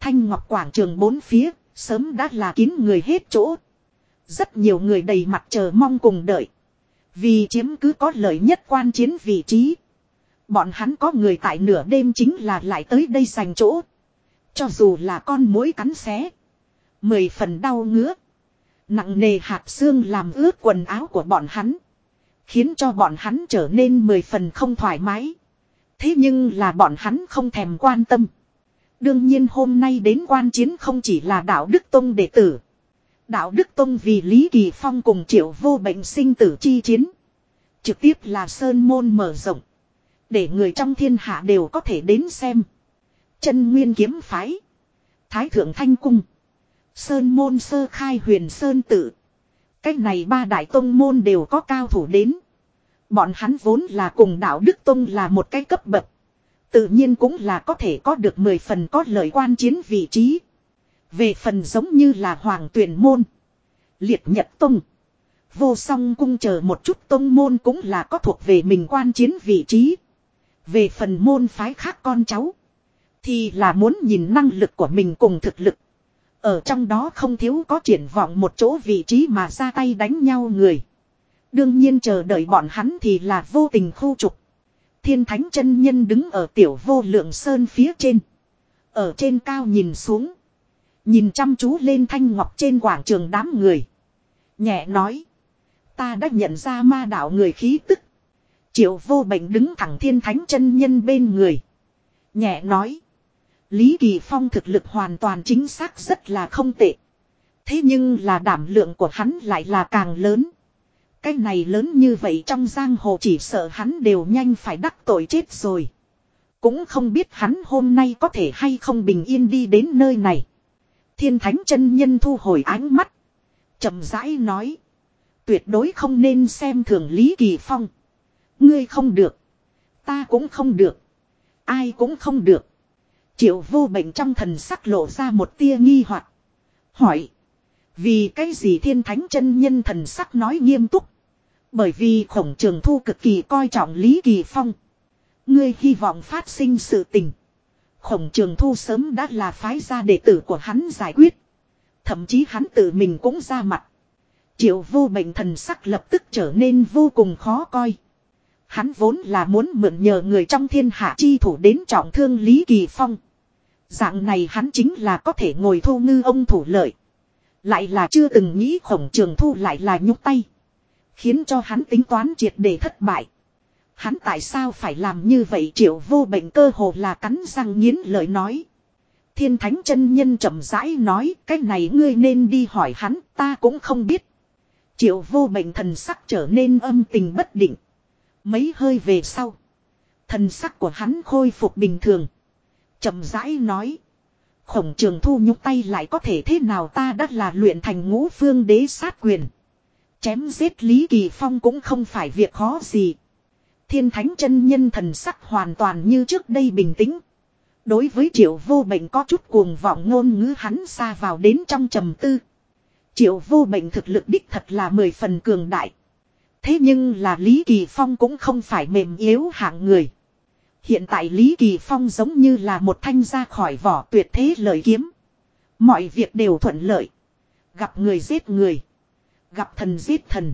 Thanh ngọc quảng trường bốn phía, sớm đã là kín người hết chỗ. Rất nhiều người đầy mặt chờ mong cùng đợi. Vì chiếm cứ có lợi nhất quan chiến vị trí. Bọn hắn có người tại nửa đêm chính là lại tới đây giành chỗ. Cho dù là con mối cắn xé. Mười phần đau ngứa. Nặng nề hạt xương làm ướt quần áo của bọn hắn. Khiến cho bọn hắn trở nên mười phần không thoải mái. Thế nhưng là bọn hắn không thèm quan tâm. Đương nhiên hôm nay đến quan chiến không chỉ là đạo Đức Tông đệ tử. Đạo Đức Tông vì Lý Kỳ Phong cùng triệu vô bệnh sinh tử chi chiến. Trực tiếp là Sơn Môn mở rộng. Để người trong thiên hạ đều có thể đến xem. Chân Nguyên Kiếm Phái. Thái Thượng Thanh Cung. Sơn Môn Sơ Khai Huyền Sơn Tự. Cách này ba đại tông môn đều có cao thủ đến. Bọn hắn vốn là cùng đạo Đức Tông là một cái cấp bậc. Tự nhiên cũng là có thể có được 10 phần có lợi quan chiến vị trí. Về phần giống như là Hoàng tuyển môn. Liệt Nhật Tông. Vô song cung chờ một chút tông môn cũng là có thuộc về mình quan chiến vị trí. Về phần môn phái khác con cháu. Thì là muốn nhìn năng lực của mình cùng thực lực. Ở trong đó không thiếu có triển vọng một chỗ vị trí mà ra tay đánh nhau người. Đương nhiên chờ đợi bọn hắn thì là vô tình khu trục. Thiên thánh chân nhân đứng ở tiểu vô lượng sơn phía trên. Ở trên cao nhìn xuống. Nhìn chăm chú lên thanh ngọc trên quảng trường đám người. Nhẹ nói. Ta đã nhận ra ma đạo người khí tức. Triệu vô bệnh đứng thẳng thiên thánh chân nhân bên người. Nhẹ nói. Lý Kỳ Phong thực lực hoàn toàn chính xác rất là không tệ. Thế nhưng là đảm lượng của hắn lại là càng lớn. Cái này lớn như vậy trong giang hồ chỉ sợ hắn đều nhanh phải đắc tội chết rồi. Cũng không biết hắn hôm nay có thể hay không bình yên đi đến nơi này. Thiên thánh chân nhân thu hồi ánh mắt. chậm rãi nói. Tuyệt đối không nên xem thường Lý Kỳ Phong. Ngươi không được. Ta cũng không được. Ai cũng không được. Triệu vô bệnh trong thần sắc lộ ra một tia nghi hoặc Hỏi. Vì cái gì thiên thánh chân nhân thần sắc nói nghiêm túc. Bởi vì khổng trường thu cực kỳ coi trọng Lý Kỳ Phong. Ngươi hy vọng phát sinh sự tình. Khổng trường thu sớm đã là phái gia đệ tử của hắn giải quyết. Thậm chí hắn tự mình cũng ra mặt. Triệu vô bệnh thần sắc lập tức trở nên vô cùng khó coi. Hắn vốn là muốn mượn nhờ người trong thiên hạ chi thủ đến trọng thương Lý Kỳ Phong. Dạng này hắn chính là có thể ngồi thu ngư ông thủ lợi. Lại là chưa từng nghĩ khổng trường thu lại là nhúc tay. Khiến cho hắn tính toán triệt để thất bại. Hắn tại sao phải làm như vậy triệu vô bệnh cơ hồ là cắn răng nghiến lời nói. Thiên thánh chân nhân chậm rãi nói, cái này ngươi nên đi hỏi hắn, ta cũng không biết. Triệu vô bệnh thần sắc trở nên âm tình bất định. Mấy hơi về sau. Thần sắc của hắn khôi phục bình thường. chậm rãi nói. Khổng trường thu nhúc tay lại có thể thế nào ta đã là luyện thành ngũ phương đế sát quyền. Chém giết Lý Kỳ Phong cũng không phải việc khó gì. Thiên thánh chân nhân thần sắc hoàn toàn như trước đây bình tĩnh. Đối với triệu vô bệnh có chút cuồng vọng ngôn ngữ hắn xa vào đến trong trầm tư. Triệu vô bệnh thực lực đích thật là mười phần cường đại. Thế nhưng là Lý Kỳ Phong cũng không phải mềm yếu hạng người. Hiện tại Lý Kỳ Phong giống như là một thanh ra khỏi vỏ tuyệt thế lợi kiếm. Mọi việc đều thuận lợi. Gặp người giết người. Gặp thần giết thần.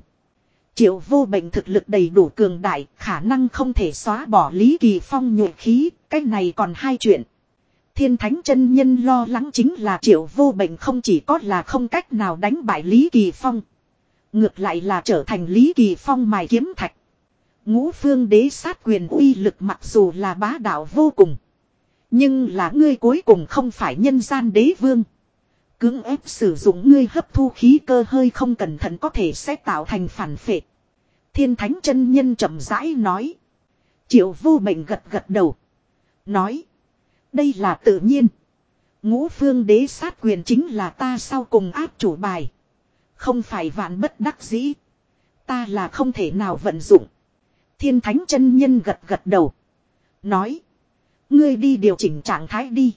Triệu vô bệnh thực lực đầy đủ cường đại, khả năng không thể xóa bỏ Lý Kỳ Phong nhuệ khí, cái này còn hai chuyện. Thiên thánh chân nhân lo lắng chính là triệu vô bệnh không chỉ có là không cách nào đánh bại Lý Kỳ Phong. Ngược lại là trở thành Lý Kỳ Phong mài kiếm thạch. Ngũ phương đế sát quyền uy lực mặc dù là bá đạo vô cùng. Nhưng là ngươi cuối cùng không phải nhân gian đế vương. Cưỡng ép sử dụng ngươi hấp thu khí cơ hơi không cẩn thận có thể sẽ tạo thành phản phệ. Thiên thánh chân nhân chậm rãi nói. Triệu vô Mệnh gật gật đầu. Nói. Đây là tự nhiên. Ngũ phương đế sát quyền chính là ta sau cùng áp chủ bài. Không phải vạn bất đắc dĩ. Ta là không thể nào vận dụng. Thiên thánh chân nhân gật gật đầu. Nói. Ngươi đi điều chỉnh trạng thái đi.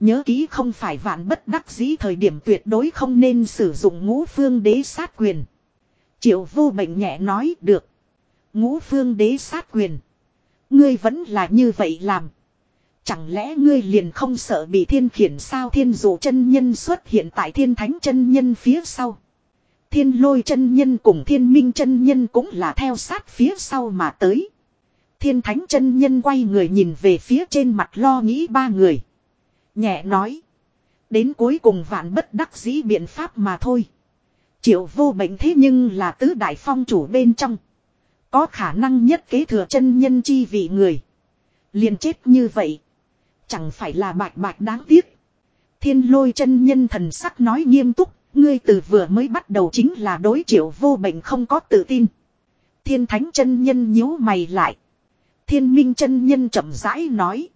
Nhớ kỹ không phải vạn bất đắc dĩ thời điểm tuyệt đối không nên sử dụng ngũ phương đế sát quyền. Triệu vô bệnh nhẹ nói, được. Ngũ phương đế sát quyền. Ngươi vẫn là như vậy làm. Chẳng lẽ ngươi liền không sợ bị thiên khiển sao thiên dụ chân nhân xuất hiện tại thiên thánh chân nhân phía sau. Thiên lôi chân nhân cùng thiên minh chân nhân cũng là theo sát phía sau mà tới. Thiên thánh chân nhân quay người nhìn về phía trên mặt lo nghĩ ba người. Nhẹ nói. Đến cuối cùng vạn bất đắc dĩ biện pháp mà thôi. Triệu vô bệnh thế nhưng là tứ đại phong chủ bên trong. Có khả năng nhất kế thừa chân nhân chi vị người. liền chết như vậy. Chẳng phải là bạch bạch đáng tiếc. Thiên lôi chân nhân thần sắc nói nghiêm túc. Ngươi từ vừa mới bắt đầu chính là đối triệu vô bệnh không có tự tin. Thiên thánh chân nhân nhíu mày lại. Thiên minh chân nhân chậm rãi nói.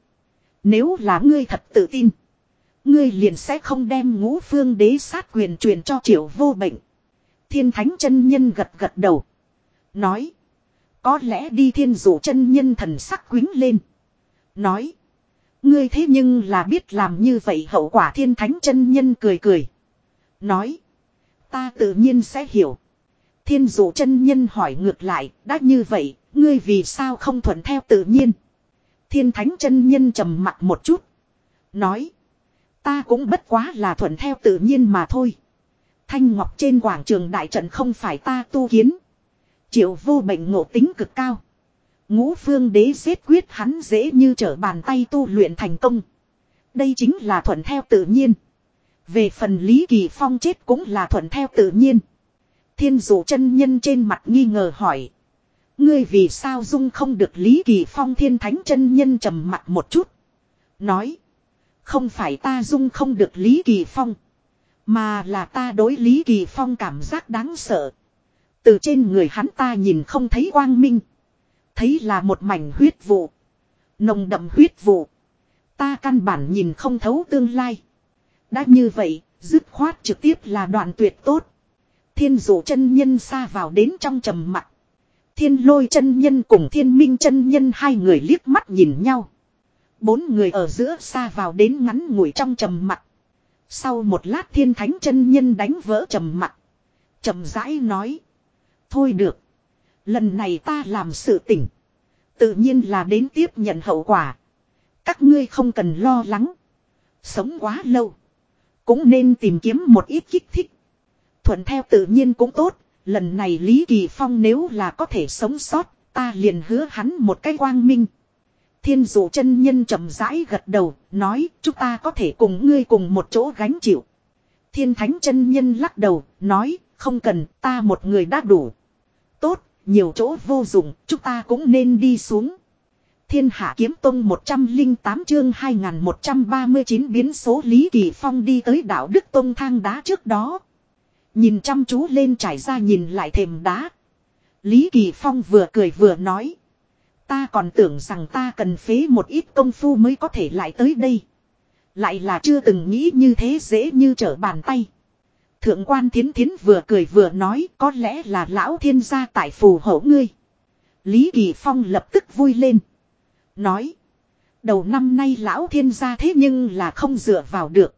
Nếu là ngươi thật tự tin. Ngươi liền sẽ không đem ngũ phương đế sát quyền truyền cho triệu vô bệnh. Thiên thánh chân nhân gật gật đầu. Nói. Có lẽ đi thiên dụ chân nhân thần sắc quính lên. Nói. Ngươi thế nhưng là biết làm như vậy hậu quả thiên thánh chân nhân cười cười. Nói. Ta tự nhiên sẽ hiểu. Thiên dụ chân nhân hỏi ngược lại. Đã như vậy. Ngươi vì sao không thuận theo tự nhiên. Thiên thánh chân nhân trầm mặt một chút. Nói. Ta cũng bất quá là thuận theo tự nhiên mà thôi. Thanh ngọc trên quảng trường đại trận không phải ta tu kiến. Triệu vô bệnh ngộ tính cực cao. Ngũ phương đế xếp quyết hắn dễ như trở bàn tay tu luyện thành công. Đây chính là thuận theo tự nhiên. Về phần Lý Kỳ Phong chết cũng là thuận theo tự nhiên. Thiên dụ chân nhân trên mặt nghi ngờ hỏi. Ngươi vì sao dung không được Lý Kỳ Phong thiên thánh chân nhân trầm mặt một chút. Nói. Không phải ta dung không được Lý Kỳ Phong. Mà là ta đối Lý Kỳ Phong cảm giác đáng sợ. Từ trên người hắn ta nhìn không thấy quang minh. Thấy là một mảnh huyết vụ. Nồng đậm huyết vụ. Ta căn bản nhìn không thấu tương lai. Đã như vậy, dứt khoát trực tiếp là đoạn tuyệt tốt. Thiên dụ chân nhân xa vào đến trong trầm mặt. Thiên lôi chân nhân cùng thiên minh chân nhân hai người liếc mắt nhìn nhau. Bốn người ở giữa xa vào đến ngắn ngủi trong trầm mặt. Sau một lát thiên thánh chân nhân đánh vỡ trầm mặt. trầm rãi nói. Thôi được. Lần này ta làm sự tỉnh. Tự nhiên là đến tiếp nhận hậu quả. Các ngươi không cần lo lắng. Sống quá lâu. Cũng nên tìm kiếm một ít kích thích. Thuận theo tự nhiên cũng tốt. Lần này Lý Kỳ Phong nếu là có thể sống sót. Ta liền hứa hắn một cái quang minh. Thiên dụ chân nhân chậm rãi gật đầu. Nói chúng ta có thể cùng ngươi cùng một chỗ gánh chịu. Thiên thánh chân nhân lắc đầu. Nói không cần ta một người đã đủ. Tốt nhiều chỗ vô dụng, chúng ta cũng nên đi xuống. Thiên Hạ Kiếm Tông 108 chương 2139 biến số Lý Kỳ Phong đi tới đạo Đức Tông thang đá trước đó. Nhìn chăm chú lên trải ra nhìn lại thềm đá. Lý Kỳ Phong vừa cười vừa nói. Ta còn tưởng rằng ta cần phế một ít công phu mới có thể lại tới đây. Lại là chưa từng nghĩ như thế dễ như trở bàn tay. Thượng quan thiến thiến vừa cười vừa nói, có lẽ là lão thiên gia tại phù hộ ngươi. Lý Kỳ Phong lập tức vui lên. Nói. Đầu năm nay lão thiên gia thế nhưng là không dựa vào được.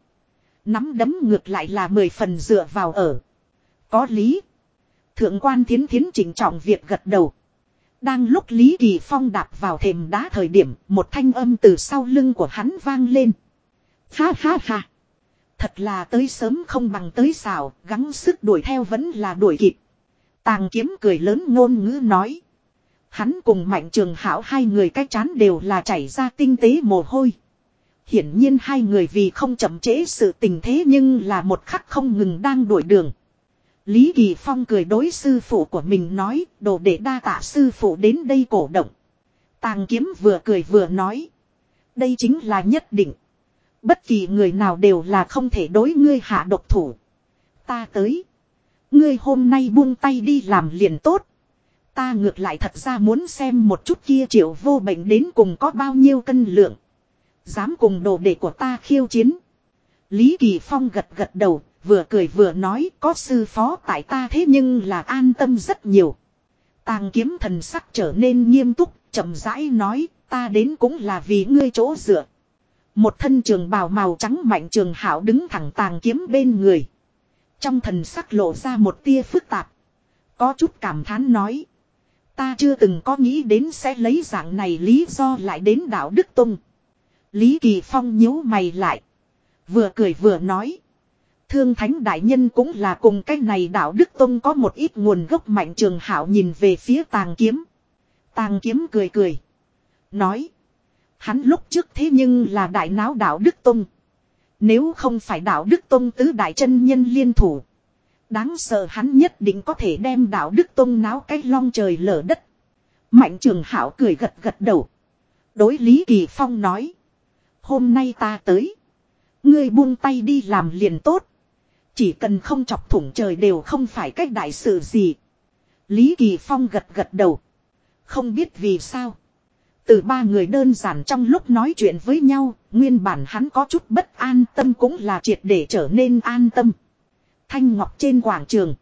Nắm đấm ngược lại là mười phần dựa vào ở. Có lý. Thượng quan thiến thiến chỉnh trọng việc gật đầu. Đang lúc Lý Kỳ Phong đạp vào thềm đá thời điểm một thanh âm từ sau lưng của hắn vang lên. Ha ha ha. Thật là tới sớm không bằng tới xảo, gắng sức đuổi theo vẫn là đuổi kịp. Tàng kiếm cười lớn ngôn ngữ nói. Hắn cùng mạnh trường hảo hai người cách chán đều là chảy ra tinh tế mồ hôi. Hiển nhiên hai người vì không chậm trễ sự tình thế nhưng là một khắc không ngừng đang đuổi đường. Lý Kỳ Phong cười đối sư phụ của mình nói, đồ để đa tạ sư phụ đến đây cổ động. Tàng kiếm vừa cười vừa nói. Đây chính là nhất định. Bất kỳ người nào đều là không thể đối ngươi hạ độc thủ. Ta tới. Ngươi hôm nay buông tay đi làm liền tốt. Ta ngược lại thật ra muốn xem một chút kia triệu vô bệnh đến cùng có bao nhiêu cân lượng. Dám cùng đồ đệ của ta khiêu chiến. Lý Kỳ Phong gật gật đầu, vừa cười vừa nói có sư phó tại ta thế nhưng là an tâm rất nhiều. Tàng kiếm thần sắc trở nên nghiêm túc, chậm rãi nói, ta đến cũng là vì ngươi chỗ dựa. Một thân trường bào màu trắng mạnh trường hảo đứng thẳng tàng kiếm bên người. Trong thần sắc lộ ra một tia phức tạp. Có chút cảm thán nói. Ta chưa từng có nghĩ đến sẽ lấy dạng này lý do lại đến đạo Đức Tông. Lý Kỳ Phong nhíu mày lại. Vừa cười vừa nói. Thương Thánh Đại Nhân cũng là cùng cách này đạo Đức Tông có một ít nguồn gốc mạnh trường hảo nhìn về phía tàng kiếm. Tàng kiếm cười cười. Nói. Hắn lúc trước thế nhưng là đại náo đạo Đức Tông. Nếu không phải đạo Đức Tông tứ đại chân nhân liên thủ. Đáng sợ hắn nhất định có thể đem đạo Đức Tông náo cái long trời lở đất. Mạnh trường hảo cười gật gật đầu. Đối Lý Kỳ Phong nói. Hôm nay ta tới. Ngươi buông tay đi làm liền tốt. Chỉ cần không chọc thủng trời đều không phải cách đại sự gì. Lý Kỳ Phong gật gật đầu. Không biết vì sao. Từ ba người đơn giản trong lúc nói chuyện với nhau, nguyên bản hắn có chút bất an tâm cũng là triệt để trở nên an tâm. Thanh Ngọc trên quảng trường.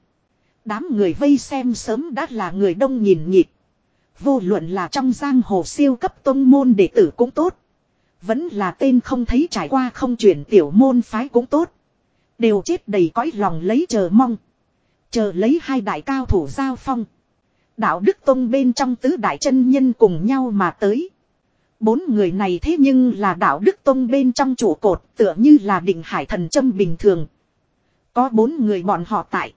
Đám người vây xem sớm đã là người đông nhìn nhịp. Vô luận là trong giang hồ siêu cấp tông môn đệ tử cũng tốt. Vẫn là tên không thấy trải qua không chuyển tiểu môn phái cũng tốt. Đều chết đầy cõi lòng lấy chờ mong. Chờ lấy hai đại cao thủ giao phong. Đạo Đức Tông bên trong tứ đại chân nhân cùng nhau mà tới. Bốn người này thế nhưng là đạo Đức Tông bên trong trụ cột tựa như là định hải thần châm bình thường. Có bốn người bọn họ tại.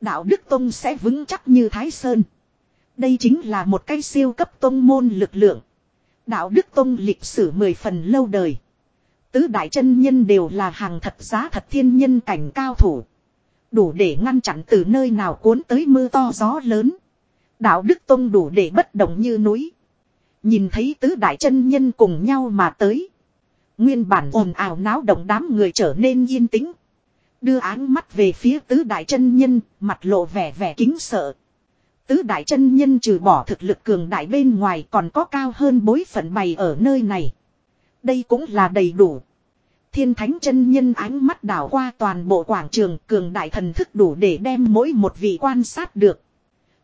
Đạo Đức Tông sẽ vững chắc như Thái Sơn. Đây chính là một cái siêu cấp tông môn lực lượng. Đạo Đức Tông lịch sử mười phần lâu đời. Tứ đại chân nhân đều là hàng thật giá thật thiên nhân cảnh cao thủ. Đủ để ngăn chặn từ nơi nào cuốn tới mưa to gió lớn. Đạo Đức Tông đủ để bất động như núi. Nhìn thấy tứ đại chân nhân cùng nhau mà tới. Nguyên bản ồn ào náo động đám người trở nên yên tĩnh. Đưa áng mắt về phía tứ đại chân nhân, mặt lộ vẻ vẻ kính sợ. Tứ đại chân nhân trừ bỏ thực lực cường đại bên ngoài còn có cao hơn bối phận bày ở nơi này. Đây cũng là đầy đủ. Thiên thánh chân nhân ánh mắt đảo qua toàn bộ quảng trường, cường đại thần thức đủ để đem mỗi một vị quan sát được.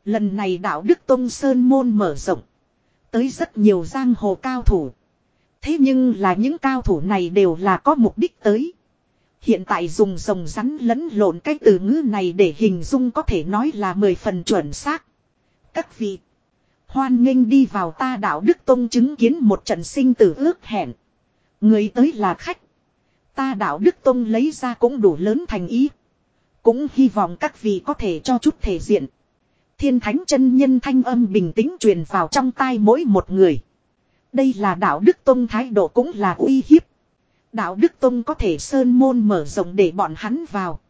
Lần này đạo Đức Tông Sơn Môn mở rộng. Tới rất nhiều giang hồ cao thủ. Thế nhưng là những cao thủ này đều là có mục đích tới. Hiện tại dùng rồng rắn lẫn lộn cái từ ngữ này để hình dung có thể nói là mười phần chuẩn xác. Các vị. Hoan nghênh đi vào ta đạo Đức Tông chứng kiến một trận sinh tử ước hẹn. Người tới là khách. Ta đạo Đức Tông lấy ra cũng đủ lớn thành ý. Cũng hy vọng các vị có thể cho chút thể diện. Thiên thánh chân nhân thanh âm bình tĩnh truyền vào trong tai mỗi một người. Đây là đạo Đức Tông thái độ cũng là uy hiếp. Đạo Đức Tông có thể sơn môn mở rộng để bọn hắn vào.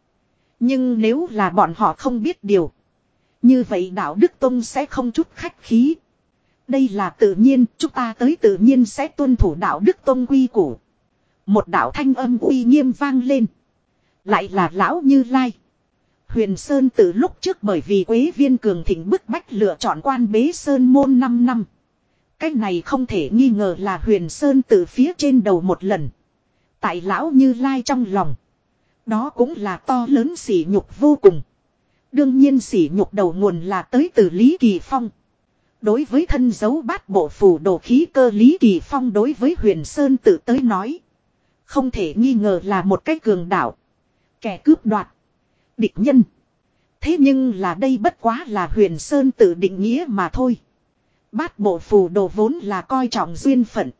Nhưng nếu là bọn họ không biết điều. Như vậy đạo Đức Tông sẽ không chút khách khí. Đây là tự nhiên, chúng ta tới tự nhiên sẽ tuân thủ đạo Đức tôn quy củ. Một đạo thanh âm uy nghiêm vang lên. Lại là lão như lai. Huyền Sơn từ lúc trước bởi vì Quế Viên Cường Thịnh bức bách lựa chọn quan bế Sơn môn 5 năm. Cái này không thể nghi ngờ là Huyền Sơn từ phía trên đầu một lần. Tại lão như lai trong lòng. Đó cũng là to lớn sỉ nhục vô cùng. Đương nhiên sỉ nhục đầu nguồn là tới từ Lý Kỳ Phong. Đối với thân dấu bát bộ phủ đồ khí cơ Lý Kỳ Phong đối với huyền Sơn tự tới nói. Không thể nghi ngờ là một cái cường đảo Kẻ cướp đoạt. Địch nhân. Thế nhưng là đây bất quá là huyền Sơn tự định nghĩa mà thôi. Bát bộ phù đồ vốn là coi trọng duyên phận.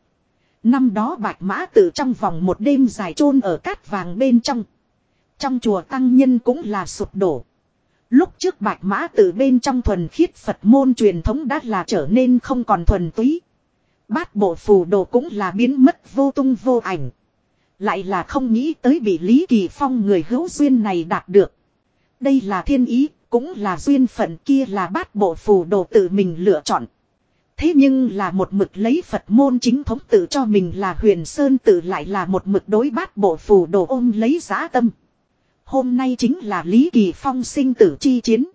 Năm đó bạch mã tự trong vòng một đêm dài chôn ở cát vàng bên trong. Trong chùa tăng nhân cũng là sụp đổ. Lúc trước bạch mã từ bên trong thuần khiết Phật môn truyền thống đã là trở nên không còn thuần túy. Bát bộ phù đồ cũng là biến mất vô tung vô ảnh. Lại là không nghĩ tới bị Lý Kỳ Phong người hữu duyên này đạt được. Đây là thiên ý, cũng là duyên phận kia là bát bộ phù đồ tự mình lựa chọn. Thế nhưng là một mực lấy Phật môn chính thống tự cho mình là huyền sơn tự lại là một mực đối bát bộ phù đồ ôm lấy giá tâm. Hôm nay chính là Lý Kỳ Phong sinh tử chi chiến.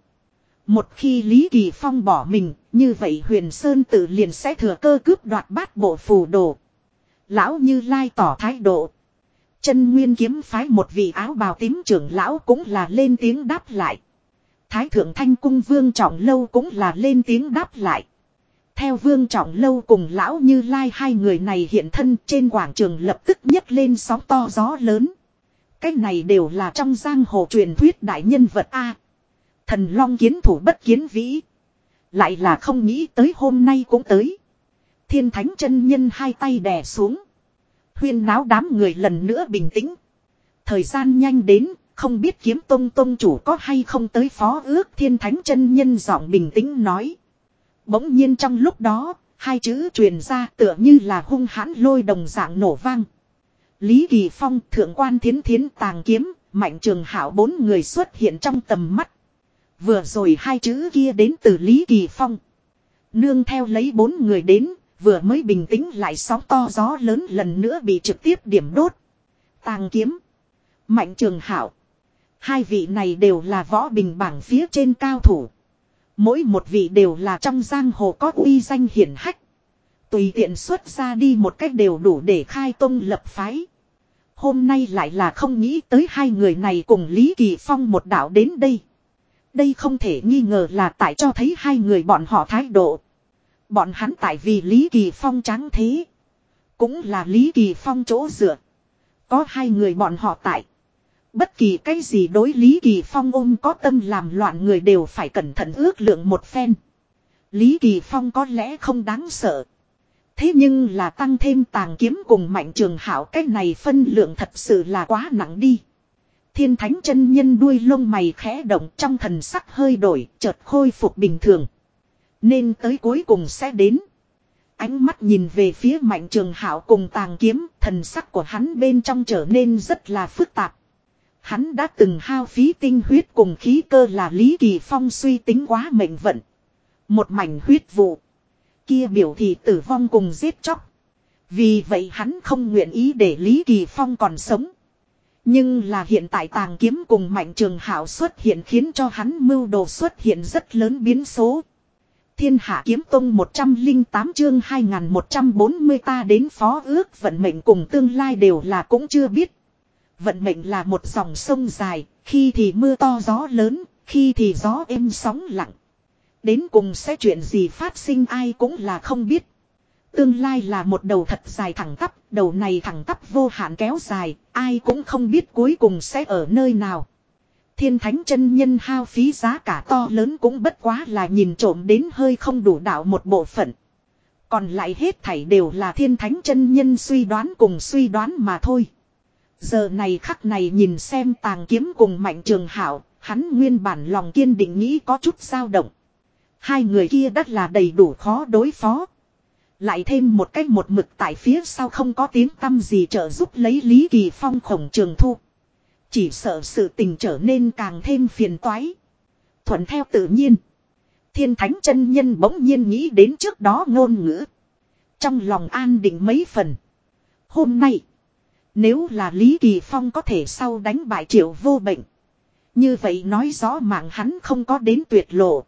Một khi Lý Kỳ Phong bỏ mình, như vậy huyền Sơn tự liền sẽ thừa cơ cướp đoạt bát bộ phù đồ. Lão Như Lai tỏ thái độ. Chân Nguyên kiếm phái một vị áo bào tím trưởng lão cũng là lên tiếng đáp lại. Thái thượng thanh cung vương trọng lâu cũng là lên tiếng đáp lại. Theo vương trọng lâu cùng lão như lai hai người này hiện thân trên quảng trường lập tức nhấc lên sóng to gió lớn. Cái này đều là trong giang hồ truyền thuyết đại nhân vật A. Thần long kiến thủ bất kiến vĩ. Lại là không nghĩ tới hôm nay cũng tới. Thiên thánh chân nhân hai tay đè xuống. Huyên náo đám người lần nữa bình tĩnh. Thời gian nhanh đến, không biết kiếm tông tông chủ có hay không tới phó ước thiên thánh chân nhân giọng bình tĩnh nói. Bỗng nhiên trong lúc đó, hai chữ truyền ra tựa như là hung hãn lôi đồng dạng nổ vang. Lý Kỳ Phong, Thượng quan Thiến Thiến tàng kiếm, Mạnh Trường Hảo bốn người xuất hiện trong tầm mắt. Vừa rồi hai chữ kia đến từ Lý Kỳ Phong. Nương theo lấy bốn người đến, vừa mới bình tĩnh lại sóng to gió lớn lần nữa bị trực tiếp điểm đốt. Tàng kiếm. Mạnh Trường Hảo. Hai vị này đều là võ bình bảng phía trên cao thủ. Mỗi một vị đều là trong giang hồ có uy danh hiển hách. Tùy tiện xuất ra đi một cách đều đủ để khai tông lập phái. Hôm nay lại là không nghĩ tới hai người này cùng Lý Kỳ Phong một đạo đến đây. Đây không thể nghi ngờ là tại cho thấy hai người bọn họ thái độ. Bọn hắn tại vì Lý Kỳ Phong trắng thế. Cũng là Lý Kỳ Phong chỗ dựa. Có hai người bọn họ tại. Bất kỳ cái gì đối Lý Kỳ Phong ôm có tâm làm loạn người đều phải cẩn thận ước lượng một phen. Lý Kỳ Phong có lẽ không đáng sợ. Thế nhưng là tăng thêm tàng kiếm cùng mạnh trường hảo cái này phân lượng thật sự là quá nặng đi. Thiên thánh chân nhân đuôi lông mày khẽ động trong thần sắc hơi đổi, chợt khôi phục bình thường. Nên tới cuối cùng sẽ đến. Ánh mắt nhìn về phía mạnh trường hảo cùng tàng kiếm, thần sắc của hắn bên trong trở nên rất là phức tạp. Hắn đã từng hao phí tinh huyết cùng khí cơ là Lý Kỳ Phong suy tính quá mệnh vận. Một mảnh huyết vụ kia biểu thị tử vong cùng giết chóc. Vì vậy hắn không nguyện ý để Lý Kỳ Phong còn sống. Nhưng là hiện tại tàng kiếm cùng mạnh trường hảo xuất hiện khiến cho hắn mưu đồ xuất hiện rất lớn biến số. Thiên hạ kiếm tông 108 chương 2140 ta đến phó ước vận mệnh cùng tương lai đều là cũng chưa biết. Vận mệnh là một dòng sông dài, khi thì mưa to gió lớn, khi thì gió êm sóng lặng. Đến cùng sẽ chuyện gì phát sinh ai cũng là không biết. Tương lai là một đầu thật dài thẳng tắp, đầu này thẳng tắp vô hạn kéo dài, ai cũng không biết cuối cùng sẽ ở nơi nào. Thiên thánh chân nhân hao phí giá cả to lớn cũng bất quá là nhìn trộm đến hơi không đủ đạo một bộ phận. Còn lại hết thảy đều là thiên thánh chân nhân suy đoán cùng suy đoán mà thôi. Giờ này khắc này nhìn xem tàng kiếm cùng mạnh trường hảo, hắn nguyên bản lòng kiên định nghĩ có chút dao động. Hai người kia đất là đầy đủ khó đối phó. Lại thêm một cách một mực tại phía sau không có tiếng tâm gì trợ giúp lấy Lý Kỳ Phong khổng trường thu. Chỉ sợ sự tình trở nên càng thêm phiền toái. Thuận theo tự nhiên. Thiên thánh chân nhân bỗng nhiên nghĩ đến trước đó ngôn ngữ. Trong lòng an định mấy phần. Hôm nay. Nếu là Lý Kỳ Phong có thể sau đánh bại triệu vô bệnh. Như vậy nói rõ mạng hắn không có đến tuyệt lộ.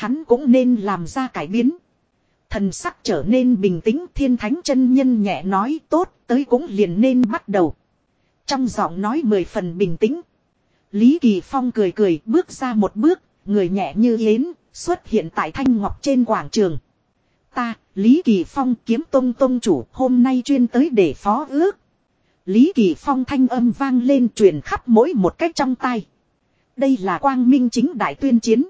Hắn cũng nên làm ra cải biến. Thần sắc trở nên bình tĩnh thiên thánh chân nhân nhẹ nói tốt tới cũng liền nên bắt đầu. Trong giọng nói mười phần bình tĩnh. Lý Kỳ Phong cười cười bước ra một bước, người nhẹ như yến, xuất hiện tại Thanh Ngọc trên quảng trường. Ta, Lý Kỳ Phong kiếm tông tông chủ hôm nay chuyên tới để phó ước. Lý Kỳ Phong thanh âm vang lên truyền khắp mỗi một cách trong tay. Đây là quang minh chính đại tuyên chiến.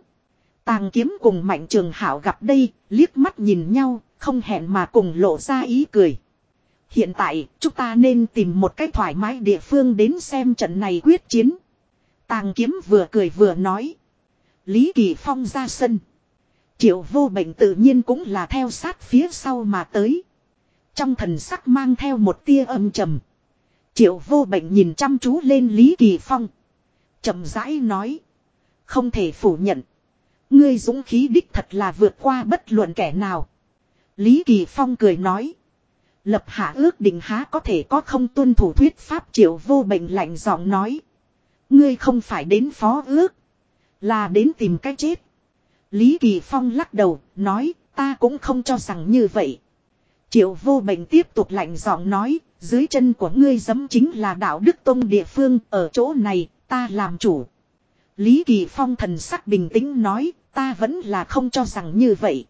Tàng kiếm cùng mạnh trường hảo gặp đây, liếc mắt nhìn nhau, không hẹn mà cùng lộ ra ý cười. Hiện tại, chúng ta nên tìm một cách thoải mái địa phương đến xem trận này quyết chiến. Tàng kiếm vừa cười vừa nói. Lý Kỳ Phong ra sân. Triệu vô bệnh tự nhiên cũng là theo sát phía sau mà tới. Trong thần sắc mang theo một tia âm trầm. Triệu vô bệnh nhìn chăm chú lên Lý Kỳ Phong. chậm rãi nói. Không thể phủ nhận. Ngươi dũng khí đích thật là vượt qua bất luận kẻ nào. Lý Kỳ Phong cười nói. Lập hạ ước định há có thể có không tuân thủ thuyết pháp triệu vô bệnh lạnh giọng nói. Ngươi không phải đến phó ước. Là đến tìm cách chết. Lý Kỳ Phong lắc đầu, nói, ta cũng không cho rằng như vậy. Triệu vô bệnh tiếp tục lạnh giọng nói, dưới chân của ngươi dấm chính là đạo đức tông địa phương, ở chỗ này, ta làm chủ. Lý Kỳ Phong thần sắc bình tĩnh nói, ta vẫn là không cho rằng như vậy.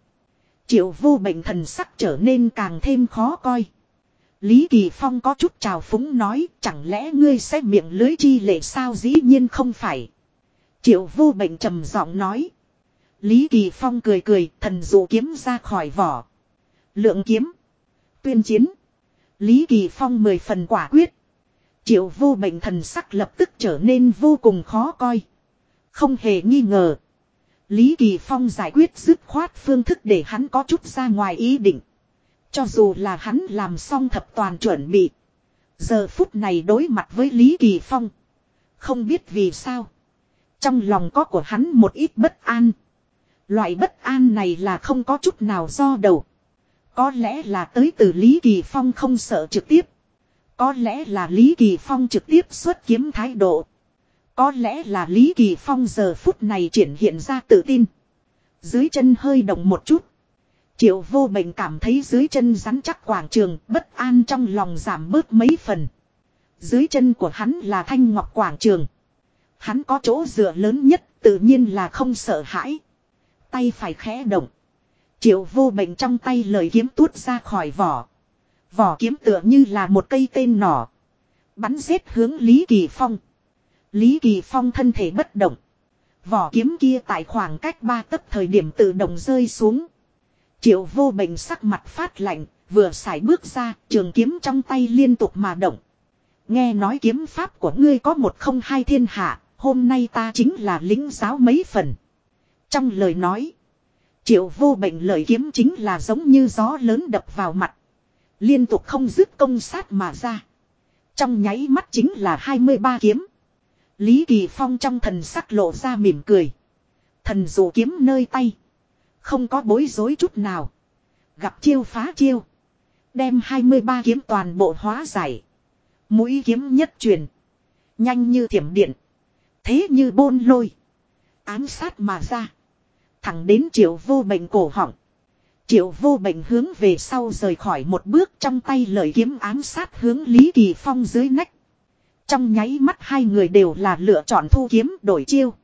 Triệu vô bệnh thần sắc trở nên càng thêm khó coi. Lý Kỳ Phong có chút trào phúng nói, chẳng lẽ ngươi sẽ miệng lưới chi lệ sao dĩ nhiên không phải. Triệu vô bệnh trầm giọng nói. Lý Kỳ Phong cười cười, thần dụ kiếm ra khỏi vỏ. Lượng kiếm. Tuyên chiến. Lý Kỳ Phong mười phần quả quyết. Triệu vô bệnh thần sắc lập tức trở nên vô cùng khó coi. Không hề nghi ngờ. Lý Kỳ Phong giải quyết dứt khoát phương thức để hắn có chút ra ngoài ý định. Cho dù là hắn làm xong thập toàn chuẩn bị. Giờ phút này đối mặt với Lý Kỳ Phong. Không biết vì sao. Trong lòng có của hắn một ít bất an. Loại bất an này là không có chút nào do đầu. Có lẽ là tới từ Lý Kỳ Phong không sợ trực tiếp. Có lẽ là Lý Kỳ Phong trực tiếp xuất kiếm thái độ. Có lẽ là Lý Kỳ Phong giờ phút này triển hiện ra tự tin. Dưới chân hơi động một chút. Triệu vô bệnh cảm thấy dưới chân rắn chắc quảng trường, bất an trong lòng giảm bớt mấy phần. Dưới chân của hắn là thanh ngọc quảng trường. Hắn có chỗ dựa lớn nhất, tự nhiên là không sợ hãi. Tay phải khẽ động. Triệu vô bệnh trong tay lời kiếm tuốt ra khỏi vỏ. Vỏ kiếm tựa như là một cây tên nỏ. Bắn giết hướng Lý Kỳ Phong. Lý Kỳ Phong thân thể bất động. Vỏ kiếm kia tại khoảng cách ba tấc thời điểm tự động rơi xuống. Triệu vô bệnh sắc mặt phát lạnh, vừa xài bước ra, trường kiếm trong tay liên tục mà động. Nghe nói kiếm pháp của ngươi có một không hai thiên hạ, hôm nay ta chính là lính giáo mấy phần. Trong lời nói, triệu vô bệnh lời kiếm chính là giống như gió lớn đập vào mặt. Liên tục không dứt công sát mà ra. Trong nháy mắt chính là 23 kiếm. Lý Kỳ Phong trong thần sắc lộ ra mỉm cười. Thần dụ kiếm nơi tay. Không có bối rối chút nào. Gặp chiêu phá chiêu. Đem 23 kiếm toàn bộ hóa giải. Mũi kiếm nhất truyền. Nhanh như thiểm điện. Thế như bôn lôi. Ám sát mà ra. Thẳng đến triệu vô bệnh cổ họng. Triệu vô bệnh hướng về sau rời khỏi một bước trong tay lợi kiếm ám sát hướng Lý Kỳ Phong dưới nách. Trong nháy mắt hai người đều là lựa chọn thu kiếm đổi chiêu.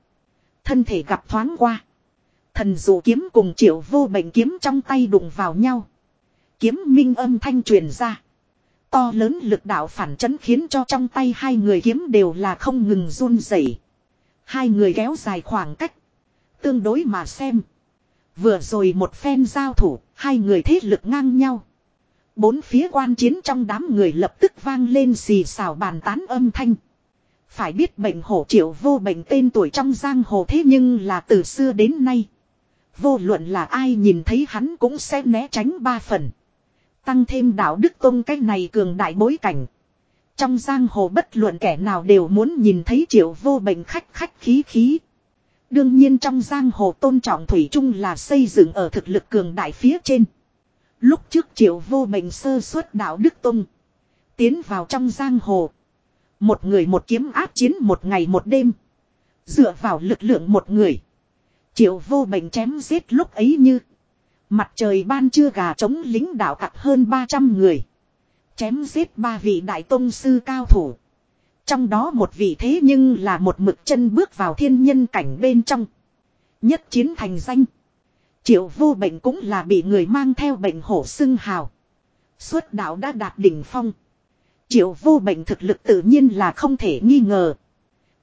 Thân thể gặp thoáng qua. Thần dụ kiếm cùng triệu vô bệnh kiếm trong tay đụng vào nhau. Kiếm minh âm thanh truyền ra. To lớn lực đạo phản chấn khiến cho trong tay hai người kiếm đều là không ngừng run rẩy. Hai người kéo dài khoảng cách. Tương đối mà xem. Vừa rồi một phen giao thủ, hai người thế lực ngang nhau. Bốn phía quan chiến trong đám người lập tức vang lên xì xào bàn tán âm thanh. Phải biết bệnh hổ triệu vô bệnh tên tuổi trong giang hồ thế nhưng là từ xưa đến nay. Vô luận là ai nhìn thấy hắn cũng sẽ né tránh ba phần. Tăng thêm đạo đức tôn cái này cường đại bối cảnh. Trong giang hồ bất luận kẻ nào đều muốn nhìn thấy triệu vô bệnh khách khách khí khí. Đương nhiên trong giang hồ tôn trọng Thủy chung là xây dựng ở thực lực cường đại phía trên. Lúc trước triệu vô mệnh sơ suất đạo Đức Tông. Tiến vào trong giang hồ. Một người một kiếm áp chiến một ngày một đêm. Dựa vào lực lượng một người. Triệu vô mệnh chém giết lúc ấy như. Mặt trời ban trưa gà chống lính đạo tặc hơn 300 người. Chém giết ba vị đại tôn sư cao thủ. Trong đó một vị thế nhưng là một mực chân bước vào thiên nhân cảnh bên trong. Nhất chiến thành danh. Triệu vô bệnh cũng là bị người mang theo bệnh hổ xưng hào. Xuất đạo đã đạt đỉnh phong. Triệu vô bệnh thực lực tự nhiên là không thể nghi ngờ.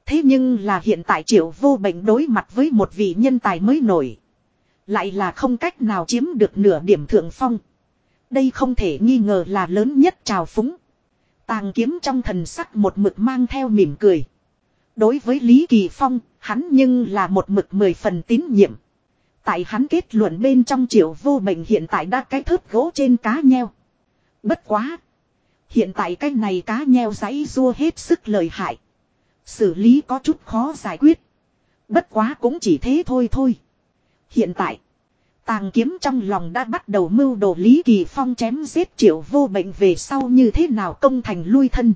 Thế nhưng là hiện tại triệu vô bệnh đối mặt với một vị nhân tài mới nổi. Lại là không cách nào chiếm được nửa điểm thượng phong. Đây không thể nghi ngờ là lớn nhất trào phúng. Tàng kiếm trong thần sắc một mực mang theo mỉm cười. Đối với Lý Kỳ Phong, hắn nhưng là một mực mười phần tín nhiệm. Tại hắn kết luận bên trong triệu vô bệnh hiện tại đã cái thớt gỗ trên cá nheo. Bất quá. Hiện tại cái này cá nheo giấy rua hết sức lợi hại. Xử lý có chút khó giải quyết. Bất quá cũng chỉ thế thôi thôi. Hiện tại. Tàng kiếm trong lòng đã bắt đầu mưu đồ Lý Kỳ Phong chém giết triệu vô bệnh về sau như thế nào công thành lui thân.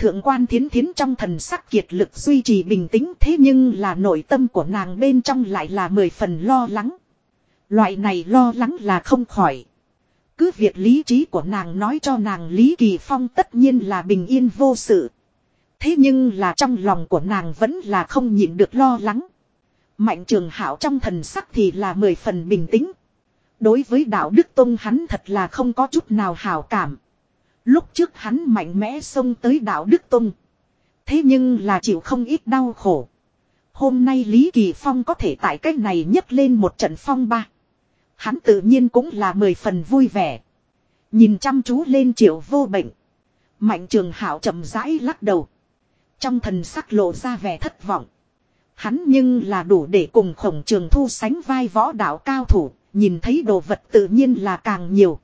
Thượng quan thiến thiến trong thần sắc kiệt lực duy trì bình tĩnh thế nhưng là nội tâm của nàng bên trong lại là mười phần lo lắng. Loại này lo lắng là không khỏi. Cứ việc lý trí của nàng nói cho nàng Lý Kỳ Phong tất nhiên là bình yên vô sự. Thế nhưng là trong lòng của nàng vẫn là không nhịn được lo lắng. Mạnh trường hảo trong thần sắc thì là mười phần bình tĩnh. Đối với đạo Đức Tông hắn thật là không có chút nào hảo cảm. Lúc trước hắn mạnh mẽ xông tới đạo Đức Tông. Thế nhưng là chịu không ít đau khổ. Hôm nay Lý Kỳ Phong có thể tại cách này nhấc lên một trận phong ba. Hắn tự nhiên cũng là mười phần vui vẻ. Nhìn chăm chú lên triệu vô bệnh. Mạnh trường hảo chậm rãi lắc đầu. Trong thần sắc lộ ra vẻ thất vọng. Hắn nhưng là đủ để cùng khổng trường thu sánh vai võ đạo cao thủ, nhìn thấy đồ vật tự nhiên là càng nhiều.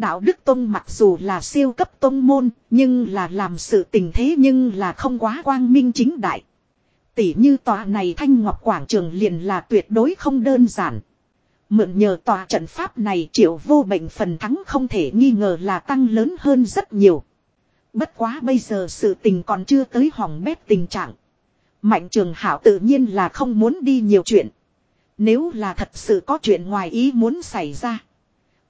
Đạo Đức Tông mặc dù là siêu cấp tông môn, nhưng là làm sự tình thế nhưng là không quá quang minh chính đại. Tỷ như tòa này Thanh Ngọc Quảng Trường liền là tuyệt đối không đơn giản. Mượn nhờ tòa trận pháp này triệu vô bệnh phần thắng không thể nghi ngờ là tăng lớn hơn rất nhiều. Bất quá bây giờ sự tình còn chưa tới hỏng bét tình trạng. Mạnh trường hảo tự nhiên là không muốn đi nhiều chuyện. Nếu là thật sự có chuyện ngoài ý muốn xảy ra.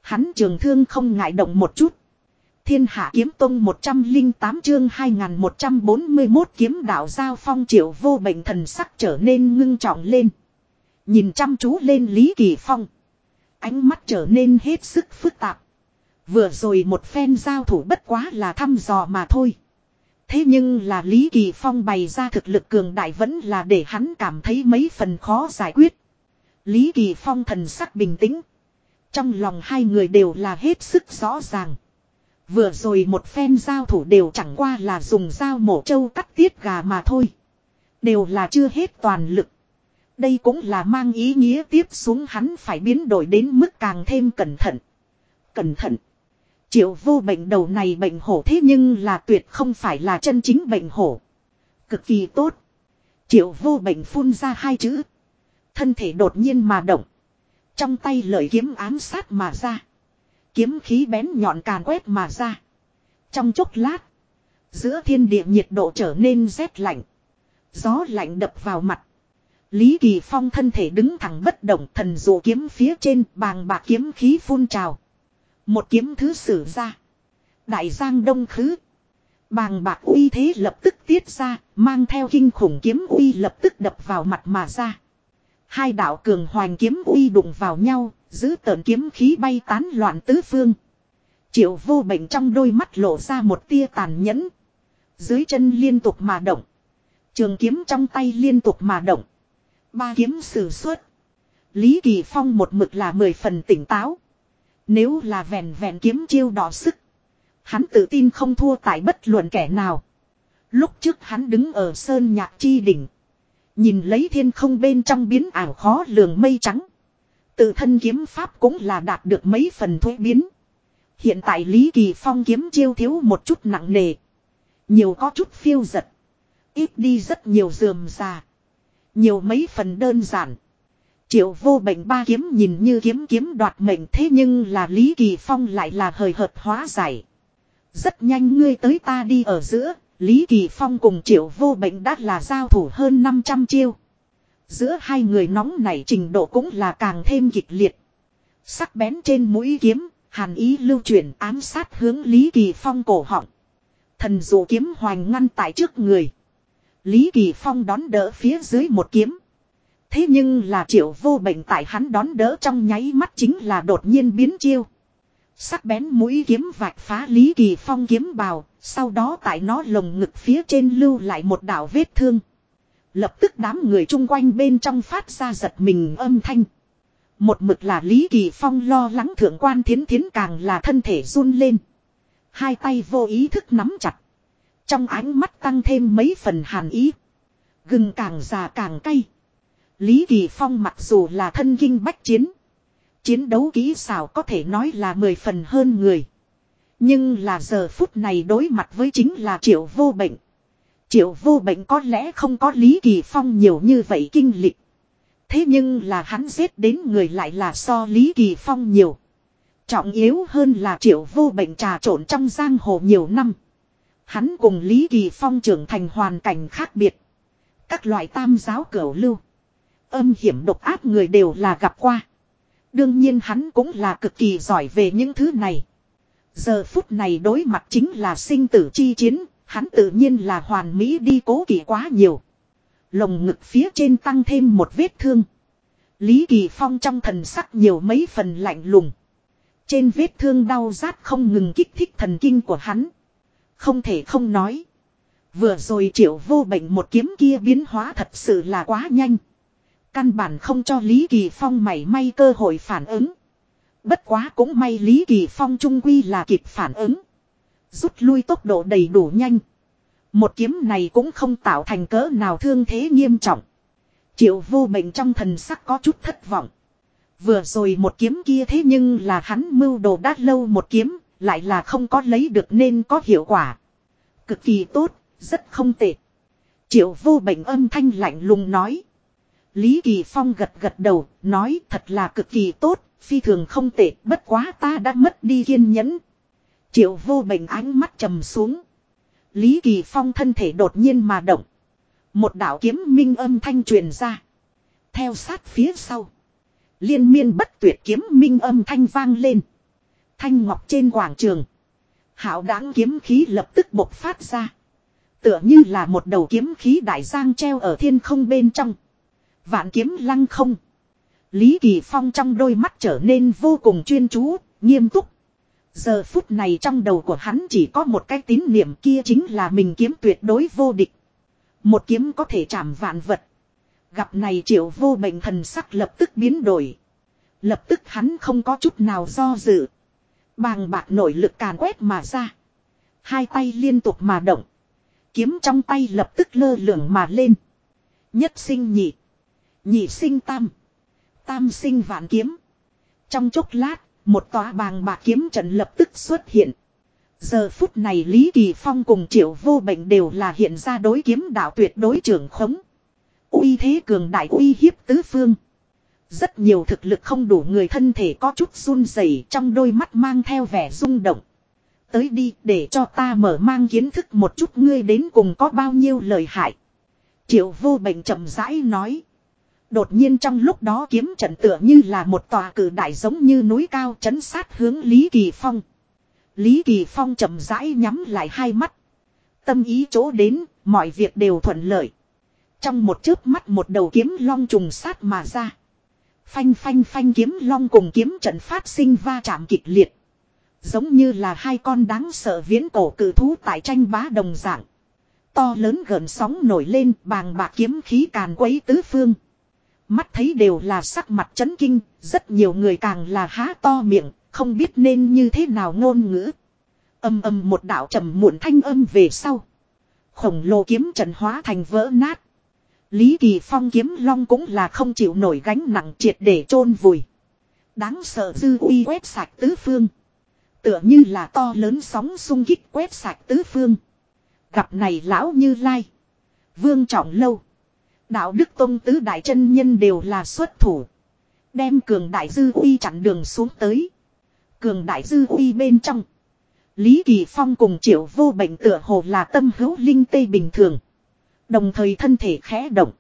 Hắn trường thương không ngại động một chút. Thiên hạ kiếm tông 108 chương 2141 kiếm đạo giao phong triệu vô bệnh thần sắc trở nên ngưng trọng lên. Nhìn chăm chú lên Lý Kỳ Phong. Ánh mắt trở nên hết sức phức tạp. Vừa rồi một phen giao thủ bất quá là thăm dò mà thôi. Thế nhưng là Lý Kỳ Phong bày ra thực lực cường đại vẫn là để hắn cảm thấy mấy phần khó giải quyết. Lý Kỳ Phong thần sắc bình tĩnh. Trong lòng hai người đều là hết sức rõ ràng. Vừa rồi một phen giao thủ đều chẳng qua là dùng dao mổ trâu cắt tiết gà mà thôi. Đều là chưa hết toàn lực. Đây cũng là mang ý nghĩa tiếp xuống hắn phải biến đổi đến mức càng thêm cẩn thận. Cẩn thận. Triệu vô bệnh đầu này bệnh hổ thế nhưng là tuyệt không phải là chân chính bệnh hổ. Cực kỳ tốt. Triệu vô bệnh phun ra hai chữ. Thân thể đột nhiên mà động. Trong tay lợi kiếm ám sát mà ra. Kiếm khí bén nhọn càn quét mà ra. Trong chốc lát. Giữa thiên địa nhiệt độ trở nên rét lạnh. Gió lạnh đập vào mặt. Lý Kỳ Phong thân thể đứng thẳng bất động thần dụ kiếm phía trên bàng bạc kiếm khí phun trào. Một kiếm thứ sử ra. Đại giang đông khứ. Bàng bạc uy thế lập tức tiết ra, mang theo kinh khủng kiếm uy lập tức đập vào mặt mà ra. Hai đạo cường hoành kiếm uy đụng vào nhau, giữ tợn kiếm khí bay tán loạn tứ phương. Triệu vô bệnh trong đôi mắt lộ ra một tia tàn nhẫn. Dưới chân liên tục mà động. Trường kiếm trong tay liên tục mà động. Ba kiếm sử xuất. Lý Kỳ Phong một mực là mười phần tỉnh táo. Nếu là vẹn vẹn kiếm chiêu đỏ sức. Hắn tự tin không thua tại bất luận kẻ nào. Lúc trước hắn đứng ở sơn nhạc chi đỉnh. Nhìn lấy thiên không bên trong biến ảo khó lường mây trắng. Tự thân kiếm pháp cũng là đạt được mấy phần thuế biến. Hiện tại Lý Kỳ Phong kiếm chiêu thiếu một chút nặng nề. Nhiều có chút phiêu giật. Ít đi rất nhiều dườm già. Nhiều mấy phần đơn giản. Triệu vô bệnh ba kiếm nhìn như kiếm kiếm đoạt mệnh thế nhưng là Lý Kỳ Phong lại là hời hợt hóa giải. Rất nhanh ngươi tới ta đi ở giữa, Lý Kỳ Phong cùng triệu vô bệnh đã là giao thủ hơn 500 chiêu. Giữa hai người nóng nảy trình độ cũng là càng thêm kịch liệt. Sắc bén trên mũi kiếm, hàn ý lưu chuyển ám sát hướng Lý Kỳ Phong cổ họng. Thần dụ kiếm hoành ngăn tại trước người. Lý Kỳ Phong đón đỡ phía dưới một kiếm. Thế nhưng là triệu vô bệnh tại hắn đón đỡ trong nháy mắt chính là đột nhiên biến chiêu. Sắc bén mũi kiếm vạch phá Lý Kỳ Phong kiếm bào, sau đó tại nó lồng ngực phía trên lưu lại một đạo vết thương. Lập tức đám người chung quanh bên trong phát ra giật mình âm thanh. Một mực là Lý Kỳ Phong lo lắng thượng quan thiến thiến càng là thân thể run lên. Hai tay vô ý thức nắm chặt. Trong ánh mắt tăng thêm mấy phần hàn ý. Gừng càng già càng cay. Lý Kỳ Phong mặc dù là thân kinh bách chiến. Chiến đấu kỹ xảo có thể nói là mười phần hơn người. Nhưng là giờ phút này đối mặt với chính là triệu vô bệnh. Triệu vô bệnh có lẽ không có Lý Kỳ Phong nhiều như vậy kinh lịch. Thế nhưng là hắn giết đến người lại là so Lý Kỳ Phong nhiều. Trọng yếu hơn là triệu vô bệnh trà trộn trong giang hồ nhiều năm. Hắn cùng Lý Kỳ Phong trưởng thành hoàn cảnh khác biệt. Các loại tam giáo cửu lưu. Âm hiểm độc ác người đều là gặp qua. Đương nhiên hắn cũng là cực kỳ giỏi về những thứ này. Giờ phút này đối mặt chính là sinh tử chi chiến, hắn tự nhiên là hoàn mỹ đi cố kỳ quá nhiều. Lồng ngực phía trên tăng thêm một vết thương. Lý Kỳ Phong trong thần sắc nhiều mấy phần lạnh lùng. Trên vết thương đau rát không ngừng kích thích thần kinh của hắn. Không thể không nói. Vừa rồi triệu vô bệnh một kiếm kia biến hóa thật sự là quá nhanh. Căn bản không cho Lý Kỳ Phong mảy may cơ hội phản ứng. Bất quá cũng may Lý Kỳ Phong trung quy là kịp phản ứng. Rút lui tốc độ đầy đủ nhanh. Một kiếm này cũng không tạo thành cỡ nào thương thế nghiêm trọng. Triệu vô bệnh trong thần sắc có chút thất vọng. Vừa rồi một kiếm kia thế nhưng là hắn mưu đồ đã lâu một kiếm, lại là không có lấy được nên có hiệu quả. Cực kỳ tốt, rất không tệ. Triệu vô bệnh âm thanh lạnh lùng nói. Lý Kỳ Phong gật gật đầu, nói thật là cực kỳ tốt, phi thường không tệ, bất quá ta đã mất đi kiên nhẫn. Triệu vô bệnh ánh mắt trầm xuống. Lý Kỳ Phong thân thể đột nhiên mà động. Một đạo kiếm minh âm thanh truyền ra. Theo sát phía sau. Liên miên bất tuyệt kiếm minh âm thanh vang lên. Thanh ngọc trên quảng trường. Hảo đáng kiếm khí lập tức bộc phát ra. Tựa như là một đầu kiếm khí đại giang treo ở thiên không bên trong. Vạn kiếm lăng không. Lý Kỳ Phong trong đôi mắt trở nên vô cùng chuyên chú, nghiêm túc. Giờ phút này trong đầu của hắn chỉ có một cái tín niệm kia chính là mình kiếm tuyệt đối vô địch. Một kiếm có thể chạm vạn vật. Gặp này triệu vô bệnh thần sắc lập tức biến đổi. Lập tức hắn không có chút nào do dự. Bàng bạc nội lực càn quét mà ra. Hai tay liên tục mà động. Kiếm trong tay lập tức lơ lửng mà lên. Nhất sinh nhị. Nhị sinh tam. Tam sinh vạn kiếm. Trong chốc lát, một tòa bàng bạc kiếm trận lập tức xuất hiện. Giờ phút này Lý Kỳ Phong cùng triệu vô bệnh đều là hiện ra đối kiếm đạo tuyệt đối trưởng khống. uy thế cường đại uy hiếp tứ phương. Rất nhiều thực lực không đủ người thân thể có chút run rẩy trong đôi mắt mang theo vẻ rung động. Tới đi để cho ta mở mang kiến thức một chút ngươi đến cùng có bao nhiêu lời hại. Triệu vô bệnh chậm rãi nói. Đột nhiên trong lúc đó kiếm trận tựa như là một tòa cử đại giống như núi cao chấn sát hướng Lý Kỳ Phong. Lý Kỳ Phong chậm rãi nhắm lại hai mắt. Tâm ý chỗ đến, mọi việc đều thuận lợi. Trong một chớp mắt một đầu kiếm long trùng sát mà ra. Phanh phanh phanh kiếm long cùng kiếm trận phát sinh va chạm kịch liệt. Giống như là hai con đáng sợ viễn cổ cử thú tại tranh bá đồng dạng. To lớn gần sóng nổi lên bàng bạc kiếm khí càn quấy tứ phương. Mắt thấy đều là sắc mặt chấn kinh, rất nhiều người càng là há to miệng, không biết nên như thế nào ngôn ngữ. Âm âm một đạo trầm muộn thanh âm về sau. Khổng lồ kiếm trần hóa thành vỡ nát. Lý Kỳ Phong kiếm long cũng là không chịu nổi gánh nặng triệt để chôn vùi. Đáng sợ dư uy quét sạch tứ phương. Tựa như là to lớn sóng sung kích quét sạch tứ phương. Gặp này lão như lai. Vương trọng lâu. Đạo đức tôn tứ đại chân nhân đều là xuất thủ. Đem cường đại dư uy chặn đường xuống tới. Cường đại dư uy bên trong. Lý Kỳ Phong cùng triệu vô bệnh tựa hồ là tâm hữu linh tê bình thường. Đồng thời thân thể khẽ động.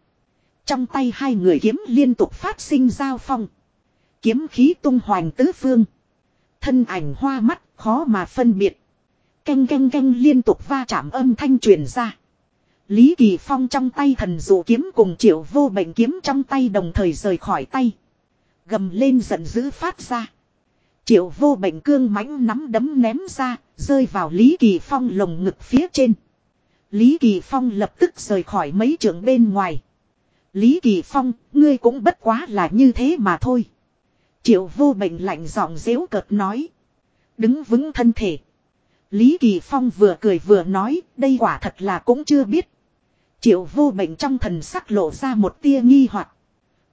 Trong tay hai người kiếm liên tục phát sinh giao phong. Kiếm khí tung hoành tứ phương. Thân ảnh hoa mắt, khó mà phân biệt. Canh canh canh liên tục va chạm âm thanh truyền ra. Lý Kỳ Phong trong tay thần dụ kiếm cùng triệu vô bệnh kiếm trong tay đồng thời rời khỏi tay. Gầm lên giận dữ phát ra. Triệu vô bệnh cương mãnh nắm đấm ném ra, rơi vào Lý Kỳ Phong lồng ngực phía trên. Lý Kỳ Phong lập tức rời khỏi mấy trường bên ngoài. Lý Kỳ Phong, ngươi cũng bất quá là như thế mà thôi. Triệu vô bệnh lạnh giọng dễu cợt nói. Đứng vững thân thể. Lý Kỳ Phong vừa cười vừa nói, đây quả thật là cũng chưa biết. Triệu vô bệnh trong thần sắc lộ ra một tia nghi hoặc.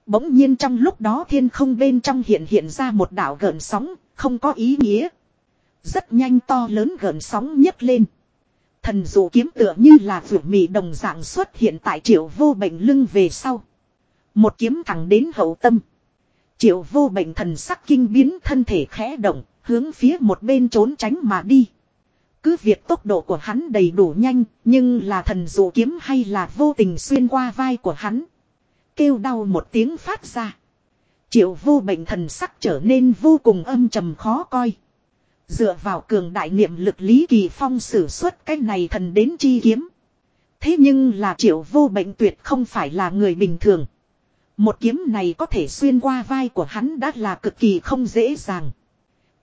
Bỗng nhiên trong lúc đó thiên không bên trong hiện hiện ra một đảo gợn sóng, không có ý nghĩa. Rất nhanh to lớn gợn sóng nhấc lên. Thần dụ kiếm tựa như là vượt mì đồng dạng xuất hiện tại triệu vô bệnh lưng về sau. Một kiếm thẳng đến hậu tâm. Triệu vô bệnh thần sắc kinh biến thân thể khẽ động, hướng phía một bên trốn tránh mà đi. Cứ việc tốc độ của hắn đầy đủ nhanh, nhưng là thần dụ kiếm hay là vô tình xuyên qua vai của hắn. Kêu đau một tiếng phát ra. Triệu vô bệnh thần sắc trở nên vô cùng âm trầm khó coi. Dựa vào cường đại niệm lực Lý Kỳ Phong sử xuất cái này thần đến chi kiếm. Thế nhưng là triệu vô bệnh tuyệt không phải là người bình thường. Một kiếm này có thể xuyên qua vai của hắn đã là cực kỳ không dễ dàng.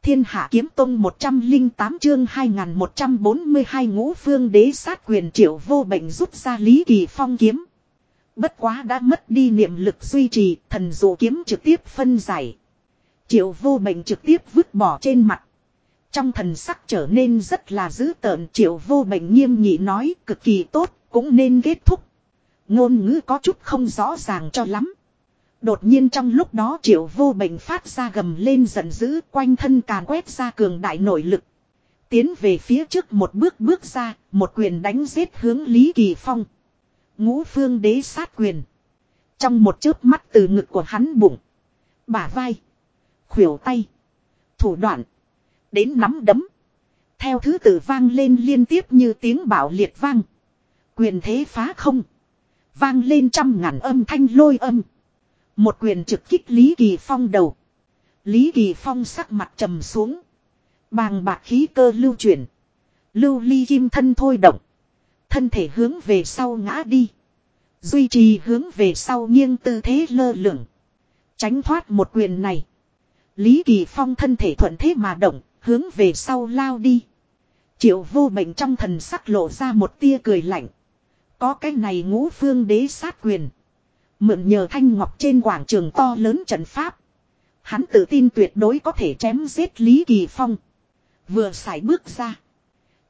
Thiên hạ kiếm tông 108 chương 2142 ngũ phương đế sát quyền triệu vô bệnh rút ra Lý Kỳ Phong kiếm. Bất quá đã mất đi niệm lực duy trì, thần dụ kiếm trực tiếp phân giải. Triệu vô bệnh trực tiếp vứt bỏ trên mặt. Trong thần sắc trở nên rất là dữ tợn triệu vô bệnh nghiêm nghị nói cực kỳ tốt, cũng nên kết thúc. Ngôn ngữ có chút không rõ ràng cho lắm. Đột nhiên trong lúc đó triệu vô bệnh phát ra gầm lên giận dữ quanh thân càn quét ra cường đại nội lực. Tiến về phía trước một bước bước ra, một quyền đánh giết hướng Lý Kỳ Phong. Ngũ phương đế sát quyền. Trong một chớp mắt từ ngực của hắn bụng. Bả vai. Khuỷu tay. Thủ đoạn. Đến nắm đấm. Theo thứ tự vang lên liên tiếp như tiếng bảo liệt vang. Quyền thế phá không. Vang lên trăm ngàn âm thanh lôi âm. Một quyền trực kích Lý Kỳ Phong đầu. Lý Kỳ Phong sắc mặt trầm xuống. Bàng bạc khí cơ lưu chuyển. Lưu ly kim thân thôi động. Thân thể hướng về sau ngã đi. Duy trì hướng về sau nghiêng tư thế lơ lửng. Tránh thoát một quyền này. Lý Kỳ Phong thân thể thuận thế mà động, hướng về sau lao đi. Triệu vô bệnh trong thần sắc lộ ra một tia cười lạnh. Có cái này ngũ phương đế sát quyền. Mượn nhờ thanh ngọc trên quảng trường to lớn trận pháp. Hắn tự tin tuyệt đối có thể chém giết Lý Kỳ Phong. Vừa xài bước ra.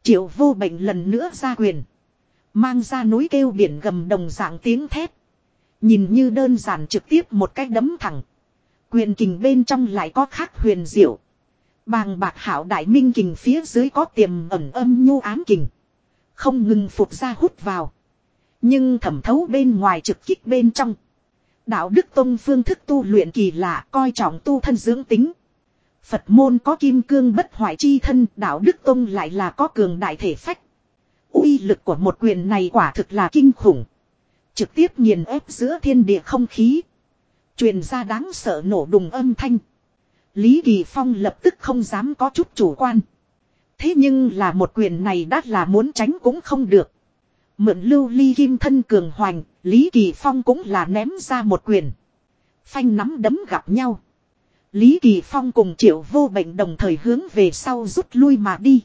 Triệu vô bệnh lần nữa ra quyền. Mang ra núi kêu biển gầm đồng dạng tiếng thét. Nhìn như đơn giản trực tiếp một cách đấm thẳng. Quyền kình bên trong lại có khác huyền diệu. Bàng bạc hảo đại minh kình phía dưới có tiềm ẩn âm nhu ám kình. Không ngừng phục ra hút vào. Nhưng thẩm thấu bên ngoài trực kích bên trong. Đạo đức tông phương thức tu luyện kỳ lạ coi trọng tu thân dưỡng tính. Phật môn có kim cương bất hoại chi thân, đạo đức tông lại là có cường đại thể phách. uy lực của một quyền này quả thực là kinh khủng. Trực tiếp nghiền ép giữa thiên địa không khí. Truyền ra đáng sợ nổ đùng âm thanh. Lý Kỳ Phong lập tức không dám có chút chủ quan. Thế nhưng là một quyền này đã là muốn tránh cũng không được. Mượn lưu ly kim thân cường hoành, Lý Kỳ Phong cũng là ném ra một quyền. Phanh nắm đấm gặp nhau. Lý Kỳ Phong cùng triệu vô bệnh đồng thời hướng về sau rút lui mà đi.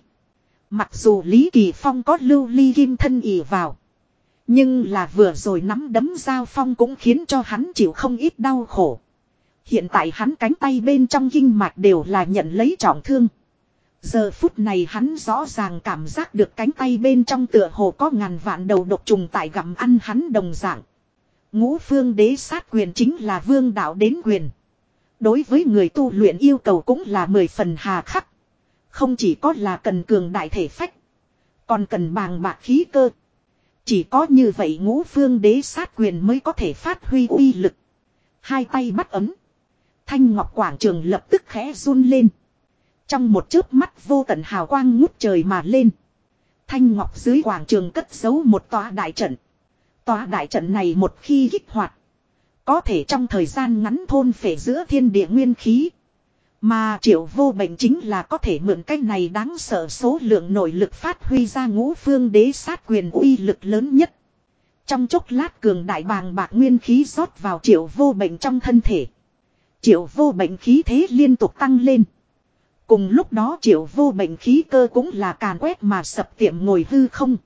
Mặc dù Lý Kỳ Phong có lưu ly kim thân ỉ vào. Nhưng là vừa rồi nắm đấm giao phong cũng khiến cho hắn chịu không ít đau khổ. Hiện tại hắn cánh tay bên trong kinh mạch đều là nhận lấy trọng thương. Giờ phút này hắn rõ ràng cảm giác được cánh tay bên trong tựa hồ có ngàn vạn đầu độc trùng tại gặm ăn hắn đồng dạng. Ngũ phương đế sát quyền chính là vương đạo đến quyền. Đối với người tu luyện yêu cầu cũng là mười phần hà khắc. Không chỉ có là cần cường đại thể phách. Còn cần bàng bạc khí cơ. Chỉ có như vậy ngũ phương đế sát quyền mới có thể phát huy uy lực. Hai tay bắt ấm. Thanh ngọc quảng trường lập tức khẽ run lên. Trong một chớp mắt vô tận hào quang ngút trời mà lên. Thanh ngọc dưới quảng trường cất giấu một tòa đại trận. Tòa đại trận này một khi kích hoạt. Có thể trong thời gian ngắn thôn phệ giữa thiên địa nguyên khí. Mà triệu vô bệnh chính là có thể mượn cách này đáng sợ số lượng nội lực phát huy ra ngũ phương đế sát quyền uy lực lớn nhất. Trong chốc lát cường đại bàng bạc nguyên khí rót vào triệu vô bệnh trong thân thể. Triệu vô bệnh khí thế liên tục tăng lên. Cùng lúc đó triệu vô bệnh khí cơ cũng là càn quét mà sập tiệm ngồi hư không.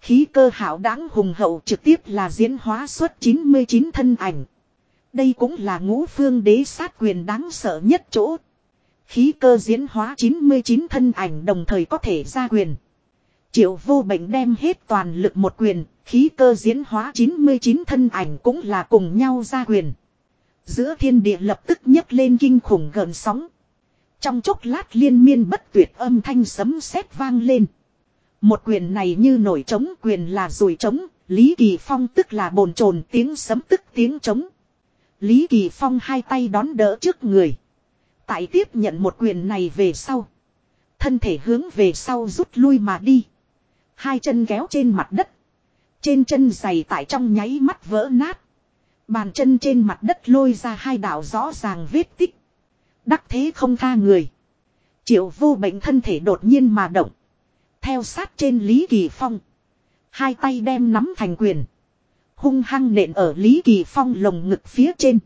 Khí cơ hảo đáng hùng hậu trực tiếp là diễn hóa suốt 99 thân ảnh. Đây cũng là ngũ phương đế sát quyền đáng sợ nhất chỗ. Khí cơ diễn hóa 99 thân ảnh đồng thời có thể ra quyền. Triệu vô bệnh đem hết toàn lực một quyền, khí cơ diễn hóa 99 thân ảnh cũng là cùng nhau ra quyền. Giữa thiên địa lập tức nhấc lên kinh khủng gần sóng. Trong chốc lát liên miên bất tuyệt âm thanh sấm sét vang lên. Một quyền này như nổi trống quyền là rùi trống, Lý Kỳ Phong tức là bồn chồn tiếng sấm tức tiếng trống. Lý Kỳ Phong hai tay đón đỡ trước người. Tại tiếp nhận một quyền này về sau. Thân thể hướng về sau rút lui mà đi. Hai chân kéo trên mặt đất. Trên chân giày tại trong nháy mắt vỡ nát. Bàn chân trên mặt đất lôi ra hai đạo rõ ràng vết tích. Đắc thế không tha người. Triệu vô bệnh thân thể đột nhiên mà động. Theo sát trên Lý Kỳ Phong. Hai tay đem nắm thành quyền. Hung hăng nện ở Lý Kỳ Phong lồng ngực phía trên.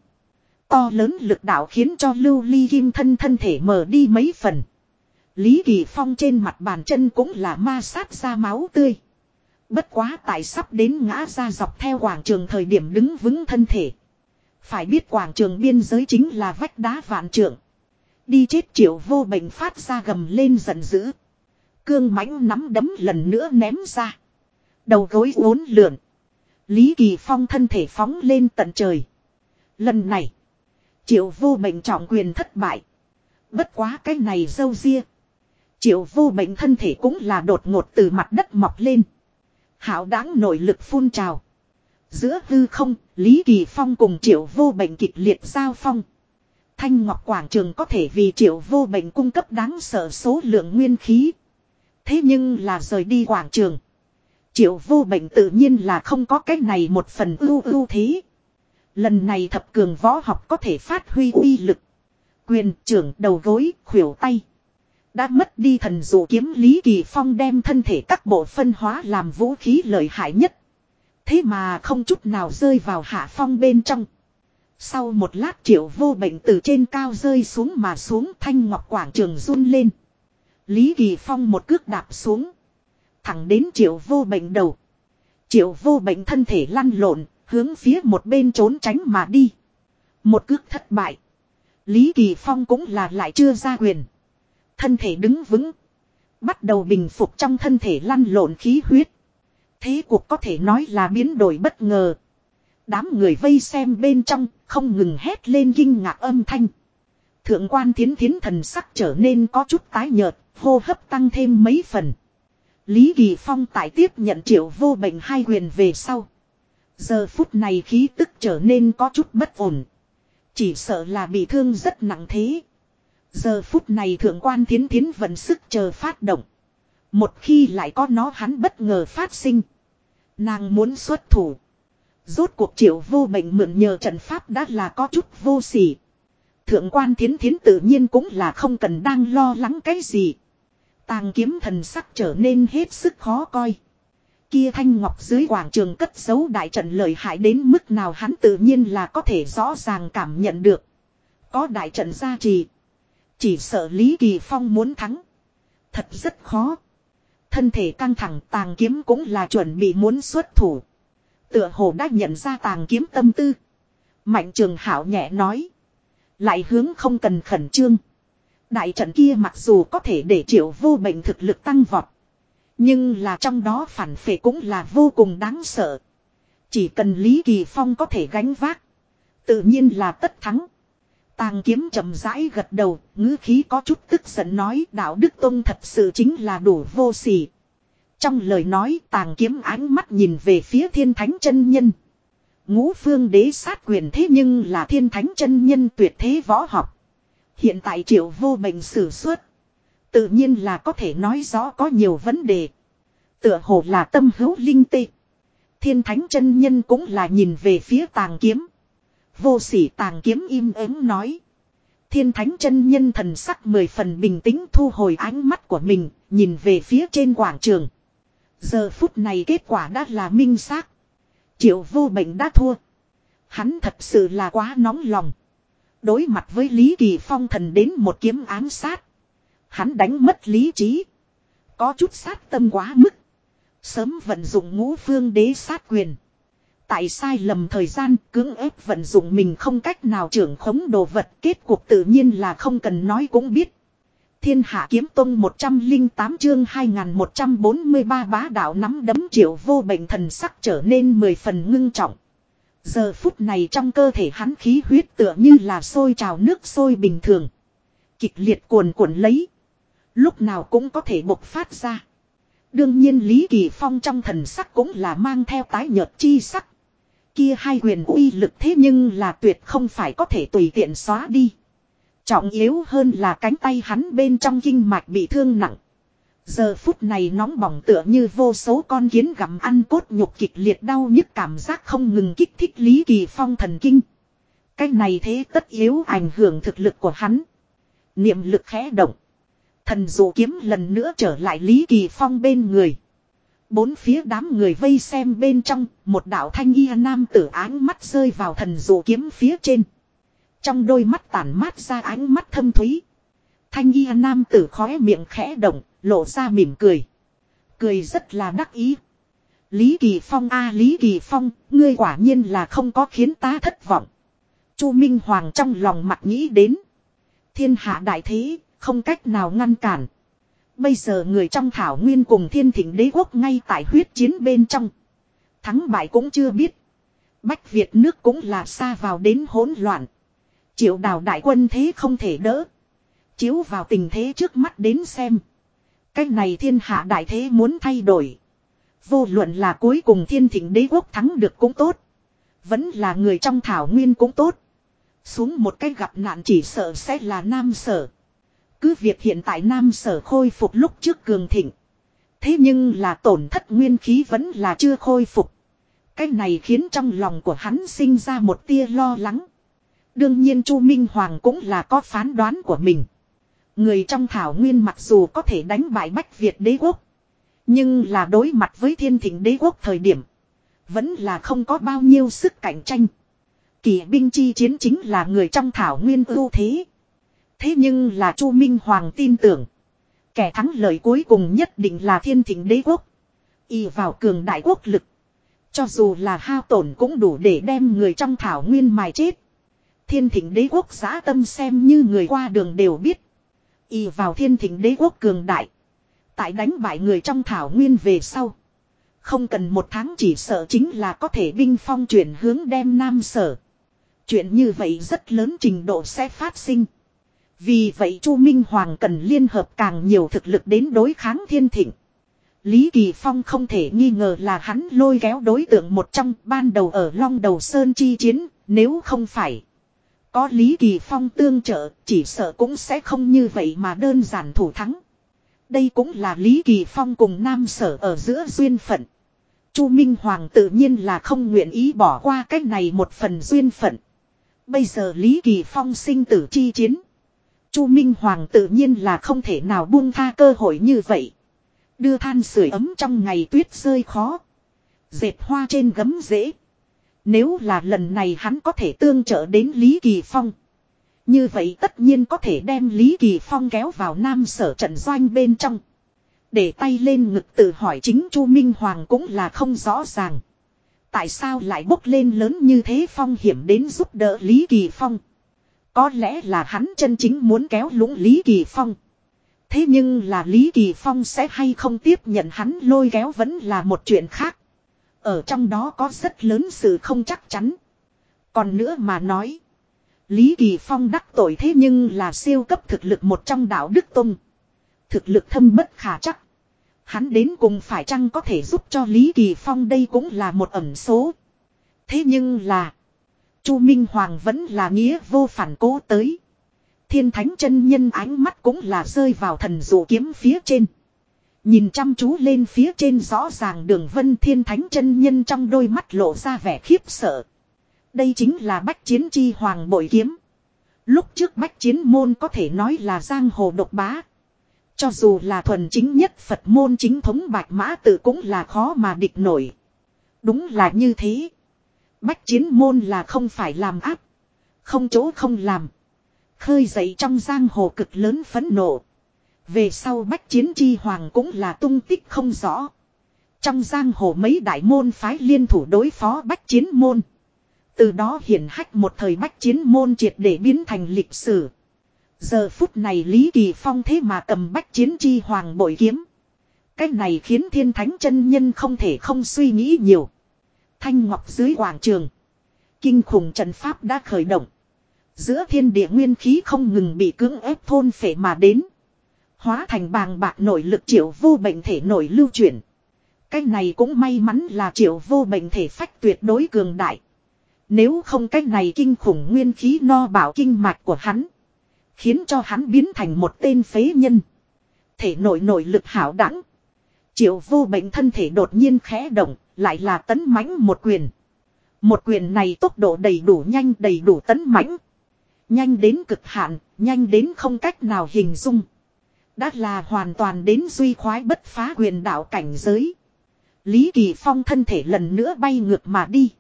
To lớn lực đạo khiến cho lưu ly kim thân thân thể mở đi mấy phần. Lý Kỳ Phong trên mặt bàn chân cũng là ma sát ra máu tươi. Bất quá tại sắp đến ngã ra dọc theo quảng trường thời điểm đứng vững thân thể. Phải biết quảng trường biên giới chính là vách đá vạn trượng. Đi chết triệu vô bệnh phát ra gầm lên giận dữ. Cương mãnh nắm đấm lần nữa ném ra. Đầu gối uốn lượn. Lý Kỳ Phong thân thể phóng lên tận trời. Lần này. Triệu vô bệnh trọng quyền thất bại. Bất quá cái này dâu ria. Triệu vô bệnh thân thể cũng là đột ngột từ mặt đất mọc lên. Hảo đáng nội lực phun trào. Giữa hư không, Lý Kỳ Phong cùng triệu vô bệnh kịch liệt giao phong. Thanh Ngọc Quảng Trường có thể vì triệu vô bệnh cung cấp đáng sợ số lượng nguyên khí. Thế nhưng là rời đi quảng trường. Triệu vô bệnh tự nhiên là không có cái này một phần ưu ưu thế. Lần này thập cường võ học có thể phát huy uy lực. Quyền trưởng đầu gối, khuỷu tay. Đã mất đi thần dụ kiếm Lý Kỳ Phong đem thân thể các bộ phân hóa làm vũ khí lợi hại nhất. Thế mà không chút nào rơi vào hạ phong bên trong. Sau một lát triệu vô bệnh từ trên cao rơi xuống mà xuống thanh ngọc quảng trường run lên. Lý Kỳ Phong một cước đạp xuống. Thẳng đến triệu vô bệnh đầu. Triệu vô bệnh thân thể lăn lộn, hướng phía một bên trốn tránh mà đi. Một cước thất bại. Lý Kỳ Phong cũng là lại chưa ra quyền. Thân thể đứng vững. Bắt đầu bình phục trong thân thể lăn lộn khí huyết. Thế cuộc có thể nói là biến đổi bất ngờ. Đám người vây xem bên trong, không ngừng hét lên kinh ngạc âm thanh. Thượng quan thiến thiến thần sắc trở nên có chút tái nhợt, hô hấp tăng thêm mấy phần. Lý Kỳ Phong tại tiếp nhận triệu vô bệnh hai quyền về sau. Giờ phút này khí tức trở nên có chút bất ổn. Chỉ sợ là bị thương rất nặng thế. Giờ phút này thượng quan thiến thiến vẫn sức chờ phát động. Một khi lại có nó hắn bất ngờ phát sinh. Nàng muốn xuất thủ. Rốt cuộc triệu vô bệnh mượn nhờ trận pháp đã là có chút vô sỉ. Thượng quan thiến thiến tự nhiên cũng là không cần đang lo lắng cái gì. Tàng kiếm thần sắc trở nên hết sức khó coi. Kia thanh ngọc dưới quảng trường cất giấu đại trận lợi hại đến mức nào hắn tự nhiên là có thể rõ ràng cảm nhận được. Có đại trận gia trì. Chỉ sợ Lý Kỳ Phong muốn thắng. Thật rất khó. Thân thể căng thẳng tàng kiếm cũng là chuẩn bị muốn xuất thủ. Tựa hồ đã nhận ra tàng kiếm tâm tư. Mạnh trường hảo nhẹ nói. Lại hướng không cần khẩn trương. Đại trận kia mặc dù có thể để triệu vô bệnh thực lực tăng vọt. Nhưng là trong đó phản phệ cũng là vô cùng đáng sợ. Chỉ cần Lý Kỳ Phong có thể gánh vác. Tự nhiên là tất thắng. Tàng kiếm chậm rãi gật đầu, ngữ khí có chút tức giận nói đạo đức tông thật sự chính là đủ vô sỉ. Trong lời nói tàng kiếm ánh mắt nhìn về phía thiên thánh chân nhân. Ngũ phương đế sát quyền thế nhưng là thiên thánh chân nhân tuyệt thế võ học. Hiện tại triệu vô bệnh sử xuất. Tự nhiên là có thể nói rõ có nhiều vấn đề. Tựa hồ là tâm hữu linh tê. Thiên thánh chân nhân cũng là nhìn về phía tàng kiếm. Vô sỉ tàng kiếm im ắng nói. Thiên thánh chân nhân thần sắc mười phần bình tĩnh thu hồi ánh mắt của mình, nhìn về phía trên quảng trường. Giờ phút này kết quả đã là minh xác. Triệu vô bệnh đã thua. Hắn thật sự là quá nóng lòng. Đối mặt với Lý Kỳ Phong thần đến một kiếm ám sát. Hắn đánh mất lý trí. Có chút sát tâm quá mức. Sớm vận dụng ngũ phương đế sát quyền. Tại sai lầm thời gian cưỡng ép vận dụng mình không cách nào trưởng khống đồ vật, kết cuộc tự nhiên là không cần nói cũng biết. Thiên hạ kiếm tông 108 chương 2143 bá đạo nắm đấm triệu vô bệnh thần sắc trở nên 10 phần ngưng trọng. Giờ phút này trong cơ thể hắn khí huyết tựa như là sôi trào nước sôi bình thường. Kịch liệt cuồn cuộn lấy. Lúc nào cũng có thể bộc phát ra. Đương nhiên Lý Kỳ Phong trong thần sắc cũng là mang theo tái nhợt chi sắc. Kia hai quyền uy lực thế nhưng là tuyệt không phải có thể tùy tiện xóa đi. Trọng yếu hơn là cánh tay hắn bên trong kinh mạch bị thương nặng. Giờ phút này nóng bỏng tựa như vô số con kiến gặm ăn cốt nhục kịch liệt đau nhức cảm giác không ngừng kích thích Lý Kỳ Phong thần kinh. Cái này thế tất yếu ảnh hưởng thực lực của hắn. Niệm lực khẽ động. Thần dụ kiếm lần nữa trở lại Lý Kỳ Phong bên người. Bốn phía đám người vây xem bên trong, một đạo thanh y nam tử áng mắt rơi vào thần dụ kiếm phía trên. Trong đôi mắt tản mát ra ánh mắt thâm thúy. Thanh y nam tử khóe miệng khẽ động, lộ ra mỉm cười. Cười rất là đắc ý. Lý Kỳ Phong a Lý Kỳ Phong, ngươi quả nhiên là không có khiến ta thất vọng. Chu Minh Hoàng trong lòng mặt nghĩ đến. Thiên hạ đại thế, không cách nào ngăn cản. Bây giờ người trong thảo nguyên cùng thiên thỉnh đế quốc ngay tại huyết chiến bên trong. Thắng bại cũng chưa biết. Bách Việt nước cũng là xa vào đến hỗn loạn. Triệu đào đại quân thế không thể đỡ. Chiếu vào tình thế trước mắt đến xem. Cách này thiên hạ đại thế muốn thay đổi. Vô luận là cuối cùng thiên thỉnh đế quốc thắng được cũng tốt. Vẫn là người trong thảo nguyên cũng tốt. Xuống một cái gặp nạn chỉ sợ sẽ là nam sở. Cứ việc hiện tại nam sở khôi phục lúc trước cường thịnh. Thế nhưng là tổn thất nguyên khí vẫn là chưa khôi phục. Cái này khiến trong lòng của hắn sinh ra một tia lo lắng. Đương nhiên Chu Minh Hoàng cũng là có phán đoán của mình. Người trong thảo nguyên mặc dù có thể đánh bại Bách Việt đế quốc. Nhưng là đối mặt với thiên thịnh đế quốc thời điểm. Vẫn là không có bao nhiêu sức cạnh tranh. Kỳ binh chi chiến chính là người trong thảo nguyên ưu thế. Thế nhưng là Chu Minh Hoàng tin tưởng. Kẻ thắng lợi cuối cùng nhất định là thiên thịnh đế quốc. Y vào cường đại quốc lực. Cho dù là hao tổn cũng đủ để đem người trong thảo nguyên mài chết. Thiên thịnh đế quốc giã tâm xem như người qua đường đều biết. Y vào thiên thịnh đế quốc cường đại. Tại đánh bại người trong thảo nguyên về sau. Không cần một tháng chỉ sợ chính là có thể binh phong chuyển hướng đem nam sở. Chuyện như vậy rất lớn trình độ sẽ phát sinh. Vì vậy Chu Minh Hoàng cần liên hợp càng nhiều thực lực đến đối kháng thiên thịnh. Lý Kỳ Phong không thể nghi ngờ là hắn lôi kéo đối tượng một trong ban đầu ở Long Đầu Sơn chi chiến, nếu không phải. Có Lý Kỳ Phong tương trợ, chỉ sợ cũng sẽ không như vậy mà đơn giản thủ thắng. Đây cũng là Lý Kỳ Phong cùng Nam Sở ở giữa duyên phận. Chu Minh Hoàng tự nhiên là không nguyện ý bỏ qua cách này một phần duyên phận. Bây giờ Lý Kỳ Phong sinh tử chi chiến. Chu Minh Hoàng tự nhiên là không thể nào buông tha cơ hội như vậy. Đưa than sưởi ấm trong ngày tuyết rơi khó. Dệt hoa trên gấm rễ. Nếu là lần này hắn có thể tương trợ đến Lý Kỳ Phong. Như vậy tất nhiên có thể đem Lý Kỳ Phong kéo vào nam sở trận doanh bên trong. Để tay lên ngực tự hỏi chính Chu Minh Hoàng cũng là không rõ ràng. Tại sao lại bốc lên lớn như thế phong hiểm đến giúp đỡ Lý Kỳ Phong. Có lẽ là hắn chân chính muốn kéo lũng Lý Kỳ Phong. Thế nhưng là Lý Kỳ Phong sẽ hay không tiếp nhận hắn lôi kéo vẫn là một chuyện khác. Ở trong đó có rất lớn sự không chắc chắn. Còn nữa mà nói. Lý Kỳ Phong đắc tội thế nhưng là siêu cấp thực lực một trong đạo Đức Tông. Thực lực thâm bất khả chắc. Hắn đến cùng phải chăng có thể giúp cho Lý Kỳ Phong đây cũng là một ẩn số. Thế nhưng là. Chu Minh Hoàng vẫn là nghĩa vô phản cố tới. Thiên thánh chân nhân ánh mắt cũng là rơi vào thần dụ kiếm phía trên. Nhìn chăm chú lên phía trên rõ ràng đường vân thiên thánh chân nhân trong đôi mắt lộ ra vẻ khiếp sợ. Đây chính là bách chiến chi hoàng bội kiếm. Lúc trước bách chiến môn có thể nói là giang hồ độc bá. Cho dù là thuần chính nhất Phật môn chính thống bạch mã tự cũng là khó mà địch nổi. Đúng là như thế. Bách chiến môn là không phải làm áp. Không chỗ không làm. Khơi dậy trong giang hồ cực lớn phấn nộ. Về sau bách chiến chi hoàng cũng là tung tích không rõ. Trong giang hồ mấy đại môn phái liên thủ đối phó bách chiến môn. Từ đó hiển hách một thời bách chiến môn triệt để biến thành lịch sử. Giờ phút này Lý Kỳ Phong thế mà cầm bách chiến chi hoàng bội kiếm. Cái này khiến thiên thánh chân nhân không thể không suy nghĩ nhiều. Thanh ngọc dưới quảng trường. Kinh khủng trận pháp đã khởi động. Giữa thiên địa nguyên khí không ngừng bị cưỡng ép thôn phệ mà đến. Hóa thành bàng bạc nội lực triệu vô bệnh thể nội lưu chuyển. Cái này cũng may mắn là triệu vô bệnh thể phách tuyệt đối cường đại. Nếu không cái này kinh khủng nguyên khí no bảo kinh mạch của hắn. Khiến cho hắn biến thành một tên phế nhân. Thể nội nội lực hảo đẳng. Triệu vô bệnh thân thể đột nhiên khẽ động, lại là tấn mãnh một quyền. Một quyền này tốc độ đầy đủ nhanh đầy đủ tấn mãnh. Nhanh đến cực hạn, nhanh đến không cách nào hình dung. Đã là hoàn toàn đến duy khoái bất phá quyền đạo cảnh giới. Lý Kỳ Phong thân thể lần nữa bay ngược mà đi.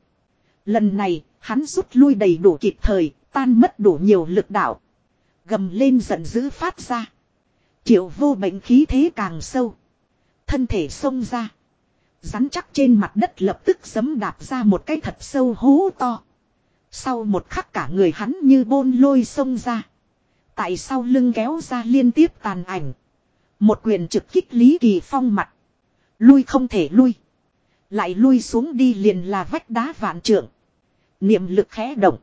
Lần này, hắn rút lui đầy đủ kịp thời, tan mất đủ nhiều lực đạo. Gầm lên giận dữ phát ra. Triệu vô bệnh khí thế càng sâu. Thân thể xông ra. Rắn chắc trên mặt đất lập tức giấm đạp ra một cái thật sâu hố to. Sau một khắc cả người hắn như bôn lôi xông ra. Tại sau lưng kéo ra liên tiếp tàn ảnh. Một quyền trực kích Lý Kỳ Phong mặt. Lui không thể lui. Lại lui xuống đi liền là vách đá vạn trượng. Niệm lực khẽ động.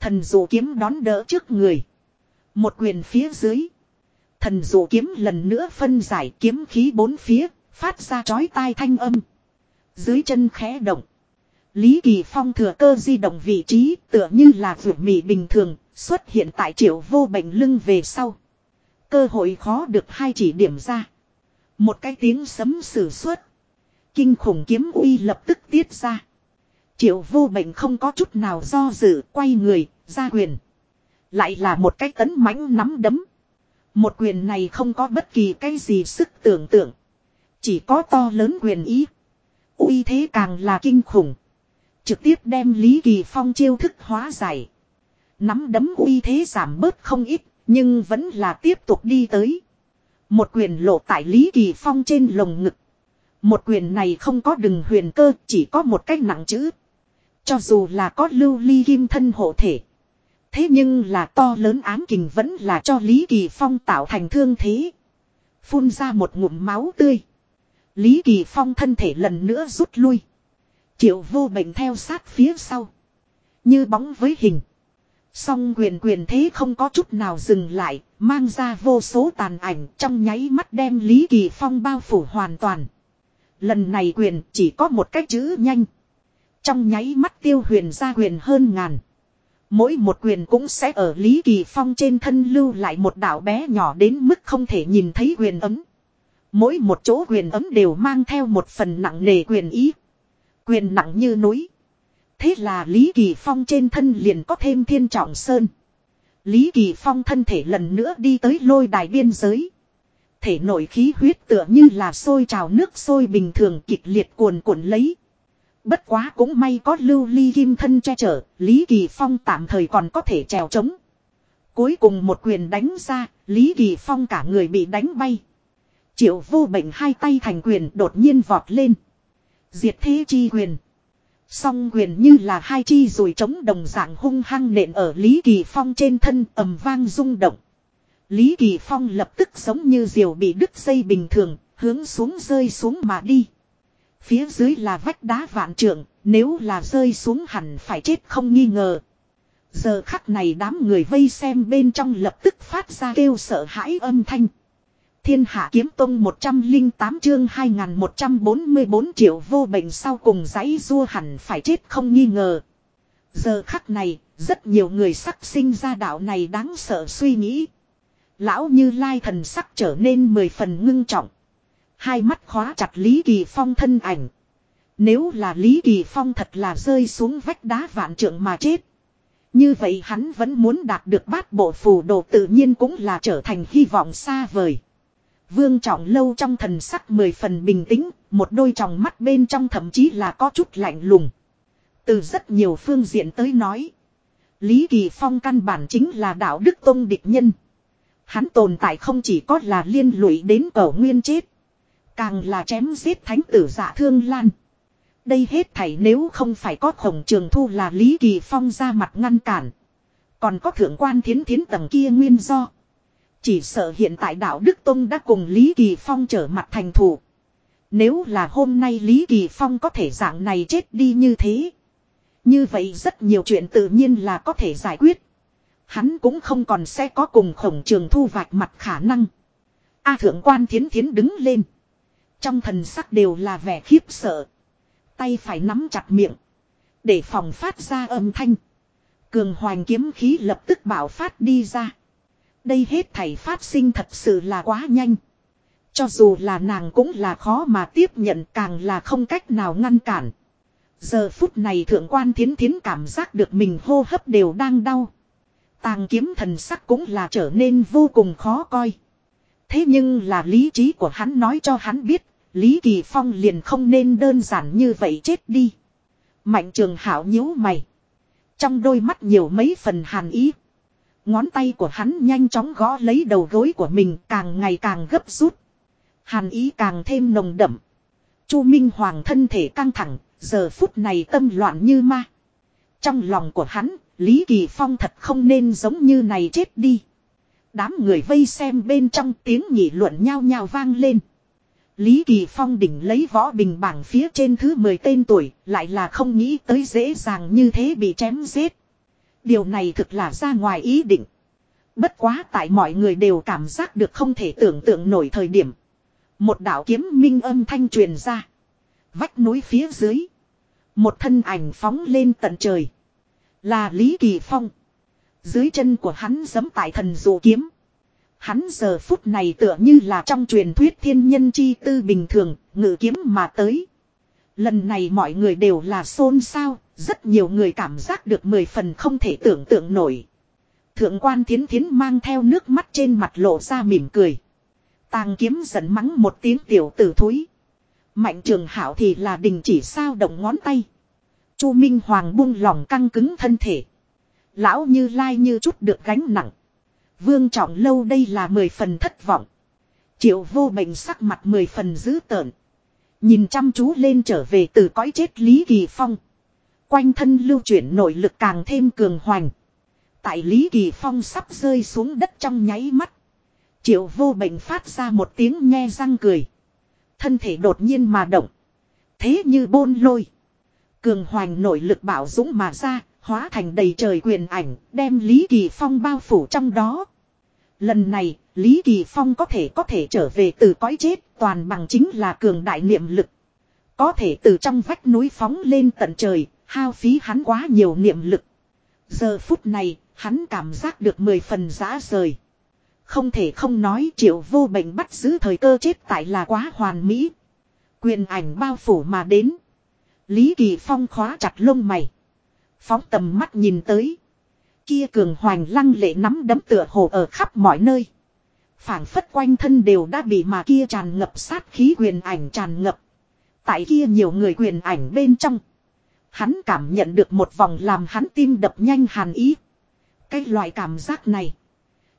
Thần dụ kiếm đón đỡ trước người. Một quyền phía dưới. Thần dụ kiếm lần nữa phân giải kiếm khí bốn phía, phát ra chói tai thanh âm. Dưới chân khẽ động. Lý Kỳ Phong thừa cơ di động vị trí tựa như là vượt mì bình thường, xuất hiện tại triệu vô bệnh lưng về sau. Cơ hội khó được hai chỉ điểm ra. Một cái tiếng sấm sử xuất. Kinh khủng kiếm uy lập tức tiết ra. Triệu vô bệnh không có chút nào do dự quay người, ra quyền. Lại là một cái tấn mãnh nắm đấm. Một quyền này không có bất kỳ cái gì sức tưởng tượng. Chỉ có to lớn quyền ý. uy thế càng là kinh khủng. Trực tiếp đem Lý Kỳ Phong chiêu thức hóa giải. Nắm đấm uy thế giảm bớt không ít, nhưng vẫn là tiếp tục đi tới. Một quyền lộ tại Lý Kỳ Phong trên lồng ngực. Một quyền này không có đừng huyền cơ, chỉ có một cách nặng chữ. Cho dù là có lưu ly kim thân hộ thể. Thế nhưng là to lớn ám kình vẫn là cho Lý Kỳ Phong tạo thành thương thế. Phun ra một ngụm máu tươi. Lý Kỳ Phong thân thể lần nữa rút lui. Triệu vô bệnh theo sát phía sau. Như bóng với hình. Song quyền quyền thế không có chút nào dừng lại, mang ra vô số tàn ảnh trong nháy mắt đem Lý Kỳ Phong bao phủ hoàn toàn. Lần này quyền chỉ có một cách chữ nhanh. Trong nháy mắt tiêu huyền ra quyền hơn ngàn. Mỗi một quyền cũng sẽ ở Lý Kỳ Phong trên thân lưu lại một đảo bé nhỏ đến mức không thể nhìn thấy quyền ấm. Mỗi một chỗ quyền ấm đều mang theo một phần nặng nề quyền ý. Quyền nặng như núi. Thế là Lý Kỳ Phong trên thân liền có thêm thiên trọng sơn. Lý Kỳ Phong thân thể lần nữa đi tới lôi đài biên giới. Thể nội khí huyết tựa như là sôi trào nước sôi bình thường kịch liệt cuồn cuộn lấy. Bất quá cũng may có lưu ly kim thân che chở, Lý Kỳ Phong tạm thời còn có thể trèo trống. Cuối cùng một quyền đánh ra, Lý Kỳ Phong cả người bị đánh bay. Triệu vô bệnh hai tay thành quyền đột nhiên vọt lên. Diệt thế chi quyền. Song quyền như là hai chi rồi chống đồng dạng hung hăng nện ở Lý Kỳ Phong trên thân ầm vang rung động. Lý Kỳ Phong lập tức giống như diều bị đứt dây bình thường, hướng xuống rơi xuống mà đi. Phía dưới là vách đá vạn trượng, nếu là rơi xuống hẳn phải chết không nghi ngờ. Giờ khắc này đám người vây xem bên trong lập tức phát ra kêu sợ hãi âm thanh. Thiên hạ kiếm tông 108 chương 2144 triệu vô bệnh sau cùng giấy rua hẳn phải chết không nghi ngờ. Giờ khắc này, rất nhiều người sắc sinh ra đạo này đáng sợ suy nghĩ. Lão như lai thần sắc trở nên mười phần ngưng trọng. Hai mắt khóa chặt Lý Kỳ Phong thân ảnh. Nếu là Lý Kỳ Phong thật là rơi xuống vách đá vạn trượng mà chết. Như vậy hắn vẫn muốn đạt được bát bộ phù đồ tự nhiên cũng là trở thành hy vọng xa vời. Vương trọng lâu trong thần sắc mười phần bình tĩnh, một đôi tròng mắt bên trong thậm chí là có chút lạnh lùng. Từ rất nhiều phương diện tới nói. Lý Kỳ Phong căn bản chính là đạo đức tông địch nhân. Hắn tồn tại không chỉ có là liên lụy đến cổ nguyên chết. Càng là chém giết thánh tử dạ thương lan. Đây hết thảy nếu không phải có khổng trường thu là Lý Kỳ Phong ra mặt ngăn cản. Còn có thượng quan thiến thiến tầng kia nguyên do. Chỉ sợ hiện tại đạo Đức Tông đã cùng Lý Kỳ Phong trở mặt thành thủ. Nếu là hôm nay Lý Kỳ Phong có thể dạng này chết đi như thế. Như vậy rất nhiều chuyện tự nhiên là có thể giải quyết. Hắn cũng không còn sẽ có cùng khổng trường thu vạch mặt khả năng. A thượng quan thiến thiến đứng lên. Trong thần sắc đều là vẻ khiếp sợ. Tay phải nắm chặt miệng. Để phòng phát ra âm thanh. Cường hoành kiếm khí lập tức bảo phát đi ra. Đây hết thảy phát sinh thật sự là quá nhanh. Cho dù là nàng cũng là khó mà tiếp nhận càng là không cách nào ngăn cản. Giờ phút này thượng quan thiến thiến cảm giác được mình hô hấp đều đang đau. Tàng kiếm thần sắc cũng là trở nên vô cùng khó coi. Thế nhưng là lý trí của hắn nói cho hắn biết, Lý Kỳ Phong liền không nên đơn giản như vậy chết đi. Mạnh trường hảo nhíu mày. Trong đôi mắt nhiều mấy phần hàn ý. Ngón tay của hắn nhanh chóng gõ lấy đầu gối của mình càng ngày càng gấp rút. Hàn ý càng thêm nồng đậm. Chu Minh Hoàng thân thể căng thẳng, giờ phút này tâm loạn như ma. Trong lòng của hắn, Lý Kỳ Phong thật không nên giống như này chết đi. Đám người vây xem bên trong tiếng nhị luận nhao nhao vang lên. Lý Kỳ Phong đỉnh lấy võ bình bảng phía trên thứ 10 tên tuổi, lại là không nghĩ tới dễ dàng như thế bị chém giết. Điều này thực là ra ngoài ý định. Bất quá tại mọi người đều cảm giác được không thể tưởng tượng nổi thời điểm. Một đạo kiếm minh âm thanh truyền ra. Vách núi phía dưới. Một thân ảnh phóng lên tận trời. Là Lý Kỳ Phong. Dưới chân của hắn giẫm tại thần dụ kiếm. Hắn giờ phút này tựa như là trong truyền thuyết thiên nhân chi tư bình thường, ngự kiếm mà tới. Lần này mọi người đều là xôn xao, rất nhiều người cảm giác được mười phần không thể tưởng tượng nổi. Thượng quan thiến thiến mang theo nước mắt trên mặt lộ ra mỉm cười. Tàng kiếm giận mắng một tiếng tiểu tử thúi. Mạnh trường hảo thì là đình chỉ sao động ngón tay. Chu Minh Hoàng buông lỏng căng cứng thân thể. Lão như lai như chút được gánh nặng. Vương trọng lâu đây là mười phần thất vọng. Triệu vô bệnh sắc mặt mười phần dữ tợn. Nhìn chăm chú lên trở về từ cõi chết Lý Kỳ Phong. Quanh thân lưu chuyển nội lực càng thêm cường hoành. Tại Lý Kỳ Phong sắp rơi xuống đất trong nháy mắt. Triệu vô bệnh phát ra một tiếng nghe răng cười. Thân thể đột nhiên mà động. Thế như bôn lôi. Cường hoành nội lực bảo dũng mà ra, hóa thành đầy trời quyền ảnh, đem Lý Kỳ Phong bao phủ trong đó. Lần này, Lý Kỳ Phong có thể có thể trở về từ cõi chết, toàn bằng chính là cường đại niệm lực. Có thể từ trong vách núi phóng lên tận trời, hao phí hắn quá nhiều niệm lực. Giờ phút này, hắn cảm giác được mười phần giã rời. Không thể không nói triệu vô bệnh bắt giữ thời cơ chết tại là quá hoàn mỹ. Quyền ảnh bao phủ mà đến. Lý Kỳ Phong khóa chặt lông mày. Phóng tầm mắt nhìn tới. Kia cường hoành lăng lệ nắm đấm tựa hồ ở khắp mọi nơi. phảng phất quanh thân đều đã bị mà kia tràn ngập sát khí quyền ảnh tràn ngập. Tại kia nhiều người quyền ảnh bên trong. Hắn cảm nhận được một vòng làm hắn tim đập nhanh hàn ý. Cái loại cảm giác này.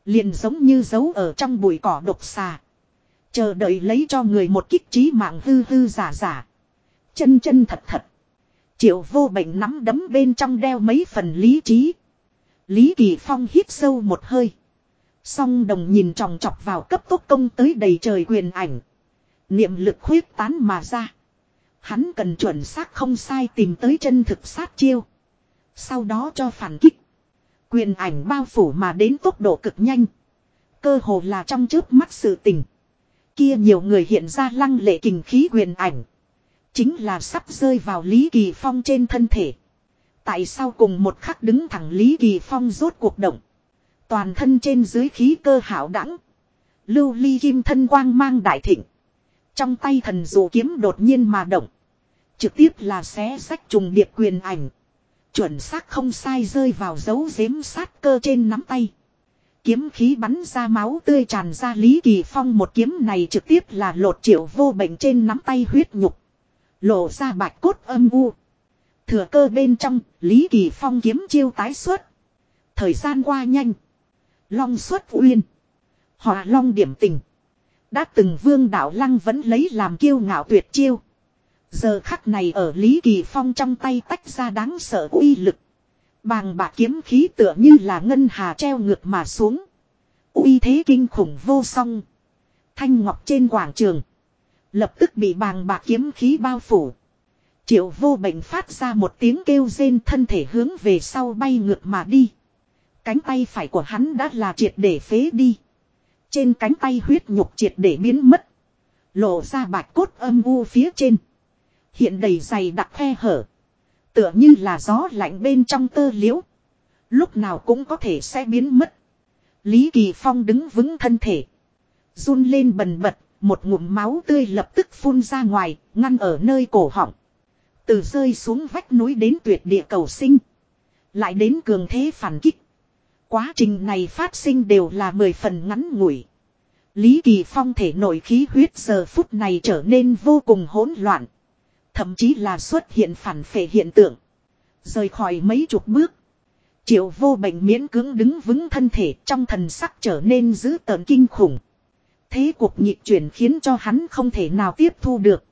Liền giống như giấu ở trong bụi cỏ độc xà. Chờ đợi lấy cho người một kích trí mạng hư hư giả giả. Chân chân thật thật. Triệu vô bệnh nắm đấm bên trong đeo mấy phần lý trí. Lý Kỳ Phong hít sâu một hơi. Song đồng nhìn tròng trọc vào cấp tốc công tới đầy trời quyền ảnh. Niệm lực khuyết tán mà ra. Hắn cần chuẩn xác không sai tìm tới chân thực sát chiêu. Sau đó cho phản kích. Quyền ảnh bao phủ mà đến tốc độ cực nhanh. Cơ hồ là trong chớp mắt sự tình. Kia nhiều người hiện ra lăng lệ kình khí quyền ảnh. Chính là sắp rơi vào Lý Kỳ Phong trên thân thể. Tại sao cùng một khắc đứng thẳng Lý Kỳ Phong rốt cuộc động. Toàn thân trên dưới khí cơ hảo đẳng. Lưu ly kim thân quang mang đại thịnh. Trong tay thần dụ kiếm đột nhiên mà động. Trực tiếp là xé sách trùng điệp quyền ảnh. Chuẩn xác không sai rơi vào dấu giếm sát cơ trên nắm tay. Kiếm khí bắn ra máu tươi tràn ra Lý Kỳ Phong một kiếm này trực tiếp là lột triệu vô bệnh trên nắm tay huyết nhục. Lộ ra bạch cốt âm u. Thừa cơ bên trong, Lý Kỳ Phong kiếm chiêu tái xuất. Thời gian qua nhanh. Long xuất uyên. Hòa long điểm tình. Đã từng vương đạo lăng vẫn lấy làm kiêu ngạo tuyệt chiêu. Giờ khắc này ở Lý Kỳ Phong trong tay tách ra đáng sợ uy lực. Bàng bạc kiếm khí tựa như là ngân hà treo ngược mà xuống. uy thế kinh khủng vô song. Thanh ngọc trên quảng trường. Lập tức bị bàng bạc kiếm khí bao phủ. Triệu vô bệnh phát ra một tiếng kêu rên thân thể hướng về sau bay ngược mà đi. Cánh tay phải của hắn đã là triệt để phế đi. Trên cánh tay huyết nhục triệt để biến mất. Lộ ra bạch cốt âm u phía trên. Hiện đầy dày đặc khe hở. Tựa như là gió lạnh bên trong tơ liễu. Lúc nào cũng có thể sẽ biến mất. Lý Kỳ Phong đứng vững thân thể. Run lên bần bật, một ngụm máu tươi lập tức phun ra ngoài, ngăn ở nơi cổ họng. Từ rơi xuống vách núi đến tuyệt địa cầu sinh. Lại đến cường thế phản kích. Quá trình này phát sinh đều là mười phần ngắn ngủi. Lý Kỳ Phong thể nội khí huyết giờ phút này trở nên vô cùng hỗn loạn. Thậm chí là xuất hiện phản phệ hiện tượng. Rời khỏi mấy chục bước. Triệu vô bệnh miễn cưỡng đứng vững thân thể trong thần sắc trở nên dữ tợn kinh khủng. Thế cuộc nhịp chuyển khiến cho hắn không thể nào tiếp thu được.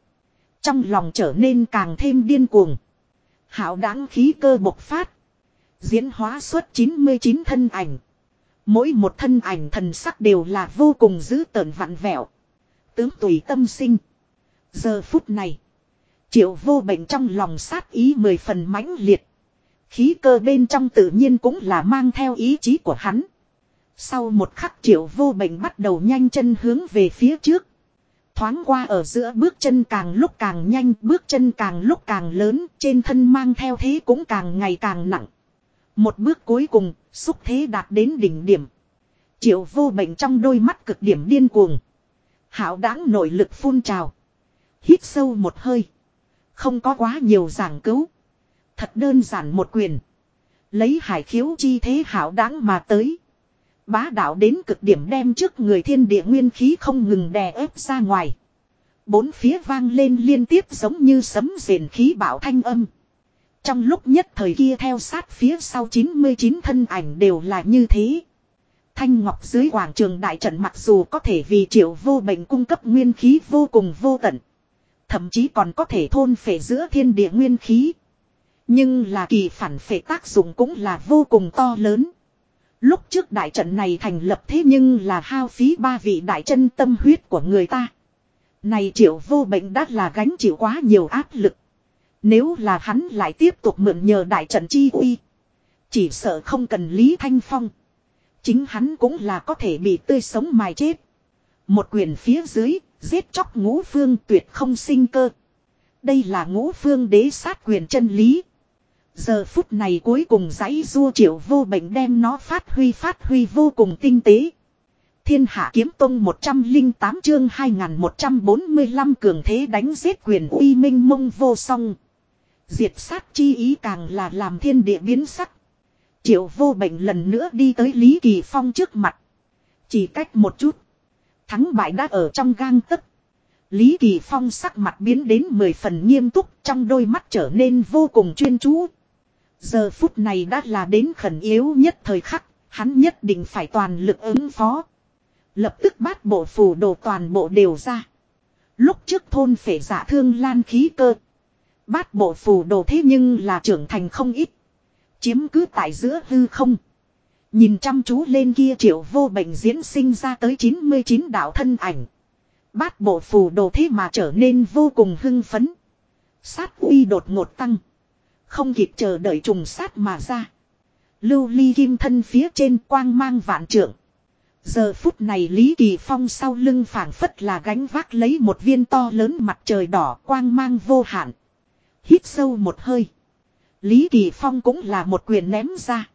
Trong lòng trở nên càng thêm điên cuồng. Hảo đáng khí cơ bộc phát. Diễn hóa suốt 99 thân ảnh. Mỗi một thân ảnh thần sắc đều là vô cùng dữ tợn vặn vẹo. Tướng tùy tâm sinh. Giờ phút này. Triệu vô bệnh trong lòng sát ý mười phần mãnh liệt. Khí cơ bên trong tự nhiên cũng là mang theo ý chí của hắn. Sau một khắc triệu vô bệnh bắt đầu nhanh chân hướng về phía trước. Thoáng qua ở giữa bước chân càng lúc càng nhanh, bước chân càng lúc càng lớn, trên thân mang theo thế cũng càng ngày càng nặng. Một bước cuối cùng, xúc thế đạt đến đỉnh điểm. Triệu vô bệnh trong đôi mắt cực điểm điên cuồng. Hảo đáng nội lực phun trào. Hít sâu một hơi. Không có quá nhiều giảng cứu. Thật đơn giản một quyền. Lấy hải khiếu chi thế hảo đáng mà tới. Bá đạo đến cực điểm đem trước người thiên địa nguyên khí không ngừng đè ép ra ngoài. Bốn phía vang lên liên tiếp giống như sấm rền khí bảo thanh âm. Trong lúc nhất thời kia theo sát phía sau 99 thân ảnh đều là như thế. Thanh Ngọc dưới quảng trường đại trận mặc dù có thể vì triệu vô bệnh cung cấp nguyên khí vô cùng vô tận. Thậm chí còn có thể thôn phệ giữa thiên địa nguyên khí. Nhưng là kỳ phản phệ tác dụng cũng là vô cùng to lớn. Lúc trước đại trận này thành lập thế nhưng là hao phí ba vị đại chân tâm huyết của người ta. Này triệu vô bệnh đã là gánh chịu quá nhiều áp lực. Nếu là hắn lại tiếp tục mượn nhờ đại trận chi uy. Chỉ sợ không cần Lý Thanh Phong. Chính hắn cũng là có thể bị tươi sống mài chết. Một quyền phía dưới, giết chóc ngũ phương tuyệt không sinh cơ. Đây là ngũ phương đế sát quyền chân lý. Giờ phút này cuối cùng giấy rua triệu vô bệnh đem nó phát huy phát huy vô cùng tinh tế. Thiên hạ kiếm tông 108 chương 2145 cường thế đánh giết quyền uy minh mông vô song. Diệt sát chi ý càng là làm thiên địa biến sắc. Triệu vô bệnh lần nữa đi tới Lý Kỳ Phong trước mặt. Chỉ cách một chút. Thắng bại đã ở trong gang tấc. Lý Kỳ Phong sắc mặt biến đến mười phần nghiêm túc trong đôi mắt trở nên vô cùng chuyên chú. Giờ phút này đã là đến khẩn yếu nhất thời khắc, Hắn nhất định phải toàn lực ứng phó. Lập tức bát bộ phù đồ toàn bộ đều ra. Lúc trước thôn phể giả thương lan khí cơ. Bát bộ phù đồ thế nhưng là trưởng thành không ít. Chiếm cứ tại giữa hư không. Nhìn chăm chú lên kia triệu vô bệnh diễn sinh ra tới 99 đạo thân ảnh. Bát bộ phù đồ thế mà trở nên vô cùng hưng phấn. Sát uy đột ngột tăng. Không kịp chờ đợi trùng sát mà ra. Lưu ly kim thân phía trên quang mang vạn trượng. Giờ phút này Lý Kỳ Phong sau lưng phảng phất là gánh vác lấy một viên to lớn mặt trời đỏ quang mang vô hạn. Hít sâu một hơi. Lý Kỳ Phong cũng là một quyền ném ra.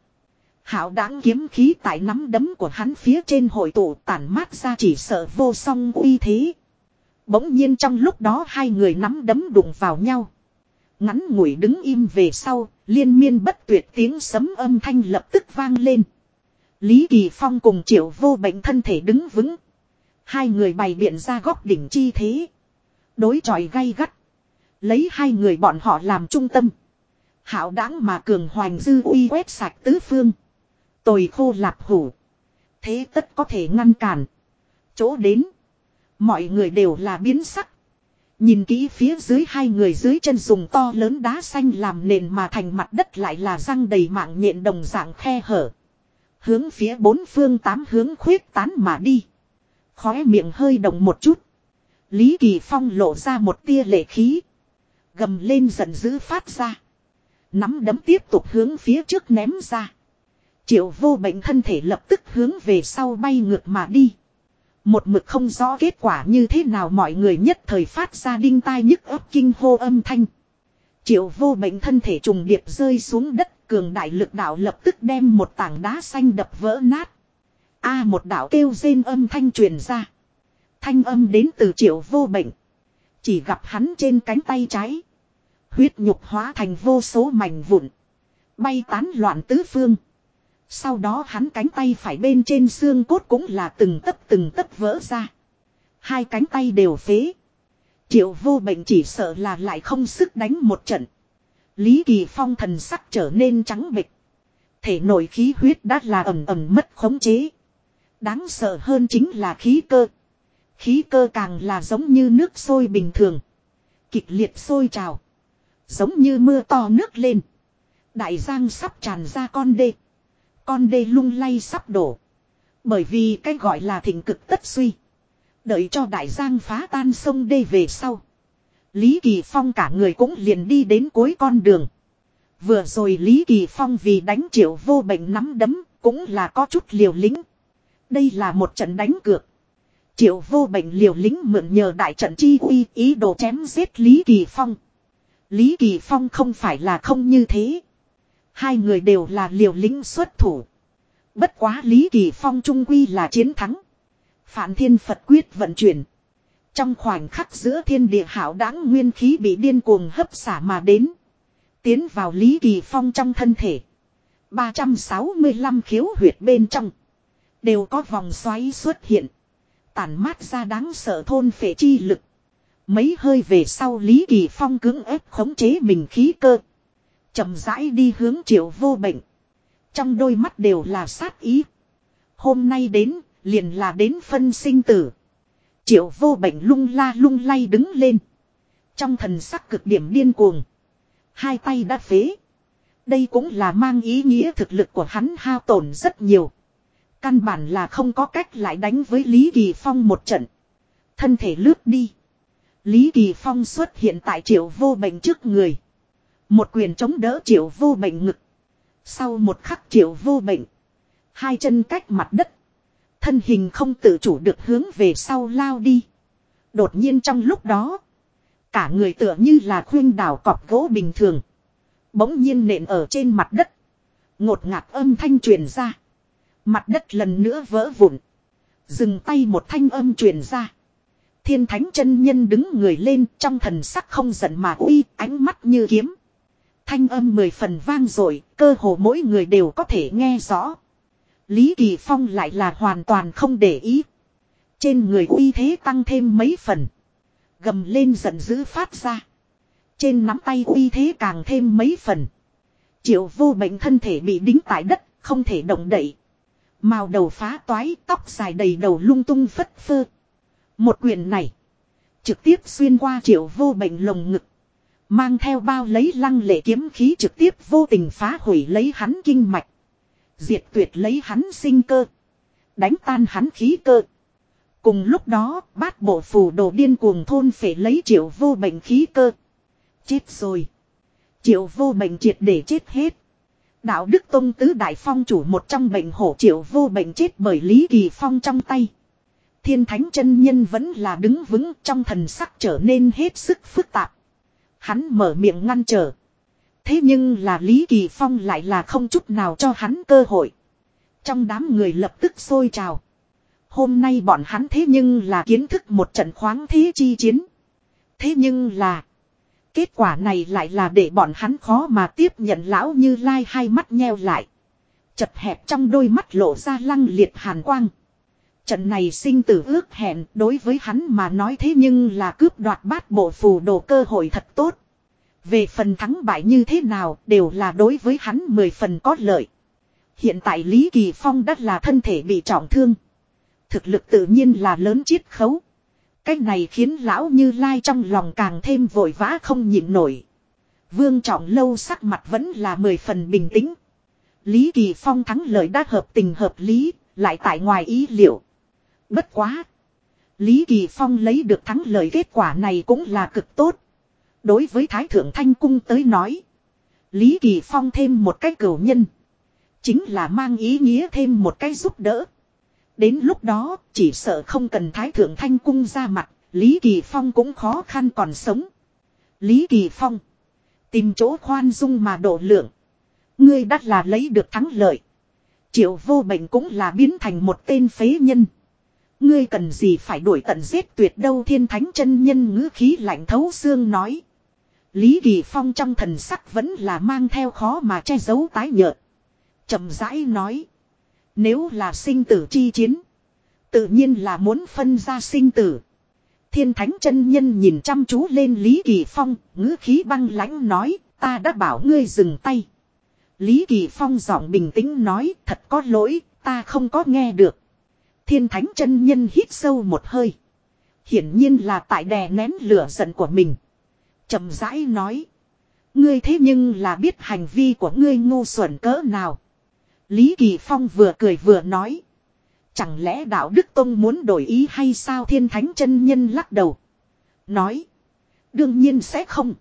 Hảo đáng kiếm khí tại nắm đấm của hắn phía trên hội tụ tản mát ra chỉ sợ vô song uy thế. Bỗng nhiên trong lúc đó hai người nắm đấm đụng vào nhau. Ngắn ngủi đứng im về sau, liên miên bất tuyệt tiếng sấm âm thanh lập tức vang lên. Lý Kỳ Phong cùng triệu vô bệnh thân thể đứng vững. Hai người bày biện ra góc đỉnh chi thế. Đối tròi gay gắt. Lấy hai người bọn họ làm trung tâm. Hảo đáng mà cường hoành dư uy quét sạch tứ phương. Tồi khô lạp hủ. Thế tất có thể ngăn cản. Chỗ đến. Mọi người đều là biến sắc. Nhìn kỹ phía dưới hai người dưới chân dùng to lớn đá xanh làm nền mà thành mặt đất lại là răng đầy mạng nhện đồng dạng khe hở. Hướng phía bốn phương tám hướng khuyết tán mà đi. Khóe miệng hơi động một chút. Lý Kỳ Phong lộ ra một tia lệ khí. Gầm lên giận dữ phát ra. Nắm đấm tiếp tục hướng phía trước ném ra. Triệu vô bệnh thân thể lập tức hướng về sau bay ngược mà đi. Một mực không rõ kết quả như thế nào mọi người nhất thời phát ra đinh tai nhức ấp kinh hô âm thanh. Triệu vô bệnh thân thể trùng điệp rơi xuống đất, cường đại lực đạo lập tức đem một tảng đá xanh đập vỡ nát. A, một đạo kêu rên âm thanh truyền ra. Thanh âm đến từ triệu vô bệnh. Chỉ gặp hắn trên cánh tay trái. Huyết nhục hóa thành vô số mảnh vụn. Bay tán loạn tứ phương. Sau đó hắn cánh tay phải bên trên xương cốt cũng là từng tấc từng tấc vỡ ra. Hai cánh tay đều phế. Triệu vô bệnh chỉ sợ là lại không sức đánh một trận. Lý Kỳ Phong thần sắc trở nên trắng bịch. Thể nội khí huyết đã là ẩm ẩm mất khống chế. Đáng sợ hơn chính là khí cơ. Khí cơ càng là giống như nước sôi bình thường. Kịch liệt sôi trào. Giống như mưa to nước lên. Đại giang sắp tràn ra con đê. Con đê lung lay sắp đổ. Bởi vì cái gọi là thịnh cực tất suy. Đợi cho đại giang phá tan sông đê về sau. Lý Kỳ Phong cả người cũng liền đi đến cuối con đường. Vừa rồi Lý Kỳ Phong vì đánh triệu vô bệnh nắm đấm, cũng là có chút liều lĩnh Đây là một trận đánh cược. Triệu vô bệnh liều lĩnh mượn nhờ đại trận chi uy ý đồ chém giết Lý Kỳ Phong. Lý Kỳ Phong không phải là không như thế. Hai người đều là liều lính xuất thủ. Bất quá Lý Kỳ Phong trung quy là chiến thắng. Phản thiên Phật quyết vận chuyển. Trong khoảnh khắc giữa thiên địa hảo đáng nguyên khí bị điên cuồng hấp xả mà đến. Tiến vào Lý Kỳ Phong trong thân thể. 365 khiếu huyệt bên trong. Đều có vòng xoáy xuất hiện. Tản mát ra đáng sợ thôn phệ chi lực. Mấy hơi về sau Lý Kỳ Phong cứng ép khống chế mình khí cơ chậm rãi đi hướng triệu vô bệnh. Trong đôi mắt đều là sát ý. Hôm nay đến, liền là đến phân sinh tử. Triệu vô bệnh lung la lung lay đứng lên. Trong thần sắc cực điểm điên cuồng. Hai tay đã phế. Đây cũng là mang ý nghĩa thực lực của hắn hao tổn rất nhiều. Căn bản là không có cách lại đánh với Lý Kỳ Phong một trận. Thân thể lướt đi. Lý Kỳ Phong xuất hiện tại triệu vô bệnh trước người. Một quyền chống đỡ triệu vô bệnh ngực. Sau một khắc triệu vô bệnh. Hai chân cách mặt đất. Thân hình không tự chủ được hướng về sau lao đi. Đột nhiên trong lúc đó. Cả người tựa như là khuyên đảo cọp gỗ bình thường. Bỗng nhiên nện ở trên mặt đất. Ngột ngạt âm thanh truyền ra. Mặt đất lần nữa vỡ vụn. Dừng tay một thanh âm truyền ra. Thiên thánh chân nhân đứng người lên trong thần sắc không giận mà uy, ánh mắt như kiếm. Thanh âm mười phần vang dội cơ hồ mỗi người đều có thể nghe rõ. Lý Kỳ Phong lại là hoàn toàn không để ý. Trên người uy thế tăng thêm mấy phần. Gầm lên giận dữ phát ra. Trên nắm tay uy thế càng thêm mấy phần. Triệu vô bệnh thân thể bị đính tại đất, không thể động đậy. Màu đầu phá toái, tóc dài đầy đầu lung tung phất phơ. Một quyền này. Trực tiếp xuyên qua triệu vô bệnh lồng ngực. Mang theo bao lấy lăng lệ kiếm khí trực tiếp vô tình phá hủy lấy hắn kinh mạch. Diệt tuyệt lấy hắn sinh cơ. Đánh tan hắn khí cơ. Cùng lúc đó, bát bộ phù đồ điên cuồng thôn phải lấy triệu vô bệnh khí cơ. Chết rồi. Triệu vô bệnh triệt để chết hết. Đạo Đức Tông Tứ Đại Phong chủ một trong bệnh hổ triệu vô bệnh chết bởi Lý Kỳ Phong trong tay. Thiên Thánh chân Nhân vẫn là đứng vững trong thần sắc trở nên hết sức phức tạp. Hắn mở miệng ngăn trở. Thế nhưng là Lý Kỳ Phong lại là không chút nào cho hắn cơ hội. Trong đám người lập tức sôi trào. Hôm nay bọn hắn thế nhưng là kiến thức một trận khoáng thế chi chiến. Thế nhưng là. Kết quả này lại là để bọn hắn khó mà tiếp nhận lão như lai hai mắt nheo lại. Chật hẹp trong đôi mắt lộ ra lăng liệt hàn quang. Trận này sinh tử ước hẹn đối với hắn mà nói thế nhưng là cướp đoạt bát bộ phù đồ cơ hội thật tốt. Về phần thắng bại như thế nào đều là đối với hắn mười phần có lợi. Hiện tại Lý Kỳ Phong đã là thân thể bị trọng thương. Thực lực tự nhiên là lớn chiết khấu. Cách này khiến lão như lai trong lòng càng thêm vội vã không nhịn nổi. Vương trọng lâu sắc mặt vẫn là mười phần bình tĩnh. Lý Kỳ Phong thắng lợi đã hợp tình hợp lý, lại tại ngoài ý liệu. Bất quá. Lý Kỳ Phong lấy được thắng lợi kết quả này cũng là cực tốt. Đối với Thái Thượng Thanh Cung tới nói. Lý Kỳ Phong thêm một cái cửu nhân. Chính là mang ý nghĩa thêm một cái giúp đỡ. Đến lúc đó, chỉ sợ không cần Thái Thượng Thanh Cung ra mặt, Lý Kỳ Phong cũng khó khăn còn sống. Lý Kỳ Phong. Tìm chỗ khoan dung mà độ lượng. Ngươi đắt là lấy được thắng lợi. Triệu vô bệnh cũng là biến thành một tên phế nhân. Ngươi cần gì phải đuổi tận giết tuyệt đâu thiên thánh chân nhân ngữ khí lạnh thấu xương nói. Lý Kỳ Phong trong thần sắc vẫn là mang theo khó mà che giấu tái nhợt. chậm rãi nói. Nếu là sinh tử chi chiến. Tự nhiên là muốn phân ra sinh tử. Thiên thánh chân nhân nhìn chăm chú lên Lý Kỳ Phong, ngữ khí băng lãnh nói, ta đã bảo ngươi dừng tay. Lý Kỳ Phong giọng bình tĩnh nói, thật có lỗi, ta không có nghe được. Thiên thánh chân nhân hít sâu một hơi. Hiển nhiên là tại đè nén lửa giận của mình. chậm rãi nói. Ngươi thế nhưng là biết hành vi của ngươi ngu xuẩn cỡ nào. Lý Kỳ Phong vừa cười vừa nói. Chẳng lẽ đạo Đức Tông muốn đổi ý hay sao thiên thánh chân nhân lắc đầu. Nói. Đương nhiên sẽ không.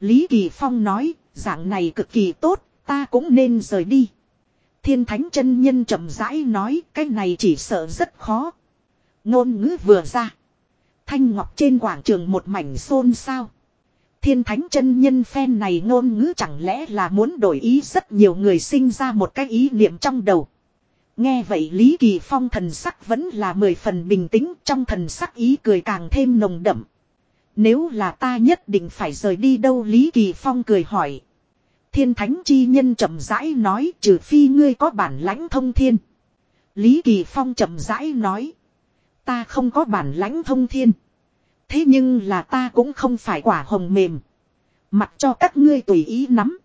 Lý Kỳ Phong nói, dạng này cực kỳ tốt, ta cũng nên rời đi. Thiên thánh chân nhân chậm rãi nói, cái này chỉ sợ rất khó. Ngôn ngữ vừa ra. Thanh ngọc trên quảng trường một mảnh xôn xao. Thiên thánh chân nhân phen này ngôn ngữ chẳng lẽ là muốn đổi ý rất nhiều người sinh ra một cái ý niệm trong đầu. Nghe vậy Lý Kỳ Phong thần sắc vẫn là mười phần bình tĩnh trong thần sắc ý cười càng thêm nồng đậm. Nếu là ta nhất định phải rời đi đâu Lý Kỳ Phong cười hỏi. Thiên thánh chi nhân chậm rãi nói, trừ phi ngươi có bản lãnh thông thiên. Lý Kỳ Phong chậm rãi nói. Ta không có bản lãnh thông thiên. Thế nhưng là ta cũng không phải quả hồng mềm. Mặc cho các ngươi tùy ý nắm.